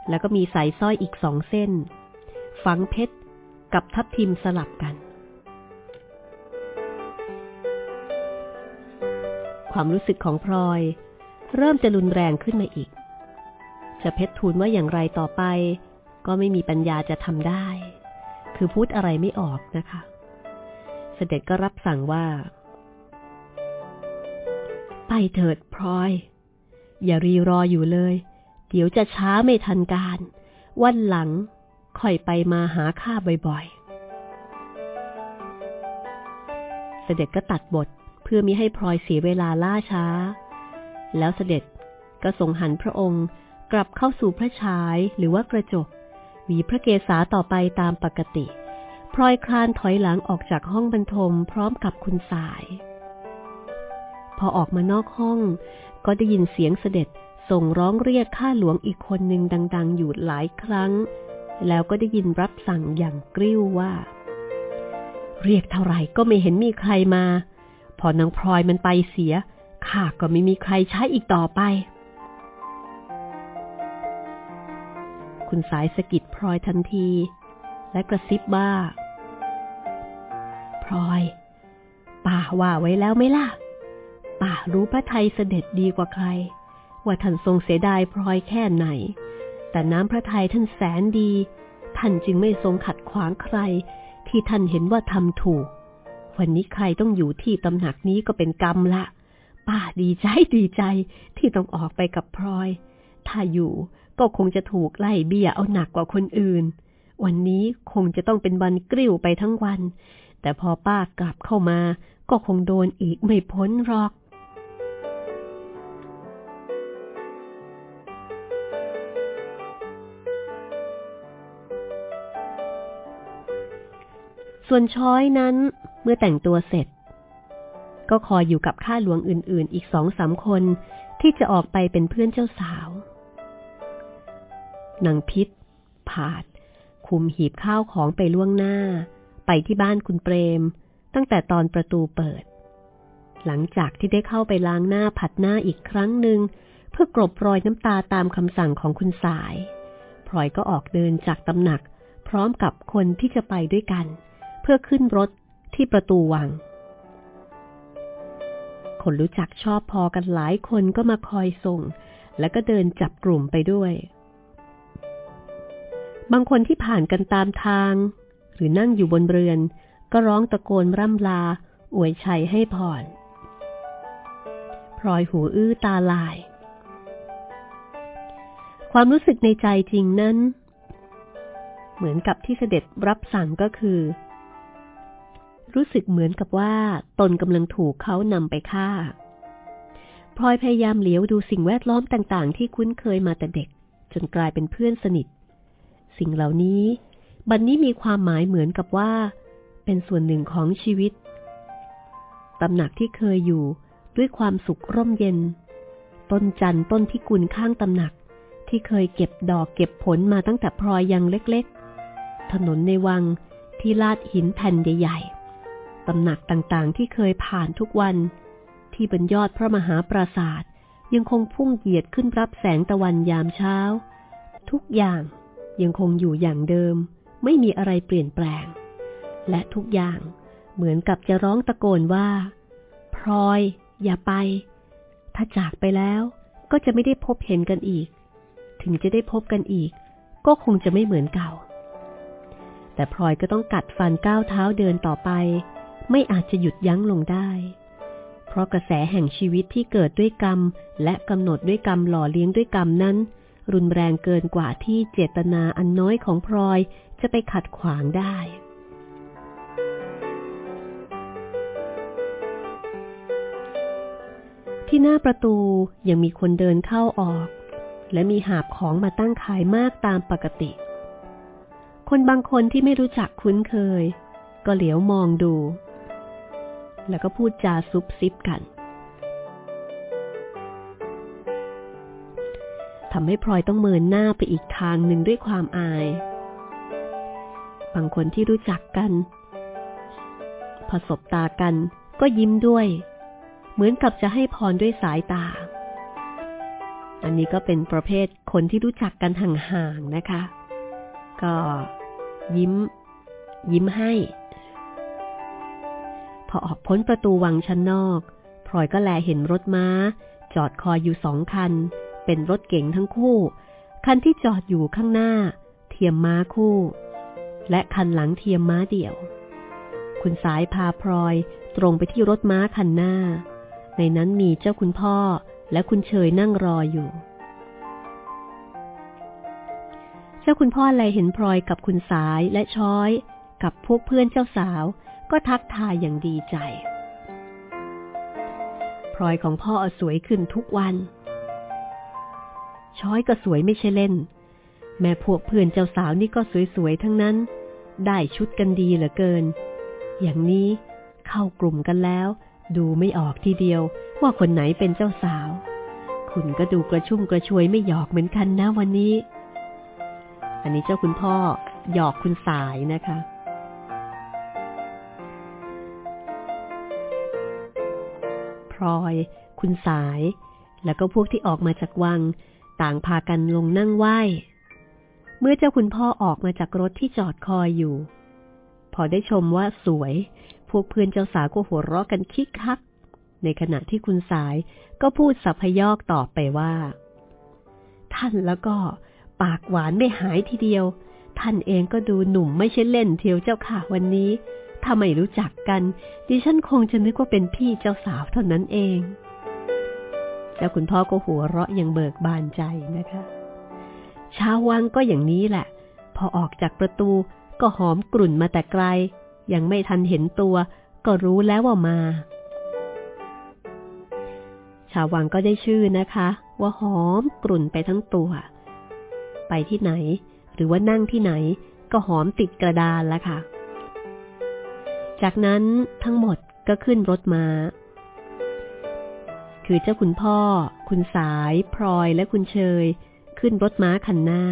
แล้วก็มีสายสร้อยอีกสองเส้น ฝังเพชร กับทับทิมสลับกัน ความรู้สึกของพลอย เริ่มจะรุนแรงขึ้นมาอีก จะเพชรทูลว่าอย่างไรต่อไป ก็ไม่มีปัญญาจะทำได้ คือพูดอะไรไม่ออกนะคะ เสด็จก็รับสั่งว่า ไปเถิดพลอย อย่ารีรออยู่เลย เดี๋ยวจะช้าไม่ทันการ วันหลังค่อยไปมาหาข้าบ่อยๆ เสด็จก็ตัดบทเพื่อมิให้พลอยเสียเวลาล่าช้า แล้วเสด็จก็ทรงหันพระองค์กลับเข้าสู่พระชายหรือว่ากระจก มีพระเกศาต่อไปตามปกติพลอยคลานถอยหลังออกจากห้องบรรทมพร้อมกับคุณสาย พอออกมานอกห้อง ก็ได้ยินเสียงเสด็จส่งร้องเรียกข้าหลวงอีกคนหนึ่งดัง ๆ อยู่หลายครั้ง แล้วก็ได้ยินรับสั่งอย่างกริ้วว่า เรียกเท่าไหร่ก็ไม่เห็นมีใครมา พอนางพลอยมันไปเสียข้าก็ไม่มีใครใช้อีกต่อไป คุณสายสกิดพลอยทันที และกระซิบว่าพลอย ป่าว่าไว้แล้วไหมล่ะ ป่ารู้พระไทยเสด็จดีกว่าใคร ว่าท่านทรงเสียดายพลอยแค่ไหน แต่น้ำพระไทยท่านแสนดี ท่านจึงไม่ทรงขัดขวางใคร ที่ท่านเห็นว่าทำถูก วันนี้ใครต้องอยู่ที่ตำหนักนี้ก็เป็นกรรมละ ป้าดีใจดีใจที่ต้องออกไปกับพลอย ถ้าอยู่ก็คงจะถูกไล่เบี้ยเอาหนักกว่าคนอื่น วันนี้คงจะต้องเป็นวันกริ้วไปทั้งวัน แต่พอป้ากลับเข้ามาก็คงโดนอีกไม่พ้นหรอก ส่วนช้อยนั้นเมื่อแต่งตัวเสร็จ ก็คอยอยู่กับข้าหลวงอื่น ๆ อีกสองสามคนที่จะออกไปเป็นเพื่อนเจ้าสาวนางพิษ ผาด คุมหีบข้าวของไปล่วงหน้า ไปที่บ้านคุณเปรม ตั้งแต่ตอนประตูเปิด หลังจากที่ได้เข้าไปล้างหน้าผัดหน้าอีกครั้งหนึ่ง เพื่อกรบรอยน้ำตาตามคำสั่งของคุณสายพลอยก็ออกเดินจากตำหนัก พร้อมกับคนที่จะไปด้วยกัน พื่อขึ้นรถที่ประตูวัง คนรู้จักชอบพอกันหลายคนก็มาคอยส่ง แล้วก็เดินจับกลุ่มไปด้วย บางคนที่ผ่านกันตามทาง หรือนั่งอยู่บนเรือน ก็ร้องตะโกนร่ำลา อวยชัยให้พรพลอยหูอื้อตาลาย ความรู้สึกในใจจริงนั้น เหมือนกับที่เสด็จรับสั่งก็คือ รู้สึกเหมือนกับว่าตนกำลังถูกเขานำไปฆ่าพลอยพยายามเหลียวดูสิ่งแวดล้อมต่างๆ ที่คุ้นเคยมาแต่เด็ก จนกลายเป็นเพื่อนสนิท สิ่งเหล่านี้ บัดนนี้มีความหมายเหมือนกับว่า เป็นส่วนหนึ่งของชีวิตตำหนักที่เคยอยู่ด้วยความสุขร่มเย็น ต้นจันต้นพิกุลข้างตำหนักที่เคยเก็บดอกเก็บผลมาตั้งแต่พลอยยังเล็กๆ ถนนในวังที่ลาดหินแผ่นใหญ่ๆ ตำหนักต่างๆ ที่เคยผ่านทุกวัน ที่บนยอดพระมหาปราศาสตร์ยังคงพุ่งเหยียดขึ้นรับแสงตะวันยามเช้า ทุกอย่างยังคงอยู่อย่างเดิม ไม่มีอะไรเปลี่ยนแปลง และทุกอย่างเหมือนกับจะร้องตะโกนว่าพลอย อย่าไป ถ้าจากไปแล้วก็จะไม่ได้พบเห็นกันอีก ถึงจะได้พบกันอีก ก็คงจะไม่เหมือนเก่า แต่พลอยก็ต้องกัดฟันก้าวเท้าเดินต่อไป ไม่อาจจะหยุดยั้งลงได้ เพราะกระแสแห่งชีวิตที่เกิดด้วยกรรม และกำหนดด้วยกรรมหล่อเลี้ยงด้วยกรรมนั้น รุนแรงเกินกว่าที่เจตนาอันน้อยของพลอยจะไปขัดขวางได้ ที่หน้าประตูยังมีคนเดินเข้าออก และมีหาบของมาตั้งขายมากตามปกติ คนบางคนที่ไม่รู้จักคุ้นเคย ก็เหลียวมองดู แล้วก็พูดจาซุบซิบกันทำให้พลอยต้องเมินหน้าไปอีกทางหนึ่งด้วยความอาย บางคนที่รู้จักกันพอสบตากันก็ยิ้มด้วย เหมือนกับจะให้พรด้วยสายตา อันนี้ก็เป็นประเภทคนที่รู้จักกันห่างๆนะคะ ก็ยิ้ม ยิ้มให้ พอออกพ้นประตูวังชั้นนอก พลอยก็แลเห็นรถม้า จอดคอยอยู่สองคัน เป็นรถเก๋งทั้งคู่ คันที่จอดอยู่ข้างหน้า เทียมม้าคู่ และคันหลังเทียมม้าเดี่ยว คุณสายพาพลอยตรงไปที่รถม้าคันหน้า ในนั้นมีเจ้าคุณพ่อและคุณเฉยนั่งรออยู่ เจ้าคุณพ่อเลยเห็นพลอยกับคุณสายและช้อย กับพวกเพื่อนเจ้าสาว ก็ทักทายอย่างดีใจ พลอยของพ่อสวยขึ้นทุกวัน ช้อยก็สวยไม่ใช่เล่น แม่พวกเพื่อนเจ้าสาวนี่ก็สวยๆทั้งนั้น ได้ชุดกันดีเหลือเกิน อย่างนี้เข้ากลุ่มกันแล้ว ดูไม่ออกทีเดียวว่าคนไหนเป็นเจ้าสาว คุณก็ดูกระชุ่มกระชวยไม่หยอกเหมือนกันนะวันนี้ อันนี้เจ้าคุณพ่อหยอกคุณสายนะคะ พลอย คุณสาย แล้วก็พวกที่ออกมาจากวัง ต่างพากันลงนั่งไหว้ เมื่อเจ้าคุณพ่อออกมาจากรถที่จอดคอยอยู่ พอได้ชมว่าสวย พวกเพื่อนเจ้าสาวก็หัวเราะกันคิกคัก ในขณะที่คุณสายก็พูดสัพยอกตอบไปว่า ท่านแล้วก็ปากหวานไม่หายทีเดียว ท่านเองก็ดูหนุ่มไม่ใช่เล่นเทียวเจ้าค่ะวันนี้ ถ้าไม่รู้จักกัน ดิฉันคงจะนึกว่าเป็นพี่เจ้าสาวเท่านั้นเอง แล้วคุณพ่อก็หัวเราะยังเบิกบานใจนะคะชาววังก็อย่างนี้แหละ พอออกจากประตูก็หอมกลุ่นมาแต่ไกล ยังไม่ทันเห็นตัว ก็รู้แล้วว่ามา ชาววังก็ได้ชื่อนะคะ ว่าหอมกลุ่นไปทั้งตัว ไปที่ไหน หรือว่านั่งที่ไหน ก็หอมติดกระดานล้วค่ะ จากนั้นทั้งหมดก็ขึ้นรถมาคือเจ้าคุณพ่อ คุณสาย พลอยและคุณเชย ขึ้นรถม้าคันหน้า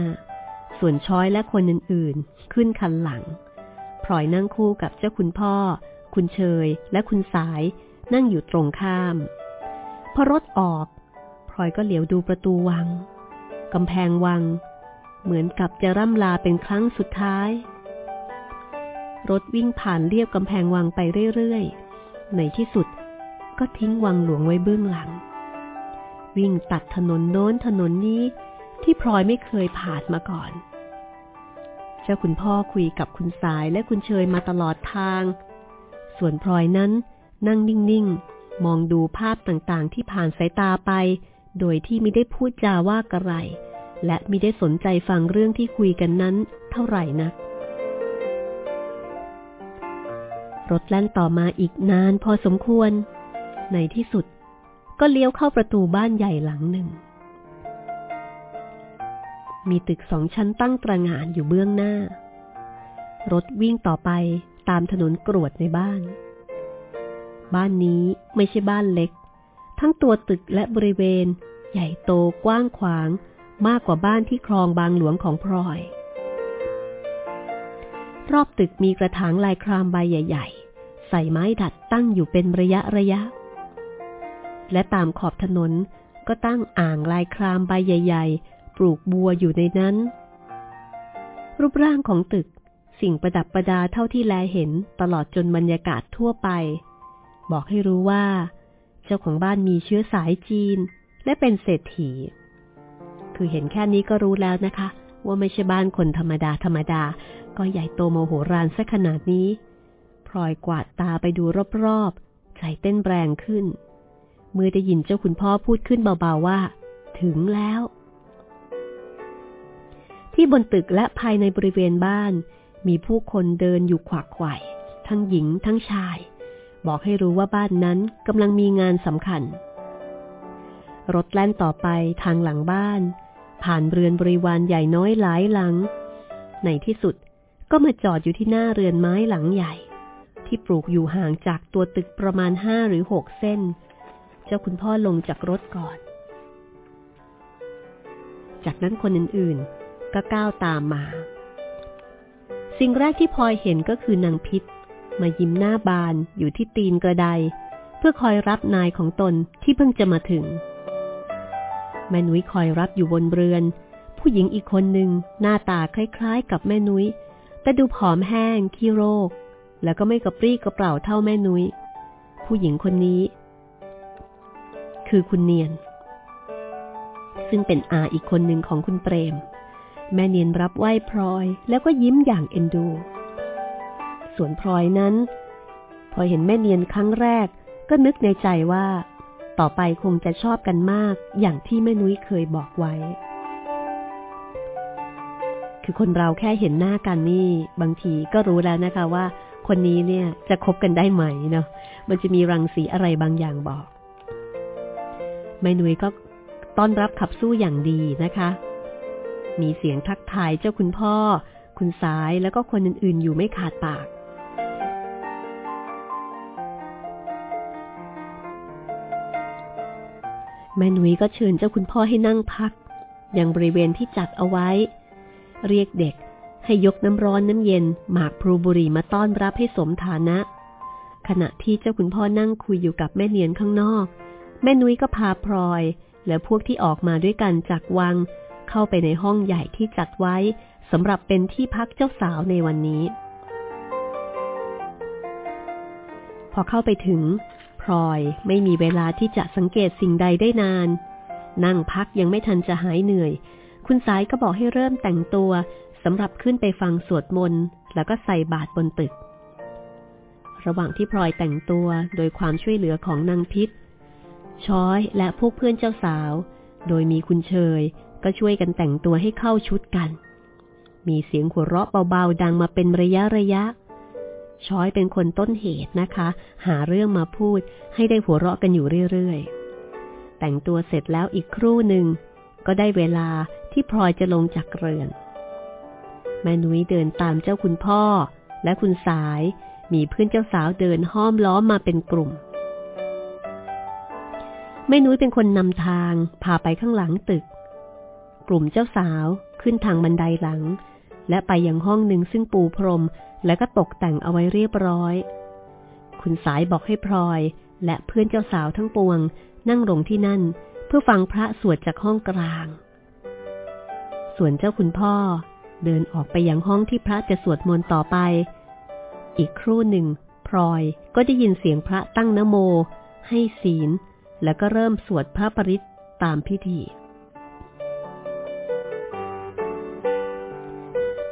ส่วนช้อยและคนอื่นๆ ขึ้นคันหลัง พลอยนั่งคู่กับเจ้าคุณพ่อ คุณเชย และคุณสายนั่งอยู่ตรงข้าม พอรถออกพลอยก็เหลียวดูประตูวังกำแพงวัง เหมือนกับจะร่ำลาเป็นครั้งสุดท้าย รถวิ่งผ่านเรียบกำแพงวังไปเรื่อยๆ ในที่สุดก็ทิ้งวังหลวงไว้เบื้องหลัง วิ่งตัดถนนโน้นถนนนี้ที่พลอยไม่เคยผ่านมาก่อน เจ้าคุณพ่อคุยกับคุณสายและคุณเชยมาตลอดทาง ส่วนพลอยนั้นนั่งนิ่งๆ มองดูภาพต่างๆ ที่ผ่านสายตาไป โดยที่ไม่ได้พูดจาว่ากระไร และไม่ได้สนใจฟังเรื่องที่คุยกันนั้นเท่าไหร่นัก รถแล่นต่อมาอีกนานพอสมควร ในที่สุดก็เลี้ยวเข้าประตูบ้านใหญ่หลังหนึ่ง มีตึกสองชั้นตั้งตระหง่านอยู่เบื้องหน้า รถวิ่งต่อไปตามถนนกรวดในบ้าน บ้านนี้ไม่ใช่บ้านเล็ก ทั้งตัวตึกและบริเวณ ใหญ่โตกว้างขวางมากกว่าบ้านที่คลองบางหลวงของพลอย รอบตึกมีกระถางลายครามใบใหญ่ ๆ ใส่ไม้ดัดตั้งอยู่เป็นระยะระยะ และตามขอบถนนก็ตั้งอ่างลายครามใบใหญ่ ๆ ปลูกบัวอยู่ในนั้น รูปร่างของตึกสิ่งประดับประดาเท่าที่แลเห็นตลอดจนบรรยากาศทั่วไป บอกให้รู้ว่า เจ้าของบ้านมีเชื้อสายจีน และเป็นเศรษฐี คือเห็นแค่นี้ก็รู้แล้วนะคะ ว่าไม่ใช่บ้านคนธรรมดาธรรมดา ก็ใหญ่โตโมโหรานซะขนาดนี้พลอยกวาดตาไปดูรอบๆ ใจเต้นแรงขึ้น เมื่อได้ยินเจ้าคุณพ่อพูดขึ้นเบาๆว่า ถึงแล้ว ที่บนตึกและภายในบริเวณบ้าน มีผู้คนเดินอยู่ขวักไขว่ทั้งหญิงทั้งชาย บอกให้รู้ว่าบ้านนั้นกำลังมีงานสำคัญ รถแล่นต่อไปทางหลังบ้าน ผ่านเรือนบริวารใหญ่น้อยหลายหลัง ในที่สุดก็มาจอดอยู่ที่หน้าเรือนไม้หลังใหญ่ ที่ปลูกอยู่ห่างจากตัวตึกประมาณห้าหรือหกเส้น เจ้าคุณพ่อลงจากรถก่อน จากนั้นคนอื่นๆ ก็ก้าวตามมา สิ่งแรกที่พลอยเห็นก็คือนางพิษ มายิ้มหน้าบานอยู่ที่ตีนกระไดเพื่อคอยรับนายของตนที่เพิ่งจะมาถึง แม่นุ้ยคอยรับอยู่บนเรือน ผู้หญิงอีกคนหนึ่งหน้าตาคล้ายๆ กับแม่นุ้ย แต่ดูผอมแห้งขี้โรค แล้วก็ไม่กระปรี้กระเปร่าเท่าแม่นุย้ย ผู้หญิงคนนี้ คือคุณเนียน ซึ่งเป็นอาอีกคนหนึ่งของคุณเปรม แม่เนียนรับไหว้พลอยแล้วก็ยิ้มอย่างเอ็นดู ส่วนพลอยนั้น พอเห็นแม่เนียนครั้งแรกก็นึกในใจว่า ต่อไปคงจะชอบกันมากอย่างที่แม่นุ้ยเคยบอกไว้ คือคนเราแค่เห็นหน้ากันนี่บางทีก็รู้แล้วนะคะว่า คนนี้เนี่ยจะคบกันได้ไหมเนาะ มันจะมีรังสีอะไรบางอย่างบอก แม่นุ้ยก็ต้อนรับขับสู้อย่างดีนะคะ มีเสียงทักทายเจ้าคุณพ่อ คุณสายแล้วก็คนอื่นๆอยู่ไม่ขาดปาก แม่หนุยก็เชิญเจ้าคุณพ่อให้นั่งพักอย่างบริเวณที่จัดเอาไว้ เรียกเด็กให้ยกน้ำร้อนน้ำเย็น หมากพลูบุรีมาต้อนรับให้สมฐานะ ขณะที่เจ้าคุณพ่อนั่งคุยอยู่กับแม่เนียนข้างนอก แม่นุ้ยก็พาพลอย และพวกที่ออกมาด้วยกันจากวัง เข้าไปในห้องใหญ่ที่จัดไว้สำหรับเป็นที่พักเจ้าสาวในวันนี้ พอเข้าไปถึง พลอยไม่มีเวลาที่จะสังเกตสิ่งใดได้นาน นั่งพักยังไม่ทันจะหายเหนื่อย คุณสายก็บอกให้เริ่มแต่งตัวสำหรับขึ้นไปฟังสวดมนต์แล้วก็ใส่บาตรบนตึก ระหว่างที่พลอยแต่งตัวโดยความช่วยเหลือของนางพิษ ช้อยและพวกเพื่อนเจ้าสาว โดยมีคุณเชย ก็ช่วยกันแต่งตัวให้เข้าชุดกัน มีเสียงหัวเราะเบาๆดังมาเป็นระยะระยะ ช้อยเป็นคนต้นเหตุนะคะ หาเรื่องมาพูดให้ได้หัวเราะกันอยู่เรื่อยๆ แต่งตัวเสร็จแล้วอีกครู่หนึ่ง ก็ได้เวลาที่พลอยจะลงจากเรือน แม่นุ้ยเดินตามเจ้าคุณพ่อ และคุณสายมีเพื่อนเจ้าสาวเดินห้อมล้อมมาเป็นกลุ่ม แม่นุ้ยเป็นคนนำทางพาไปข้างหลังตึก กลุ่มเจ้าสาวขึ้นทางบันไดหลัง และไปยังห้องหนึ่งซึ่งปูพรมและก็ตกแต่งเอาไว้เรียบร้อย คุณสายบอกให้พลอย และเพื่อนเจ้าสาวทั้งปวง นั่งลงที่นั่น เพื่อฟังพระสวดจากห้องกลาง ส่วนเจ้าคุณพ่อเดินออกไปยังห้องที่พระจะสวดมนต์ต่อไป อีกครู่หนึ่งพลอยก็ได้ยินเสียงพระตั้งนโม ให้ศีล แล้วก็เริ่มสวดพระปริตตามพิธี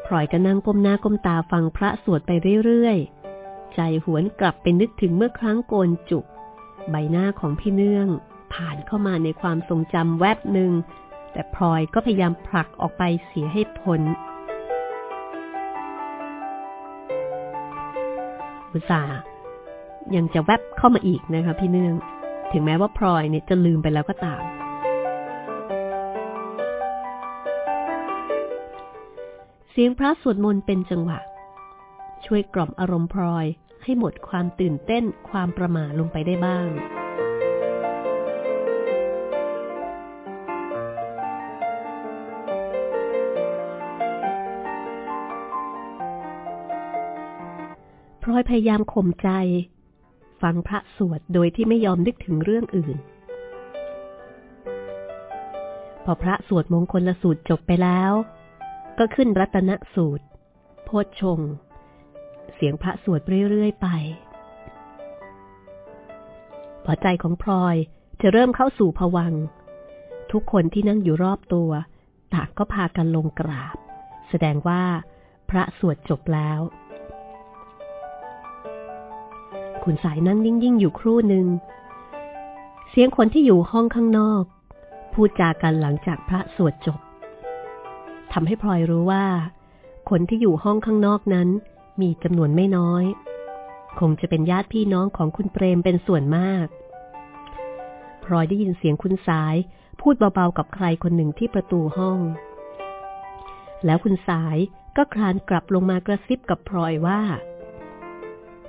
พลอยก็นั่งก้มหน้าก้มตาฟังพระสวดไปเรื่อยๆ ใจหวนกลับไปนึกถึงเมื่อครั้งโกนจุก ใบหน้าของพี่เนื่อง ผ่านเข้ามาในความทรงจำแวบหนึ่ง แต่พลอยก็พยายามผลักออกไปเสียให้พ้นอุตส่าห์ยังจะแวบเข้ามาอีกนะคะพี่เนื่อง ถึงแม้ว่าพลอยเนี่ยจะลืมไปแล้วก็ตาม เสียงพระสวดมนต์เป็นจังหวะ ช่วยกล่อมอารมณ์พลอยให้หมดความตื่นเต้นความประหม่าลงไปได้บ้าง พลอยพยายามข่มใจ ฟังพระสวดโดยที่ไม่ยอมนึกถึงเรื่องอื่น พอพระสวดมงคลละสูตรจบไปแล้ว ก็ขึ้นรัตนสูตร โพชชง เสียงพระสวดเรื่อย ๆ ไป พอใจของพลอยจะเริ่มเข้าสู่ผวัง ทุกคนที่นั่งอยู่รอบตัว ต่างก็พากันลงกราบ แสดงว่าพระสวดจบแล้ว คุณสายนั่งนิ่ง ๆ อยู่ครู่หนึ่ง เสียงคนที่อยู่ห้องข้างนอก พูดจากันหลังจากพระสวดจบ ทำให้พลอยรู้ว่า คนที่อยู่ห้องข้างนอกนั้น มีจำนวนไม่น้อย คงจะเป็นญาติพี่น้องของคุณเปรมเป็นส่วนมากพลอยได้ยินเสียงคุณสาย พูดเบาๆกับใครคนหนึ่งที่ประตูห้อง แล้วคุณสายก็คลานกลับลงมากระซิบกับพลอยว่า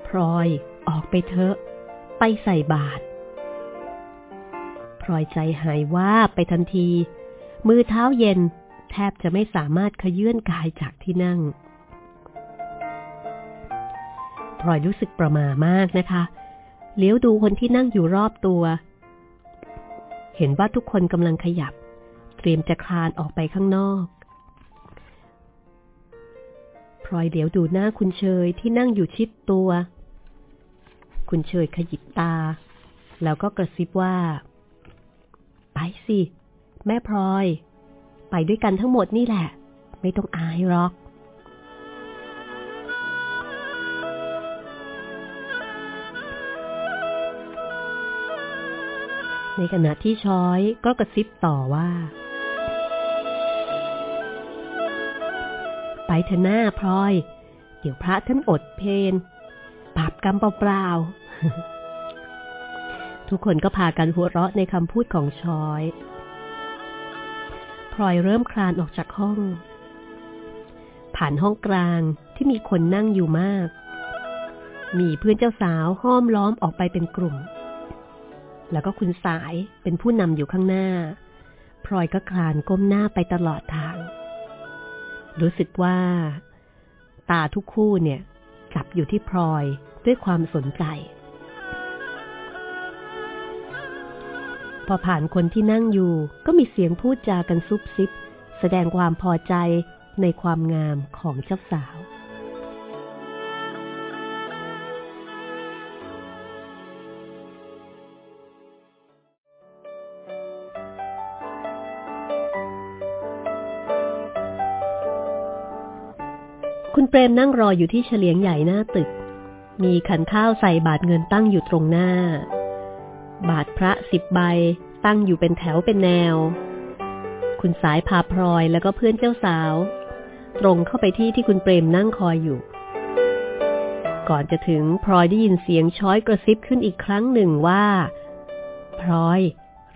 พลอยออกไปเถอะ ไปใส่บาตรพลอยใจหายว่าไปทันที มือเท้าเย็น ทบจะไม่สามารถขยื่นกายจากที่นั่งพลอยรู้สึกประมามากนะคะเลี้ยวดูคนที่นั่งอยู่รอบตัว เห็นว่าทุกคนกำลังขยับ เตรียมจะคลานออกไปข้างนอกพลอยเดี๋ยวดูหน้าคุณเชยที่นั่งอยู่ชิดตัว คุณเชยขยิบตา แล้วก็กระซิบว่า ไปสิ แม่พลอย ไปด้วยกันทั้งหมดนี่แหละ ไม่ต้องอายหรอก ในขณะที่ช้อยก็กระซิบต่อว่า ไปเถอะหน้าพลอย เดี๋ยวพระท่านอดเพนบาปกรรมเปล่าๆทุกคนก็พากันหัวเราะในคำพูดของช้อย พลอยเริ่มคลานออกจากห้อง ผ่านห้องกลางที่มีคนนั่งอยู่มาก มีเพื่อนเจ้าสาวห้อมล้อมออกไปเป็นกลุ่ม แล้วก็คุณสายเป็นผู้นำอยู่ข้างหน้า พลอยก็คลานก้มหน้าไปตลอดทาง รู้สึกว่า ตาทุกคู่เนี่ยจับอยู่ที่พลอยด้วยความสนใจ พอผ่านคนที่นั่งอยู่ก็มีเสียงพูดจากันซุบซิบ แสดงความพอใจในความงามของเจ้าสาวคุณเปรมนั่งรออยู่ที่เฉลียงใหญ่หน้าตึก มีขันข้าวใส่บาทเงินตั้งอยู่ตรงหน้า บาทพระสิบใบตั้งอยู่เป็นแถวเป็นแนว คุณสายพาพลอยแล้วก็เพื่อนเจ้าสาว ตรงเข้าไปที่ที่คุณเปรมนั่งคอยอยู่ ก่อนจะถึงพลอยได้ยินเสียงช้อยกระซิบขึ้นอีกครั้งหนึ่งว่าพลอย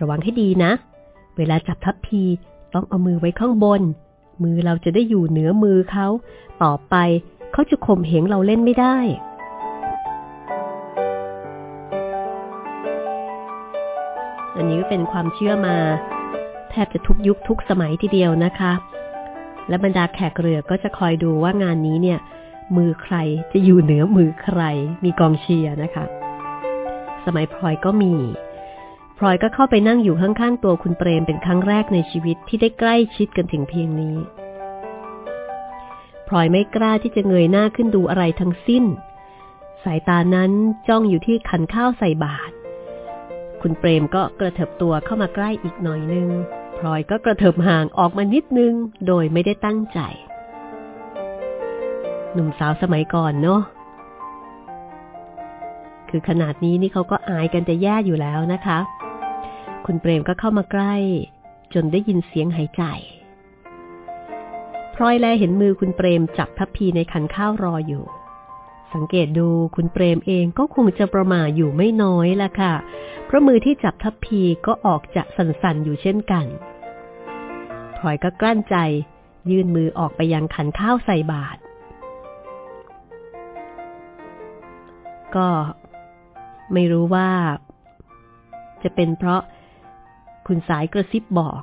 ระวังให้ดีนะ เวลาจับทัพพีต้องเอามือไว้ข้างบน มือเราจะได้อยู่เหนือมือเขา ต่อไปเขาจะข่มเหงเราเล่นไม่ได้ เป็นความเชื่อมา แทบจะทุกยุคทุกสมัยทีเดียวนะคะ และบรรดาแขกเรือก็จะคอยดูว่างานนี้เนี่ย มือใครจะอยู่เหนือมือใคร มีกองเชียร์นะคะ สมัยพลอยก็มีพลอยก็เข้าไปนั่งอยู่ข้างๆตัวคุณเปรมเป็นครั้งแรกในชีวิตที่ได้ใกล้ชิดกันถึงเพียงนี้พลอยไม่กล้าที่จะเงยหน้าขึ้นดูอะไรทั้งสิ้น สายตานั้นจ้องอยู่ที่ขันข้าวใส่บาตร คุณเปรมก็กระเถิบตัวเข้ามาใกล้อีกหน่อยนึงพลอยก็กระเถิบห่างออกมานิดนึง โดยไม่ได้ตั้งใจ หนุ่มสาวสมัยก่อนเนาะคือขนาดนี้นี่เขาก็อายกันจะแย่อยู่แล้วนะคะ คุณเปรมก็เข้ามาใกล้ จนได้ยินเสียงหายใจพลอยแลเห็นมือคุณเปรมจับทัพพีในขันข้าวรออยู่ สังเกตดูคุณเปรมเองก็คงจะประมาอยู่ไม่น้อยละค่ะ เพราะมือที่จับทัพพีก็ออกจะสั่นๆอยู่เช่นกันพลอยก็กลั้นใจ ยื่นมือออกไปยังขันข้าวใส่บาตรก็ไม่รู้ว่า จะเป็นเพราะคุณสายกระซิบบอก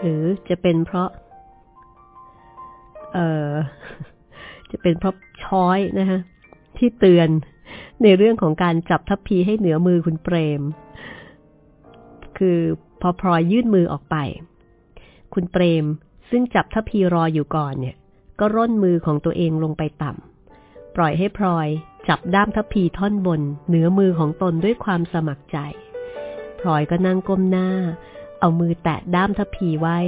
หรือจะเป็นเพราะ เออ จะเป็นเพราะช้อยนะฮะที่เตือนในเรื่องของการจับทัพพีให้เหนือมือคุณเปรม คือพอพลอยยื่นมือออกไป คุณเปรมซึ่งจับทัพพีรออยู่ก่อนเนี่ย ก็ร่นมือของตัวเองลงไปต่ำปล่อยให้พลอยจับด้ามทัพพีท่อนบน เหนือมือของตนด้วยความสมัครใจพลอยก็นั่งก้มหน้า เอามือแตะด้ามทัพพีไว้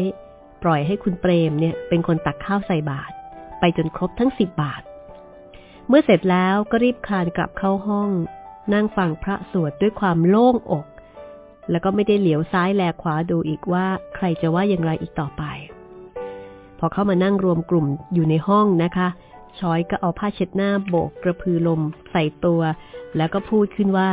ปล่อยให้คุณเปรมเนี่ย เป็นคนตักข้าวใส่บาตร ไปจนครบทั้งสิบบาท เมื่อเสร็จแล้วก็รีบคลานกลับเข้าห้อง นั่งฟังพระสวดด้วยความโล่งอก แล้วก็ไม่ได้เหลียวซ้ายแลขวาดูอีกว่าใครจะว่าอย่างไรอีกต่อไป พอเข้ามานั่งรวมกลุ่มอยู่ในห้องนะคะช้อยก็เอาผ้าเช็ดหน้าโบกกระพือลมใส่ตัว แล้วก็พูดขึ้นว่า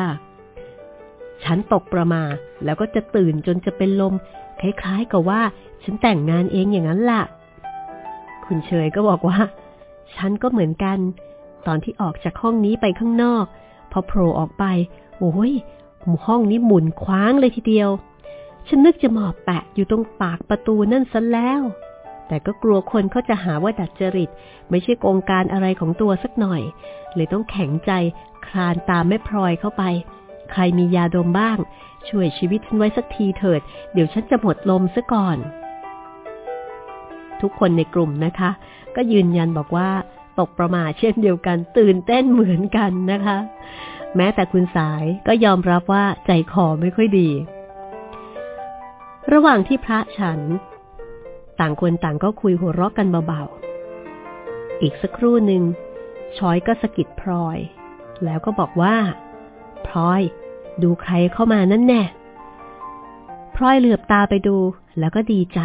ฉันตกประมา แล้วก็จะตื่นจนจะเป็นลม คล้ายๆกับว่า ฉันแต่งงานเองอย่างนั้นล่ะ คุณเฉยก็บอกว่า ฉันก็เหมือนกัน ตอนที่ออกจากห้องนี้ไปข้างนอก พอโผล่ออกไป โอ้ยห้องนี้หมุนคว้างเลยทีเดียว ฉันนึกจะหมอบแปะอยู่ตรงปากประตูนั่นซะแล้ว แต่ก็กลัวคนเขาจะหาว่าดัดจริต ไม่ใช่โกงการอะไรของตัวสักหน่อย เลยต้องแข็งใจคลานตามแม่พลอยเข้าไป ใครมียาดมบ้าง ช่วยชีวิตฉันไว้สักทีเถิด เดี๋ยวฉันจะหมดลมซะก่อน ทุกคนในกลุ่มนะคะ ก็ยืนยันบอกว่าตกประมาเช่นเดียวกัน ตื่นเต้นเหมือนกันนะคะ แม้แต่คุณสายก็ยอมรับว่าใจคอไม่ค่อยดี ระหว่างที่พระฉัน ต่างคนต่างก็คุยหัวเราะกันเบาๆ อีกสักครู่หนึ่งช้อยก็สะกิดพลอย แล้วก็บอกว่า พลอย ดูใครเข้ามานั่นแน่พลอยเหลือบตาไปดูแล้วก็ดีใจ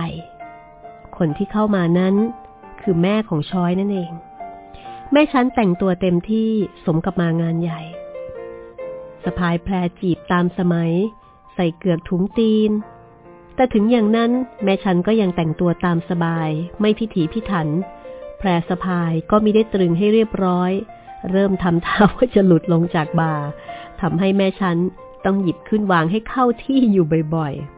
คนที่เข้ามานั้น คือแม่ของช้อยนั่นเอง แม่ฉันแต่งตัวเต็มที่สมกับมางานใหญ่สะพายแพรจีบตามสมัย ใส่เกือกถุงตีน แต่ถึงอย่างนั้นแม่ฉันก็ยังแต่งตัวตามสบาย ไม่พิถีพิถัน แพรสะพายก็มิได้ตรึงให้เรียบร้อย เริ่มทำท่าว่าจะหลุดลงจากบ่าทำให้แม่ฉันต้องหยิบขึ้นวางให้เข้าที่อยู่บ่อยๆ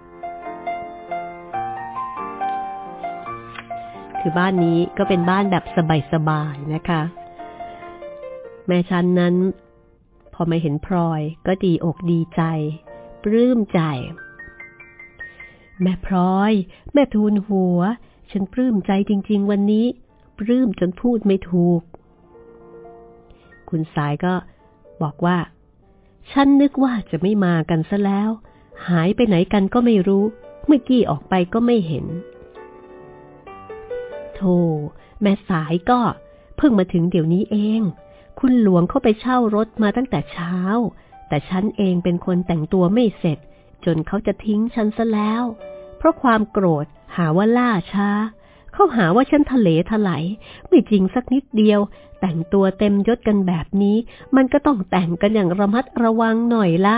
คือบ้านนี้ก็เป็นบ้านแบบสบายๆนะคะ แม่ฉันนั้น พอมาเห็นพลอยก็ดีอกดีใจ ปลื้มใจ แม่พลอย แม่ทูลหัว ฉันปลื้มใจจริง ๆ วันนี้ ปลื้มจนพูดไม่ถูก คุณสายก็บอกว่า ฉันนึกว่าจะไม่มากันซะแล้ว หายไปไหนกันก็ไม่รู้ เมื่อกี้ออกไปก็ไม่เห็น โธ่แม่สายก็ เพิ่งมาถึงเดี๋ยวนี้เอง คุณหลวงเข้าไปเช่ารถมาตั้งแต่เช้า แต่ฉันเองเป็นคนแต่งตัวไม่เสร็จ จนเขาจะทิ้งฉันซะแล้ว เพราะความโกรธหาว่าล่าช้า เขาหาว่าฉันทะเลถลายไม่จริงสักนิดเดียว แต่งตัวเต็มยศกันแบบนี้ มันก็ต้องแต่งกันอย่างระมัดระวังหน่อยละ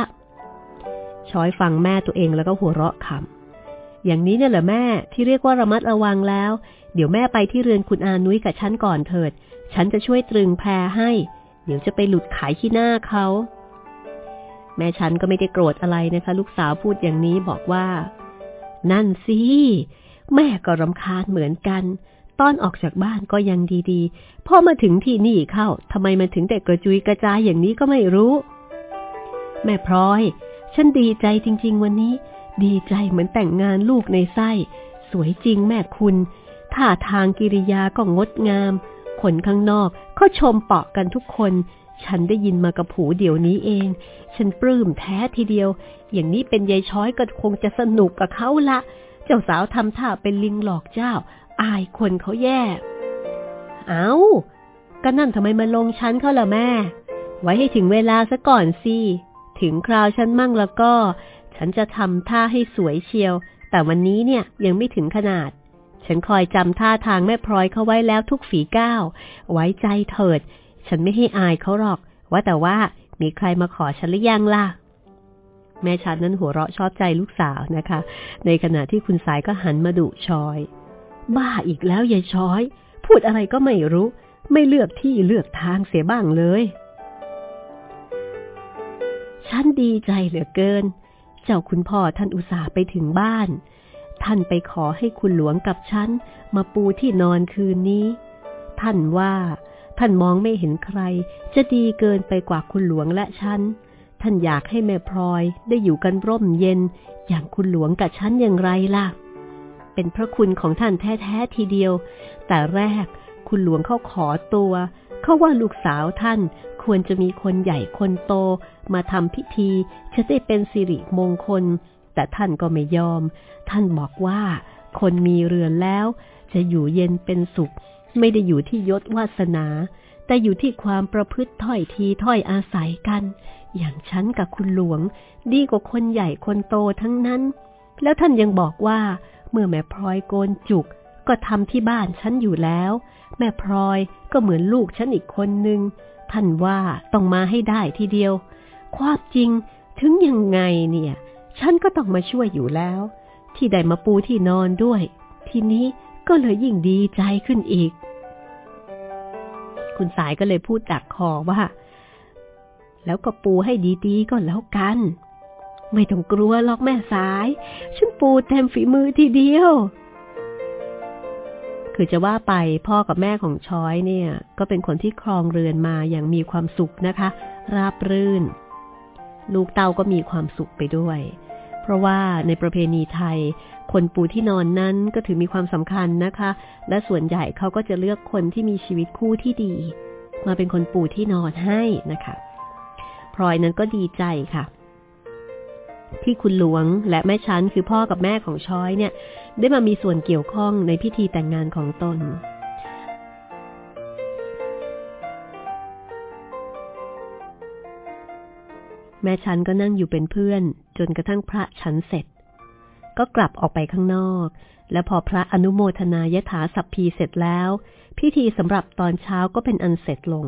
ช้อยฟังแม่ตัวเองแล้วก็หัวเราะคำอย่างนี้เนี่ยเหรอแม่ที่เรียกว่าระมัดระวังแล้ว เดี๋ยวแม่ไปที่เรือนคุณอานุ้ยกับฉันก่อนเถิด ฉันจะช่วยตรึงแพรให้ เดี๋ยวจะไปหลุดขายขี้หน้าเขา แม่ฉันก็ไม่ได้โกรธอะไรนะคะ ลูกสาวพูดอย่างนี้บอกว่า นั่นสิแม่ก็รำคาญเหมือนกันตอนออกจากบ้านก็ยังดีๆ พอมาถึงที่นี่เข้าทำไมมันถึงแต่กระจุยกระจายอย่างนี้ก็ไม่รู้ แม่พลอย ฉันดีใจจริง ๆ วันนี้ ดีใจเหมือนแต่งงานลูกในไส้ สวยจริงแม่คุณ ท่าทางกิริยาก็งดงาม คนข้างนอกเขาชมเปาะกันทุกคน ฉันได้ยินมากับผูเดี๋ยวนี้เอง ฉันปลื้มแท้ทีเดียว อย่างนี้เป็นยายช้อยก็คงจะสนุกกับเขาละ เจ้าสาวทำท่าเป็นลิงหลอกเจ้า อายคนเขาแย่ เอาก็นั่นทำไมมาลงชั้นเขาล่ะแม่ ไว้ให้ถึงเวลาซะก่อนสิ ถึงคราวฉันมั่งแล้วก็ ฉันจะทำท่าให้สวยเชียว แต่วันนี้เนี่ยยังไม่ถึงขนาด ฉันคอยจำท่าทางแม่พลอยเขาไว้แล้วทุกฝีก้าว ไว้ใจเถิด ฉันไม่ให้อายเขาหรอก ว่าแต่ว่ามีใครมาขอฉันหรือยังล่ะ แม่ฉันนั้นหัวเราะชอบใจลูกสาวนะคะ ในขณะที่คุณสายก็หันมาดุชอย บ้าอีกแล้วยายชอย พูดอะไรก็ไม่รู้ ไม่เลือกที่เลือกทางเสียบ้างเลย ฉันดีใจเหลือเกิน เจ้าคุณพ่อท่านอุตส่าห์ไปถึงบ้าน ท่านไปขอให้คุณหลวงกับฉันมาปูที่นอนคืนนี้ ท่านว่า ท่านมองไม่เห็นใคร จะดีเกินไปกว่าคุณหลวงและฉัน ท่านอยากให้แม่พลอยได้อยู่กันร่มเย็น อย่างคุณหลวงกับฉันอย่างไรล่ะ เป็นพระคุณของท่านแท้ๆทีเดียว แต่แรกคุณหลวงเขาขอตัว เขาว่าลูกสาวท่านควรจะมีคนใหญ่คนโต มาทำพิธีจะได้เป็นสิริมงคล แต่ท่านก็ไม่ยอม ท่านบอกว่า คนมีเรือนแล้ว จะอยู่เย็นเป็นสุข ไม่ได้อยู่ที่ยศวาสนา แต่อยู่ที่ความประพฤติถ้อยทีถ้อยอาศัยกัน อย่างฉันกับคุณหลวง ดีกว่าคนใหญ่คนโตทั้งนั้น แล้วท่านยังบอกว่า เมื่อแม่พลอยโกนจุก ก็ทำที่บ้านฉันอยู่แล้ว แม่พลอยก็เหมือนลูกฉันอีกคนนึงท่านว่าต้องมาให้ได้ทีเดียว ความจริงถึงยังไงเนี่ย ฉันก็ต้องมาช่วยอยู่แล้ว ที่ได้มาปูที่นอนด้วย ทีนี้ก็เลยยิ่งดีใจขึ้นอีก คุณสายก็เลยพูดดักคอว่า แล้วก็ปูให้ดีๆก็แล้วกัน ไม่ต้องกลัวหรอกแม่สาย ฉันปูเต็มฝีมือทีเดียว คือจะว่าไปพ่อกับแม่ของช้อยเนี่ย ก็เป็นคนที่ครองเรือนมาอย่างมีความสุขนะคะ ราบรื่น ลูกเต้าก็มีความสุขไปด้วย ราะว่าในประเพณีไทย คนปูที่นอนนั้นก็ถือมีความสำคัญนะคะ และส่วนใหญ่เขาก็จะเลือกคนที่มีชีวิตคู่ที่ดี มาเป็นคนปูที่นอนให้นะคะพลอยนั้นก็ดีใจค่ะ ที่คุณหลวงและแม่ชั้นคือพ่อกับแม่ของช้อยเนี่ย ได้มามีส่วนเกี่ยวข้องในพิธีแต่งงานของตนแม่ชั้นก็นั่งอยู่เป็นเพื่อน จนกระทั่งพระชันเสร็จ ก็กลับออกไปข้างนอก และพอพระอนุโมทนายถาสัพพีเสร็จแล้ว พิธีสำหรับตอนเช้าก็เป็นอันเสร็จลง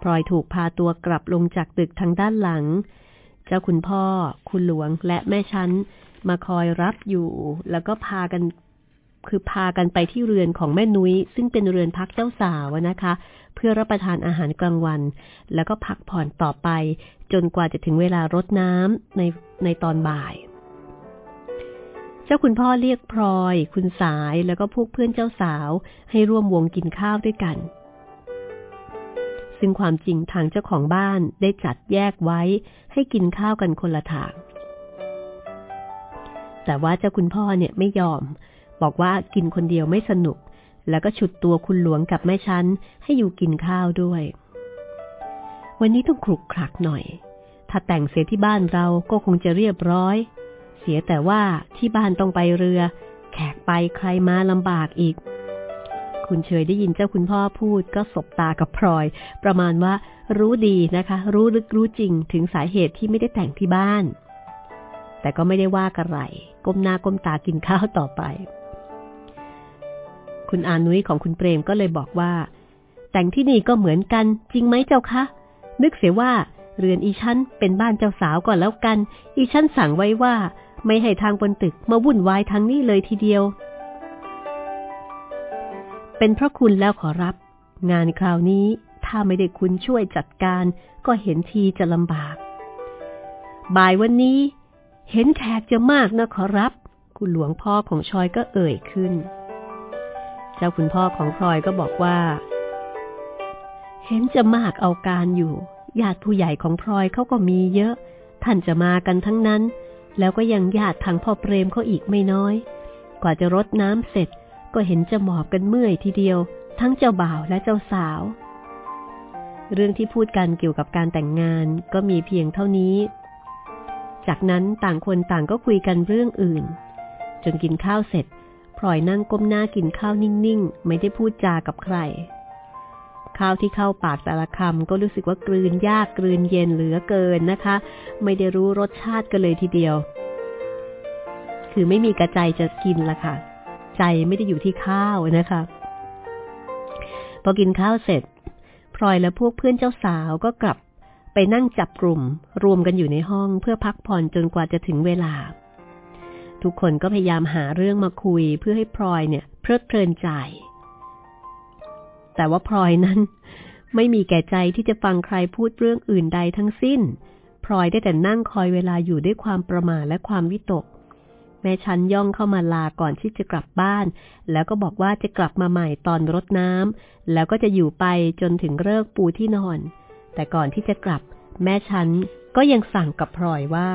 พลอยถูกพาตัวกลับลงจากตึกทางด้านหลัง เจ้าคุณพ่อ คุณหลวงและแม่ชั้นมาคอยรับอยู่ แล้วก็พากัน คือพากันไปที่เรือนของแม่นุย้ย ซึ่งเป็นเรือนพักเจ้าสาวนะคะ เพื่อรับประทานอาหารกลางวัน แล้วก็พักผ่อนต่อไป จนกว่าจะถึงเวลารดน้ำในในตอนบ่าย เจ้าคุณพ่อเรียกพลอย คุณสายแล้วก็พวกเพื่อนเจ้าสาว ให้ร่วมวงกินข้าวด้วยกัน ซึ่งความจริงทางเจ้าของบ้านได้จัดแยกไว้ ให้กินข้าวกันคนละทางแต่ว่าเจ้าคุณพ่อเนี่ยไม่ยอม บอกว่ากินคนเดียวไม่สนุก แล้วก็ฉุดตัวคุณหลวงกับแม่ชั้นให้อยู่กินข้าวด้วย วันนี้ต้องคลุกคลักหน่อย ถ้าแต่งเสียที่บ้านเราก็คงจะเรียบร้อย เสียแต่ว่าที่บ้านต้องไปเรือ แขกไปใครมาลำบากอีก คุณเฉยได้ยินเจ้าคุณพ่อพูดก็สบตากับพลอย ประมาณว่ารู้ดีนะคะ รู้ลึกรู้จริงถึงสาเหตุที่ไม่ได้แต่งที่บ้านแต่ก็ไม่ได้ว่ากระไร ก้มหน้าก้มตากินข้าวต่อไป คุณอานุ้ยของคุณเปรมก็เลยบอกว่า แต่งที่นี่ก็เหมือนกันจริงไหมเจ้าคะ นึกเสียว่าเรือนอีชั้นเป็นบ้านเจ้าสาวก่อนแล้วกัน อีชั้นสั่งไว้ว่า ไม่ให้ทางบนตึกมาวุ่นวายทางนี้เลยทีเดียว เป็นพระคุณแล้วขอรับ งานคราวนี้ถ้าไม่ได้คุณช่วยจัดการ ก็เห็นทีจะลำบาก บ่ายวันนี้ เห็นแขกจะมากนะขอรับ คุณหลวงพ่อของชอยก็เอ่ยขึ้น เจ้าคุณพ่อของพลอยก็บอกว่า เห็นจะมากเอาการอยู่ ญาติผู้ใหญ่ของพลอยเขาก็มีเยอะ ท่านจะมากันทั้งนั้น แล้วก็ยังญาติทางพ่อเปรมเขาอีกไม่น้อย กว่าจะรดน้ำเสร็จ ก็เห็นจะหมอบกันเมื่อยทีเดียว ทั้งเจ้าบ่าวและเจ้าสาว เรื่องที่พูดกันเกี่ยวกับการแต่งงานก็มีเพียงเท่านี้ จากนั้นต่างคนต่างก็คุยกันเรื่องอื่น จนกินข้าวเสร็จ พลอยนั่งก้มหน้ากินข้าวนิ่งๆ ไม่ได้พูดจากับใคร ข้าวที่เข้าปากแต่ละคำก็รู้สึกว่ากลืนยากกลืนเย็นเหลือเกินนะคะ ไม่ได้รู้รสชาติกันเลยทีเดียว คือไม่มีกระใจจะกินละค่ะ ใจไม่ได้อยู่ที่ข้าวนะคะ พอกินข้าวเสร็จ พลอยและพวกเพื่อนเจ้าสาวก็กลับไปนั่งจับกลุ่ม รวมกันอยู่ในห้องเพื่อพักผ่อนจนกว่าจะถึงเวลา ทุกคนก็พยายามหาเรื่องมาคุยเพื่อให้พลอยเนี่ย เพลิดเพลินใจ แต่ว่าพลอยนั้น ไม่มีแก่ใจที่จะฟังใครพูดเรื่องอื่นใดทั้งสิ้นพลอยได้แต่นั่งคอยเวลาอยู่ด้วยความประมาทและความวิตก แม่ฉันย่องเข้ามาลาก่อนที่จะกลับบ้าน แล้วก็บอกว่าจะกลับมาใหม่ตอนรดน้ำแล้วก็จะอยู่ไปจนถึงเลิกปูที่นอน แต่ก่อนที่จะกลับ แม่ฉันก็ยังสั่งกับพลอยว่า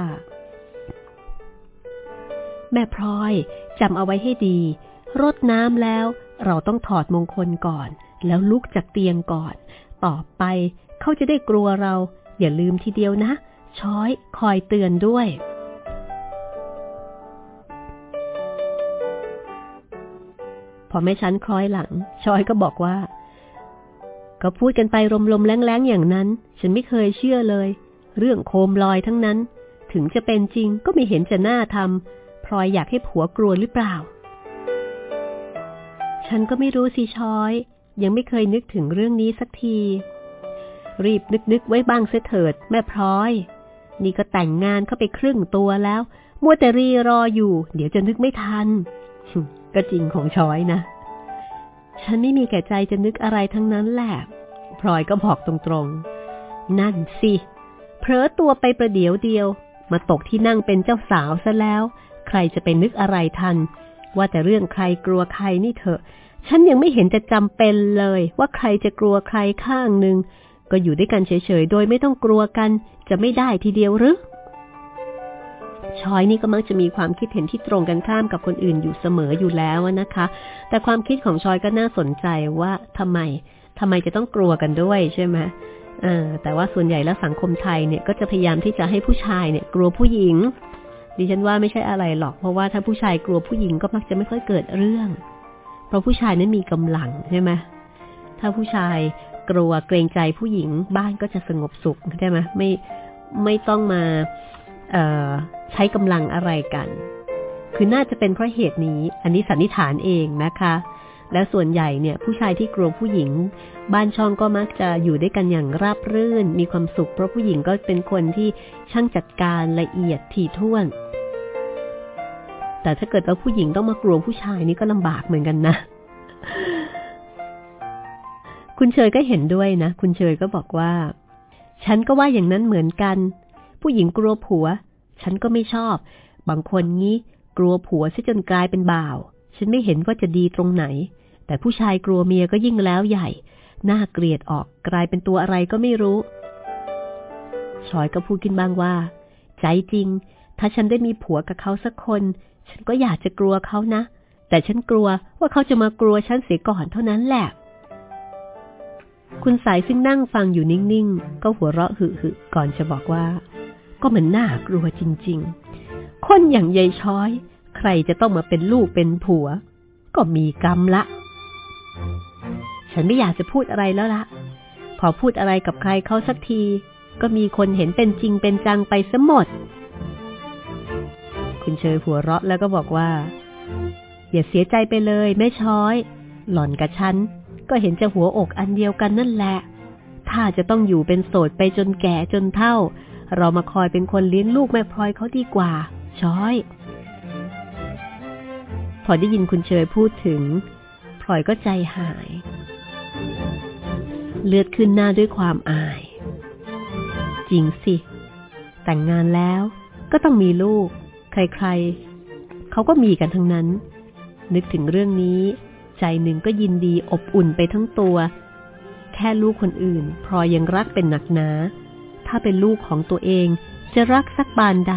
แม่พลอยจำเอาไว้ให้ดี รดน้ำแล้วเราต้องถอดมงคลก่อน แล้วลุกจากเตียงก่อน ต่อไปเขาจะได้กลัวเรา อย่าลืมทีเดียวนะ ช้อยคอยเตือนด้วย พอแม่ชั้นคล้อยหลังชอยก็บอกว่า ก็พูดกันไปลมๆแรงๆอย่างนั้น ฉันไม่เคยเชื่อเลย เรื่องโคมลอยทั้งนั้น ถึงจะเป็นจริงก็ไม่เห็นจะน่าทำ พลอยอยากให้ผัวกลัวหรือเปล่า ฉันก็ไม่รู้สิชอย ยังไม่เคยนึกถึงเรื่องนี้สักที รีบนึกๆไว้บ้างเสถิด แม่พลอย นี่ก็แต่งงานเข้าไปครึ่งตัวแล้ว มัวแต่รีรออยู่ เดี๋ยวจะนึกไม่ทัน ก็จริงของช้อยนะ ฉันไม่มีแก่ใจจะนึกอะไรทั้งนั้นแหละพลอยก็บอกตรงๆ นั่นสิเผลอตัวไปประเดี๋ยวเดียว มาตกที่นั่งเป็นเจ้าสาวซะแล้ว ใครจะไปนึกอะไรทัน ว่าแต่เรื่องใครกลัวใครนี่เถอะ ฉันยังไม่เห็นจะจำเป็นเลย ว่าใครจะกลัวใครข้างหนึ่งก็อยู่ด้วยกันเฉยๆ โดยไม่ต้องกลัวกัน จะไม่ได้ทีเดียวหรือชอยนี่ก็มักจะมีความคิดเห็นที่ตรงกันข้ามกับคนอื่นอยู่เสมออยู่แล้วนะคะ แต่ความคิดของชอยก็น่าสนใจว่าทำไมทำไมจะต้องกลัวกันด้วยใช่ไหมแต่ว่าส่วนใหญ่แล้วสังคมไทยเนี่ยก็จะพยายามที่จะให้ผู้ชายเนี่ยกลัวผู้หญิง ดิฉันว่าไม่ใช่อะไรหรอก เพราะว่าถ้าผู้ชายกลัวผู้หญิงก็มักจะไม่ค่อยเกิดเรื่อง เพราะผู้ชายนั้นมีกำลังใช่ไหมถ้าผู้ชายกลัวเกรงใจผู้หญิงบ้านก็จะสงบสุขใช่ไหมไม่ไม่ต้องมาใช้กำลังอะไรกัน คือน่าจะเป็นเพราะเหตุนี้ อันนี้สันนิษฐานเองนะคะ และส่วนใหญ่เนี่ยผู้ชายที่กลัวผู้หญิง บ้านช่องก็มักจะอยู่ด้วยกันอย่างราบรื่น มีความสุขเพราะผู้หญิงก็เป็นคนที่ช่างจัดการละเอียดถี่ถ้วน แต่ถ้าเกิดว่าผู้หญิงต้องมากลัวผู้ชายนี่ก็ลำบากเหมือนกันนะ คุณเชยก็เห็นด้วยนะ คุณเชยก็บอกว่า ฉันก็ว่าอย่างนั้นเหมือนกัน ผู้หญิงกลัวผัว ฉันก็ไม่ชอบ บางคนงี้ กลัวผัวซะจนกลายเป็นบ่าวฉันไม่เห็นว่าจะดีตรงไหน แต่ผู้ชายกลัวเมียก็ยิ่งแล้วใหญ่ น่าเกลียดออกกลายเป็นตัวอะไรก็ไม่รู้ชอยก็พูดขึ้นบ้างว่า ใจจริง ถ้าฉันได้มีผัวกับเขาสักคน ฉันก็อยากจะกลัวเขานะ แต่ฉันกลัวว่าเขาจะมากลัวฉันเสียก่อนเท่านั้นแหละ คุณสายซึ่งนั่งฟังอยู่นิ่งๆ ก็หัวเราะหึ่ๆก่อนจะบอกว่า ก็มันน่ากลัวจริง ๆ คนอย่างยายช้อย ใครจะต้องมาเป็นลูกเป็นผัว ก็มีกรรมละ ฉันไม่อยากจะพูดอะไรแล้วละพอพูดอะไรกับใครเขาสักที ก็มีคนเห็นเป็นจริงเป็นจังไปซะหมด คุณเชยหัวเราะแล้วก็บอกว่า อย่าเสียใจไปเลยแม่ช้อย หล่อนกับฉัน ก็เห็นจะหัวอกอันเดียวกันนั่นแหละ ถ้าจะต้องอยู่เป็นโสดไปจนแก่จนเท่า เรามาคอยเป็นคนเลี้ยงลูกแม่พลอยเขาดีกว่า ช้อย พอได้ยินคุณเชยพูดถึง พลอยก็ใจหาย เลือดขึ้นหน้าด้วยความอาย จริงสิ แต่งงานแล้วก็ต้องมีลูก ใครๆ เขาก็มีกันทั้งนั้น นึกถึงเรื่องนี้ ใจหนึ่งก็ยินดีอบอุ่นไปทั้งตัว แค่ลูกคนอื่น พลอยยังรักเป็นหนักหนา ถ้าเป็นลูกของตัวเองจะรักสักบานใด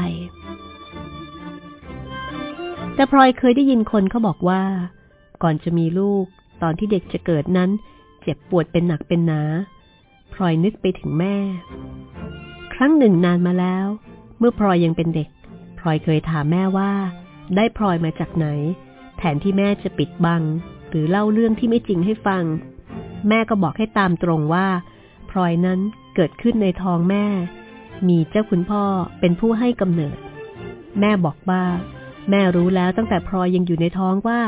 แต่พลอยเคยได้ยินคนเขาบอกว่า ก่อนจะมีลูก ตอนที่เด็กจะเกิดนั้น เจ็บปวดเป็นหนักเป็นหนา พลอยนึกไปถึงแม่ ครั้งหนึ่งนานมาแล้ว เมื่อพลอยยังเป็นเด็ก พลอยเคยถามแม่ว่า ได้พลอยมาจากไหน แทนที่แม่จะปิดบัง หรือเล่าเรื่องที่ไม่จริงให้ฟัง แม่ก็บอกให้ตามตรงว่า พลอยนั้นเกิดขึ้นในท้องแม่ มีเจ้าคุณพ่อเป็นผู้ให้กำเนิด แม่บอกว่า แม่รู้แล้วตั้งแต่พลอยยังอยู่ในท้องว่า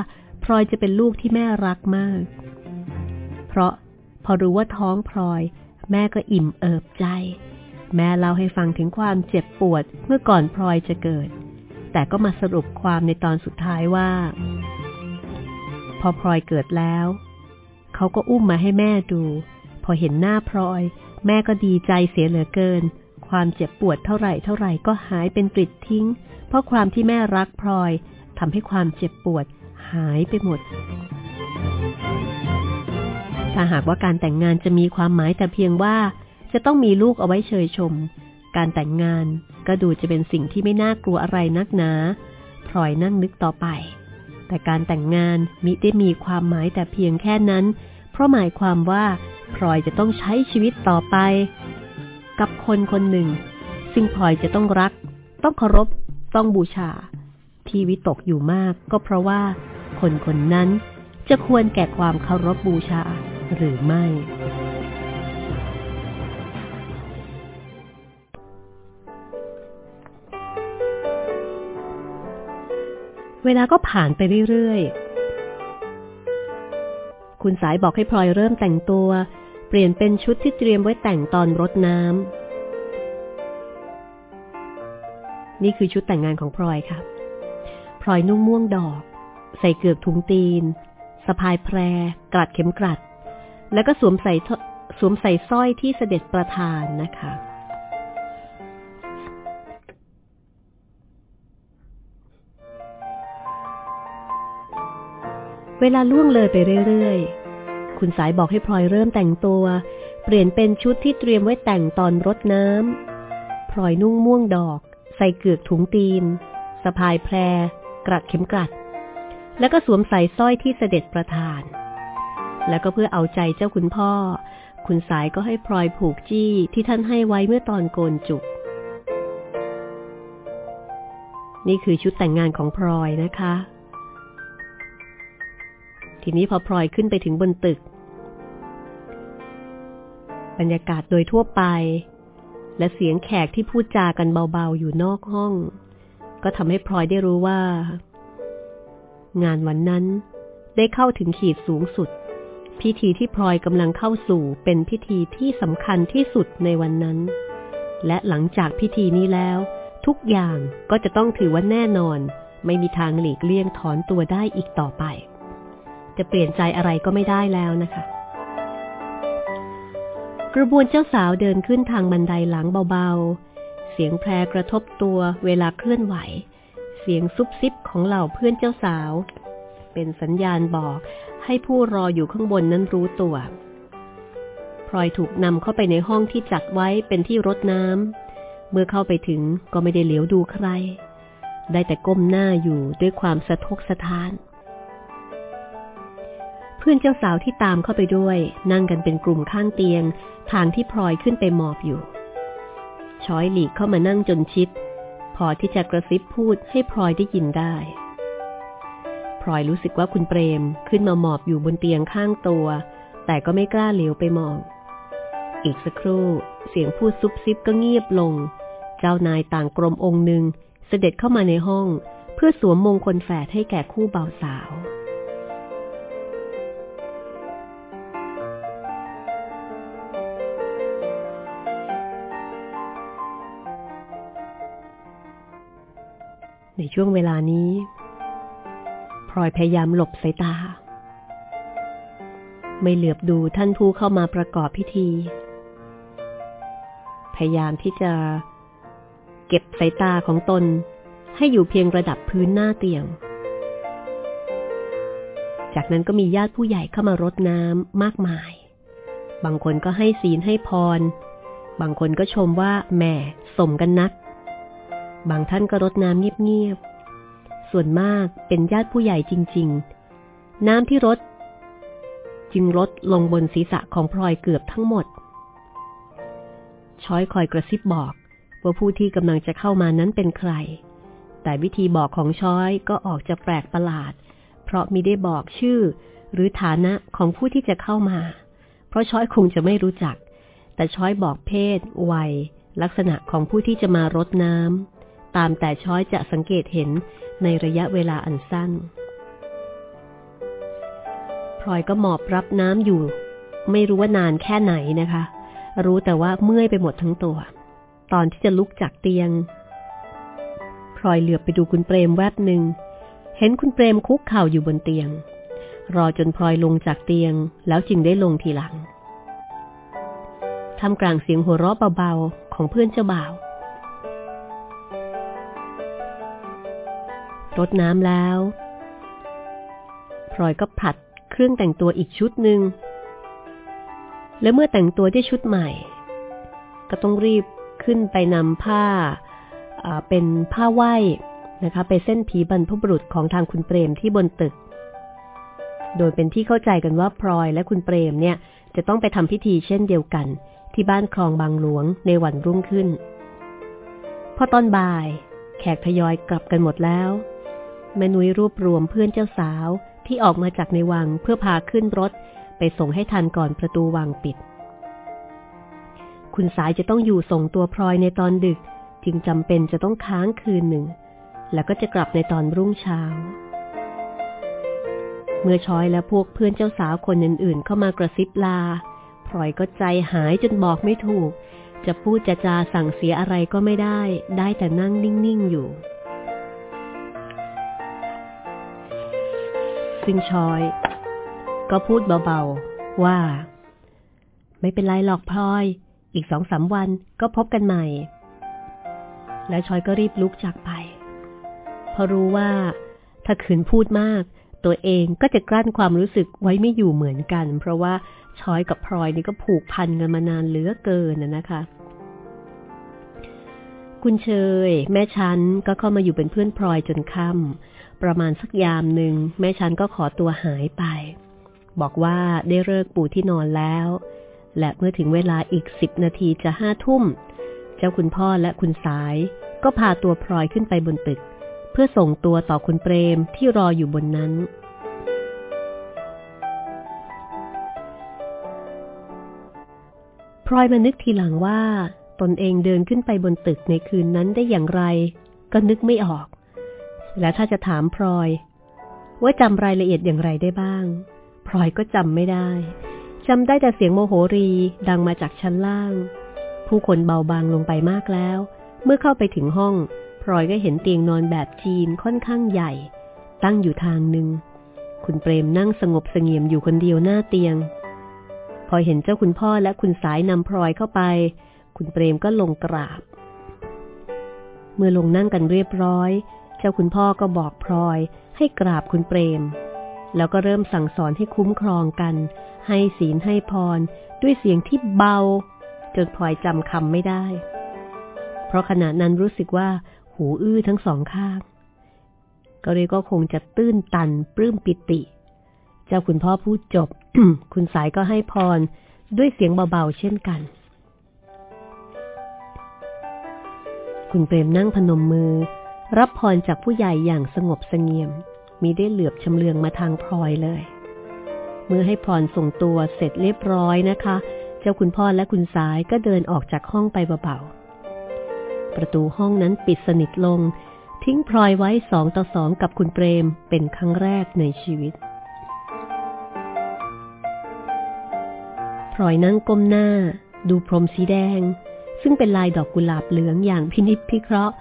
พลอยจะเป็นลูกที่แม่รักมาก เพราะพอรู้ว่าท้องพลอย แม่ก็อิ่มเอิบใจ แม่เล่าให้ฟังถึงความเจ็บปวดเมื่อก่อนพลอยจะเกิด แต่ก็มาสรุปความในตอนสุดท้ายว่า พอพลอยเกิดแล้ว เขาก็อุ้มมาให้แม่ดู พอเห็นหน้าพลอย แม่ก็ดีใจเสียเหลือเกิน ความเจ็บปวดเท่าไหร่เท่าไหร่ก็หายเป็นปลิดทิ้ง เพราะความที่แม่รักพลอยทำให้ความเจ็บปวด หายไปหมด ถ้าหากว่าการแต่งงานจะมีความหมายแต่เพียงว่าจะต้องมีลูกเอาไว้เชยชม การแต่งงานก็ดูจะเป็นสิ่งที่ไม่น่ากลัวอะไรนักหนาพลอยนั่งนึกต่อไป แต่การแต่งงานมิได้มีความหมายแต่เพียงแค่นั้น เพราะหมายความว่าพลอยจะต้องใช้ชีวิตต่อไป กับคนคนหนึ่ง ซึ่งพลอยจะต้องรัก ต้องเคารพ ต้องบูชา ที่วิตกอยู่มากก็เพราะว่า คนคนนั้น จะควรแก่ความเคารพบูชาหรือไม่ เวลาก็ผ่านไปเรื่อยๆ คุณสายบอกให้พลอยเริ่มแต่งตัว เปลี่ยนเป็นชุดที่เตรียมไว้แต่งตอนรดน้ำ นี่คือชุดแต่งงานของพลอยค่ะพลอยนุ่งม่วงดอก ใส่เกือกถุงตีน สะพายแพรกลัดเข็มกลัด แล้วก็สวมใส่สวมใส่สร้อยที่เสด็จประธานนะคะ เวลาล่วงเลยไปเรื่อยๆ คุณสายบอกให้พลอยเริ่มแต่งตัว เปลี่ยนเป็นชุดที่เตรียมไว้แต่งตอนรดน้ำพลอยนุ่งม่วงดอก ใส่เกือกถุงตีน สะพายแพรกลัดเข็มกลัด แล้วก็สวมใส่สร้อยที่เสด็จประธาน แล้วก็เพื่อเอาใจเจ้าคุณพ่อ คุณสายก็ให้พลอยผูกจี้ที่ท่านให้ไว้เมื่อตอนโกนจุก นี่คือชุดแต่งงานของพลอยนะคะ ทีนี้พอพลอยขึ้นไปถึงบนตึก บรรยากาศโดยทั่วไป และเสียงแขกที่พูดจากันเบาๆอยู่นอกห้อง ก็ทำให้พลอยได้รู้ว่า งานวันนั้น ได้เข้าถึงขีดสูงสุด พิธีที่พลอยกำลังเข้าสู่เป็นพิธีที่สำคัญที่สุดในวันนั้น และหลังจากพิธีนี้แล้ว ทุกอย่างก็จะต้องถือว่าแน่นอน ไม่มีทางหลีกเลี่ยงถอนตัวได้อีกต่อไป จะเปลี่ยนใจอะไรก็ไม่ได้แล้วนะคะกระบวนเจ้าสาวเดินขึ้นทางบันไดหลังเบาๆ เสียงแพรกระทบตัวเวลาเคลื่อนไหว เสียงซุบซิบของเหล่าเพื่อนเจ้าสาว เป็นสัญญาณบอกให้ผู้รออยู่ข้างบนนั้นรู้ตัวพลอยถูกนำเข้าไปในห้องที่จัดไว้เป็นที่รดน้ำ เมื่อเข้าไปถึงก็ไม่ได้เหลียวดูใคร ได้แต่ก้มหน้าอยู่ด้วยความสะทกสะท้าน เพื่อนเจ้าสาวที่ตามเข้าไปด้วย นั่งกันเป็นกลุ่มข้างเตียง ทางที่พลอยขึ้นไปหมอบอยู่ ช้อยหลีกเข้ามานั่งจนชิด อที่จะกระซิบพูดให้พลอยได้ยินได้ พลอยรู้สึกว่าคุณเปรมขึ้นมาหมอบอยู่บนเตียงข้างตัว แต่ก็ไม่กล้าเหลียวไปมอง อีกสักครู่เสียงพูดซุบซิบก็เงียบลง เจ้านายต่างกรมองค์หนึ่งเสด็จเข้ามาในห้อง เพื่อสวมมงคลแฝดให้แก่คู่บ่าวสาว ในช่วงเวลานี้พลอยพยายามหลบสายตา ไม่เหลือบดูท่านผู้เข้ามาประกอบพิธี พยายามที่จะ เก็บสายตาของตนให้อยู่เพียงระดับพื้นหน้าเตียง จากนั้นก็มีญาติผู้ใหญ่เข้ามารดน้ำมากมาย บางคนก็ให้ศีลให้พร บางคนก็ชมว่าแม่สมกันนัก บางท่านก็รดน้ำเงียบๆ ส่วนมากเป็นญาติผู้ใหญ่จริง ๆ น้ำที่รดจึงรดลงบนศีรษะของพลอยเกือบทั้งหมด ช้อยคอยกระซิบบอกว่าผู้ที่กำลังจะเข้ามานั้นเป็นใคร แต่วิธีบอกของช้อยก็ออกจะแปลกประหลาด เพราะมิได้บอกชื่อ หรือฐานะของผู้ที่จะเข้ามา เพราะช้อยคงจะไม่รู้จัก แต่ช้อยบอกเพศ วัย ลักษณะของผู้ที่จะมารดน้ำ ตามแต่ช้อยจะสังเกตเห็นในระยะเวลาอันสั้นพลอยก็หมอบรับน้ำอยู่ ไม่รู้ว่านานแค่ไหนนะคะ รู้แต่ว่าเมื่อยไปหมดทั้งตัว ตอนที่จะลุกจากเตียงพลอยเหลือบไปดูคุณเปรมแวบหนึ่งเห็นคุณเปรมคุกเข่าอยู่บนเตียง รอจนพลอยลงจากเตียงแล้วจึงได้ลงทีหลังทำกลางเสียงหัวเราะเบาๆของเพื่อนเจ้าบ่าว รดน้ำแล้วพลอยก็ผัดเครื่องแต่งตัวอีกชุดหนึ่ง และเมื่อแต่งตัวได้ชุดใหม่ ก็ต้องรีบขึ้นไปนำผ้าเป็นผ้าไหว้นะคะ ไปเส้นผีบรรพบุรุษของทางคุณเปรมที่บนตึก โดยเป็นที่เข้าใจกันว่าพลอยและคุณเปรมเนี่ย จะต้องไปทำพิธีเช่นเดียวกัน ที่บ้านคลองบางหลวงในวันรุ่งขึ้น พอตอนบ่าย แขกทยอยกลับกันหมดแล้ว แม่นุ้ยรวบรวมเพื่อนเจ้าสาวที่ออกมาจากในวังเพื่อพาขึ้นรถ ไปส่งให้ทันก่อนประตูวังปิด คุณสายจะต้องอยู่ส่งตัวพลอยในตอนดึก จึงจำเป็นจะต้องค้างคืนหนึ่ง แล้วก็จะกลับในตอนรุ่งเช้า เมื่อช้อยและพวกเพื่อนเจ้าสาวคนอื่นๆ เข้ามากระซิบลาพลอยก็ใจหายจนบอกไม่ถูก จะพูดจะจาสั่งเสียอะไรก็ไม่ได้ ได้แต่นั่งนิ่งๆอยู่ ซึ่งชอย ก็พูดเบาๆว่า ไม่เป็นไรหรอกพลอย อีกสองสามวันก็พบกันใหม่ และชอยก็รีบลุกจากไปเพราะรู้ว่า ถ้าขืนพูดมาก ตัวเองก็จะกลั้นความรู้สึกไว้ไม่อยู่เหมือนกัน เพราะว่าชอยกับพลอยนี่ก็ผูกพันกันมานานเหลือเกินนะนะคะคุณเชย แม่ชั้นก็เข้ามาอยู่เป็นเพื่อนพลอยจนค่ำ ประมาณสักยามหนึ่งแม่ชันก็ขอตัวหายไป บอกว่าได้เลิกปูที่นอนแล้ว และเมื่อถึงเวลาอีกสิบนาทีจะห้าทุ่ม เจ้าคุณพ่อและคุณสาย ก็พาตัวพลอยขึ้นไปบนตึก เพื่อส่งตัวต่อคุณเปรมที่รออยู่บนนั้นพลอยมานึกทีหลังว่า ตนเองเดินขึ้นไปบนตึกในคืนนั้นได้อย่างไร ก็นึกไม่ออก และถ้าจะถามพลอย ว่าจำรายละเอียดอย่างไรได้บ้างพลอยก็จำไม่ได้จำได้แต่เสียงโมโหรีดังมาจากชั้นล่าง ผู้คนเบาบางลงไปมากแล้ว เมื่อเข้าไปถึงห้องพลอยก็เห็นเตียงนอนแบบจีนค่อนข้างใหญ่ ตั้งอยู่ทางหนึ่ง คุณเปรมนั่งสงบเสงี่ยมอยู่คนเดียวหน้าเตียง พอเห็นเจ้าคุณพ่อและคุณสายนำพลอยเข้าไป คุณเปรมก็ลงกราบ เมื่อลงนั่งกันเรียบร้อย เจ้าคุณพ่อก็บอกพลอยให้กราบคุณเปรม แล้วก็เริ่มสั่งสอนให้คุ้มครองกัน ให้ศีลให้พร ด้วยเสียงที่เบา จนพลอยจำคำไม่ได้ เพราะขณะนั้นรู้สึกว่า หูอื้อทั้งสองข้าง ก็เลยก็คงจะตื้นตันปลื้มปิติ เจ้าคุณพ่อพูดจบ คุณสายก็ให้พร ด้วยเสียงเบาๆเช่นกันคุณเปรมนั่งพนมมือ รับพรจากผู้ใหญ่อย่างสงบสงเงียมมีได้เหลือบชำเลืองมาทางพลอยเลย เมื่อให้พรส่งตัวเสร็จเรียบร้อยนะคะ เจ้าคุณพ่อและคุณสายก็เดินออกจากห้องไปเบาๆ ประตูห้องนั้นปิดสนิทลง ทิ้งพลอยไว้สองต่อสองกับคุณเปรมเป็นครั้งแรกในชีวิต พลอยนั่งก้มหน้า ดูพรมสีแดง ซึ่งเป็นลายดอกกุหลาบเหลืองอย่างพินิจพิเคราะห์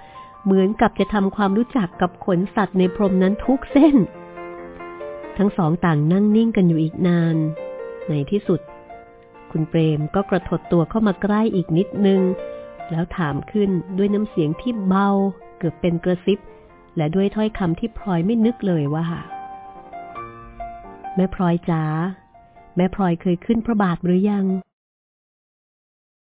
เหมือนกับจะทำความรู้จักกับขนสัตว์ในพรมนั้นทุกเส้น ทั้งสองต่างนั่งนิ่งกันอยู่อีกนาน ในที่สุด คุณเปรมก็กระถดตัวเข้ามาใกล้อีกนิดนึง แล้วถามขึ้นด้วยน้ำเสียงที่เบาเกือบเป็นกระซิบ และด้วยถ้อยคำที่พลอยไม่นึกเลยว่า แม่พลอยจ๋าแม่พลอยเคยขึ้นพระบาทหรือยัง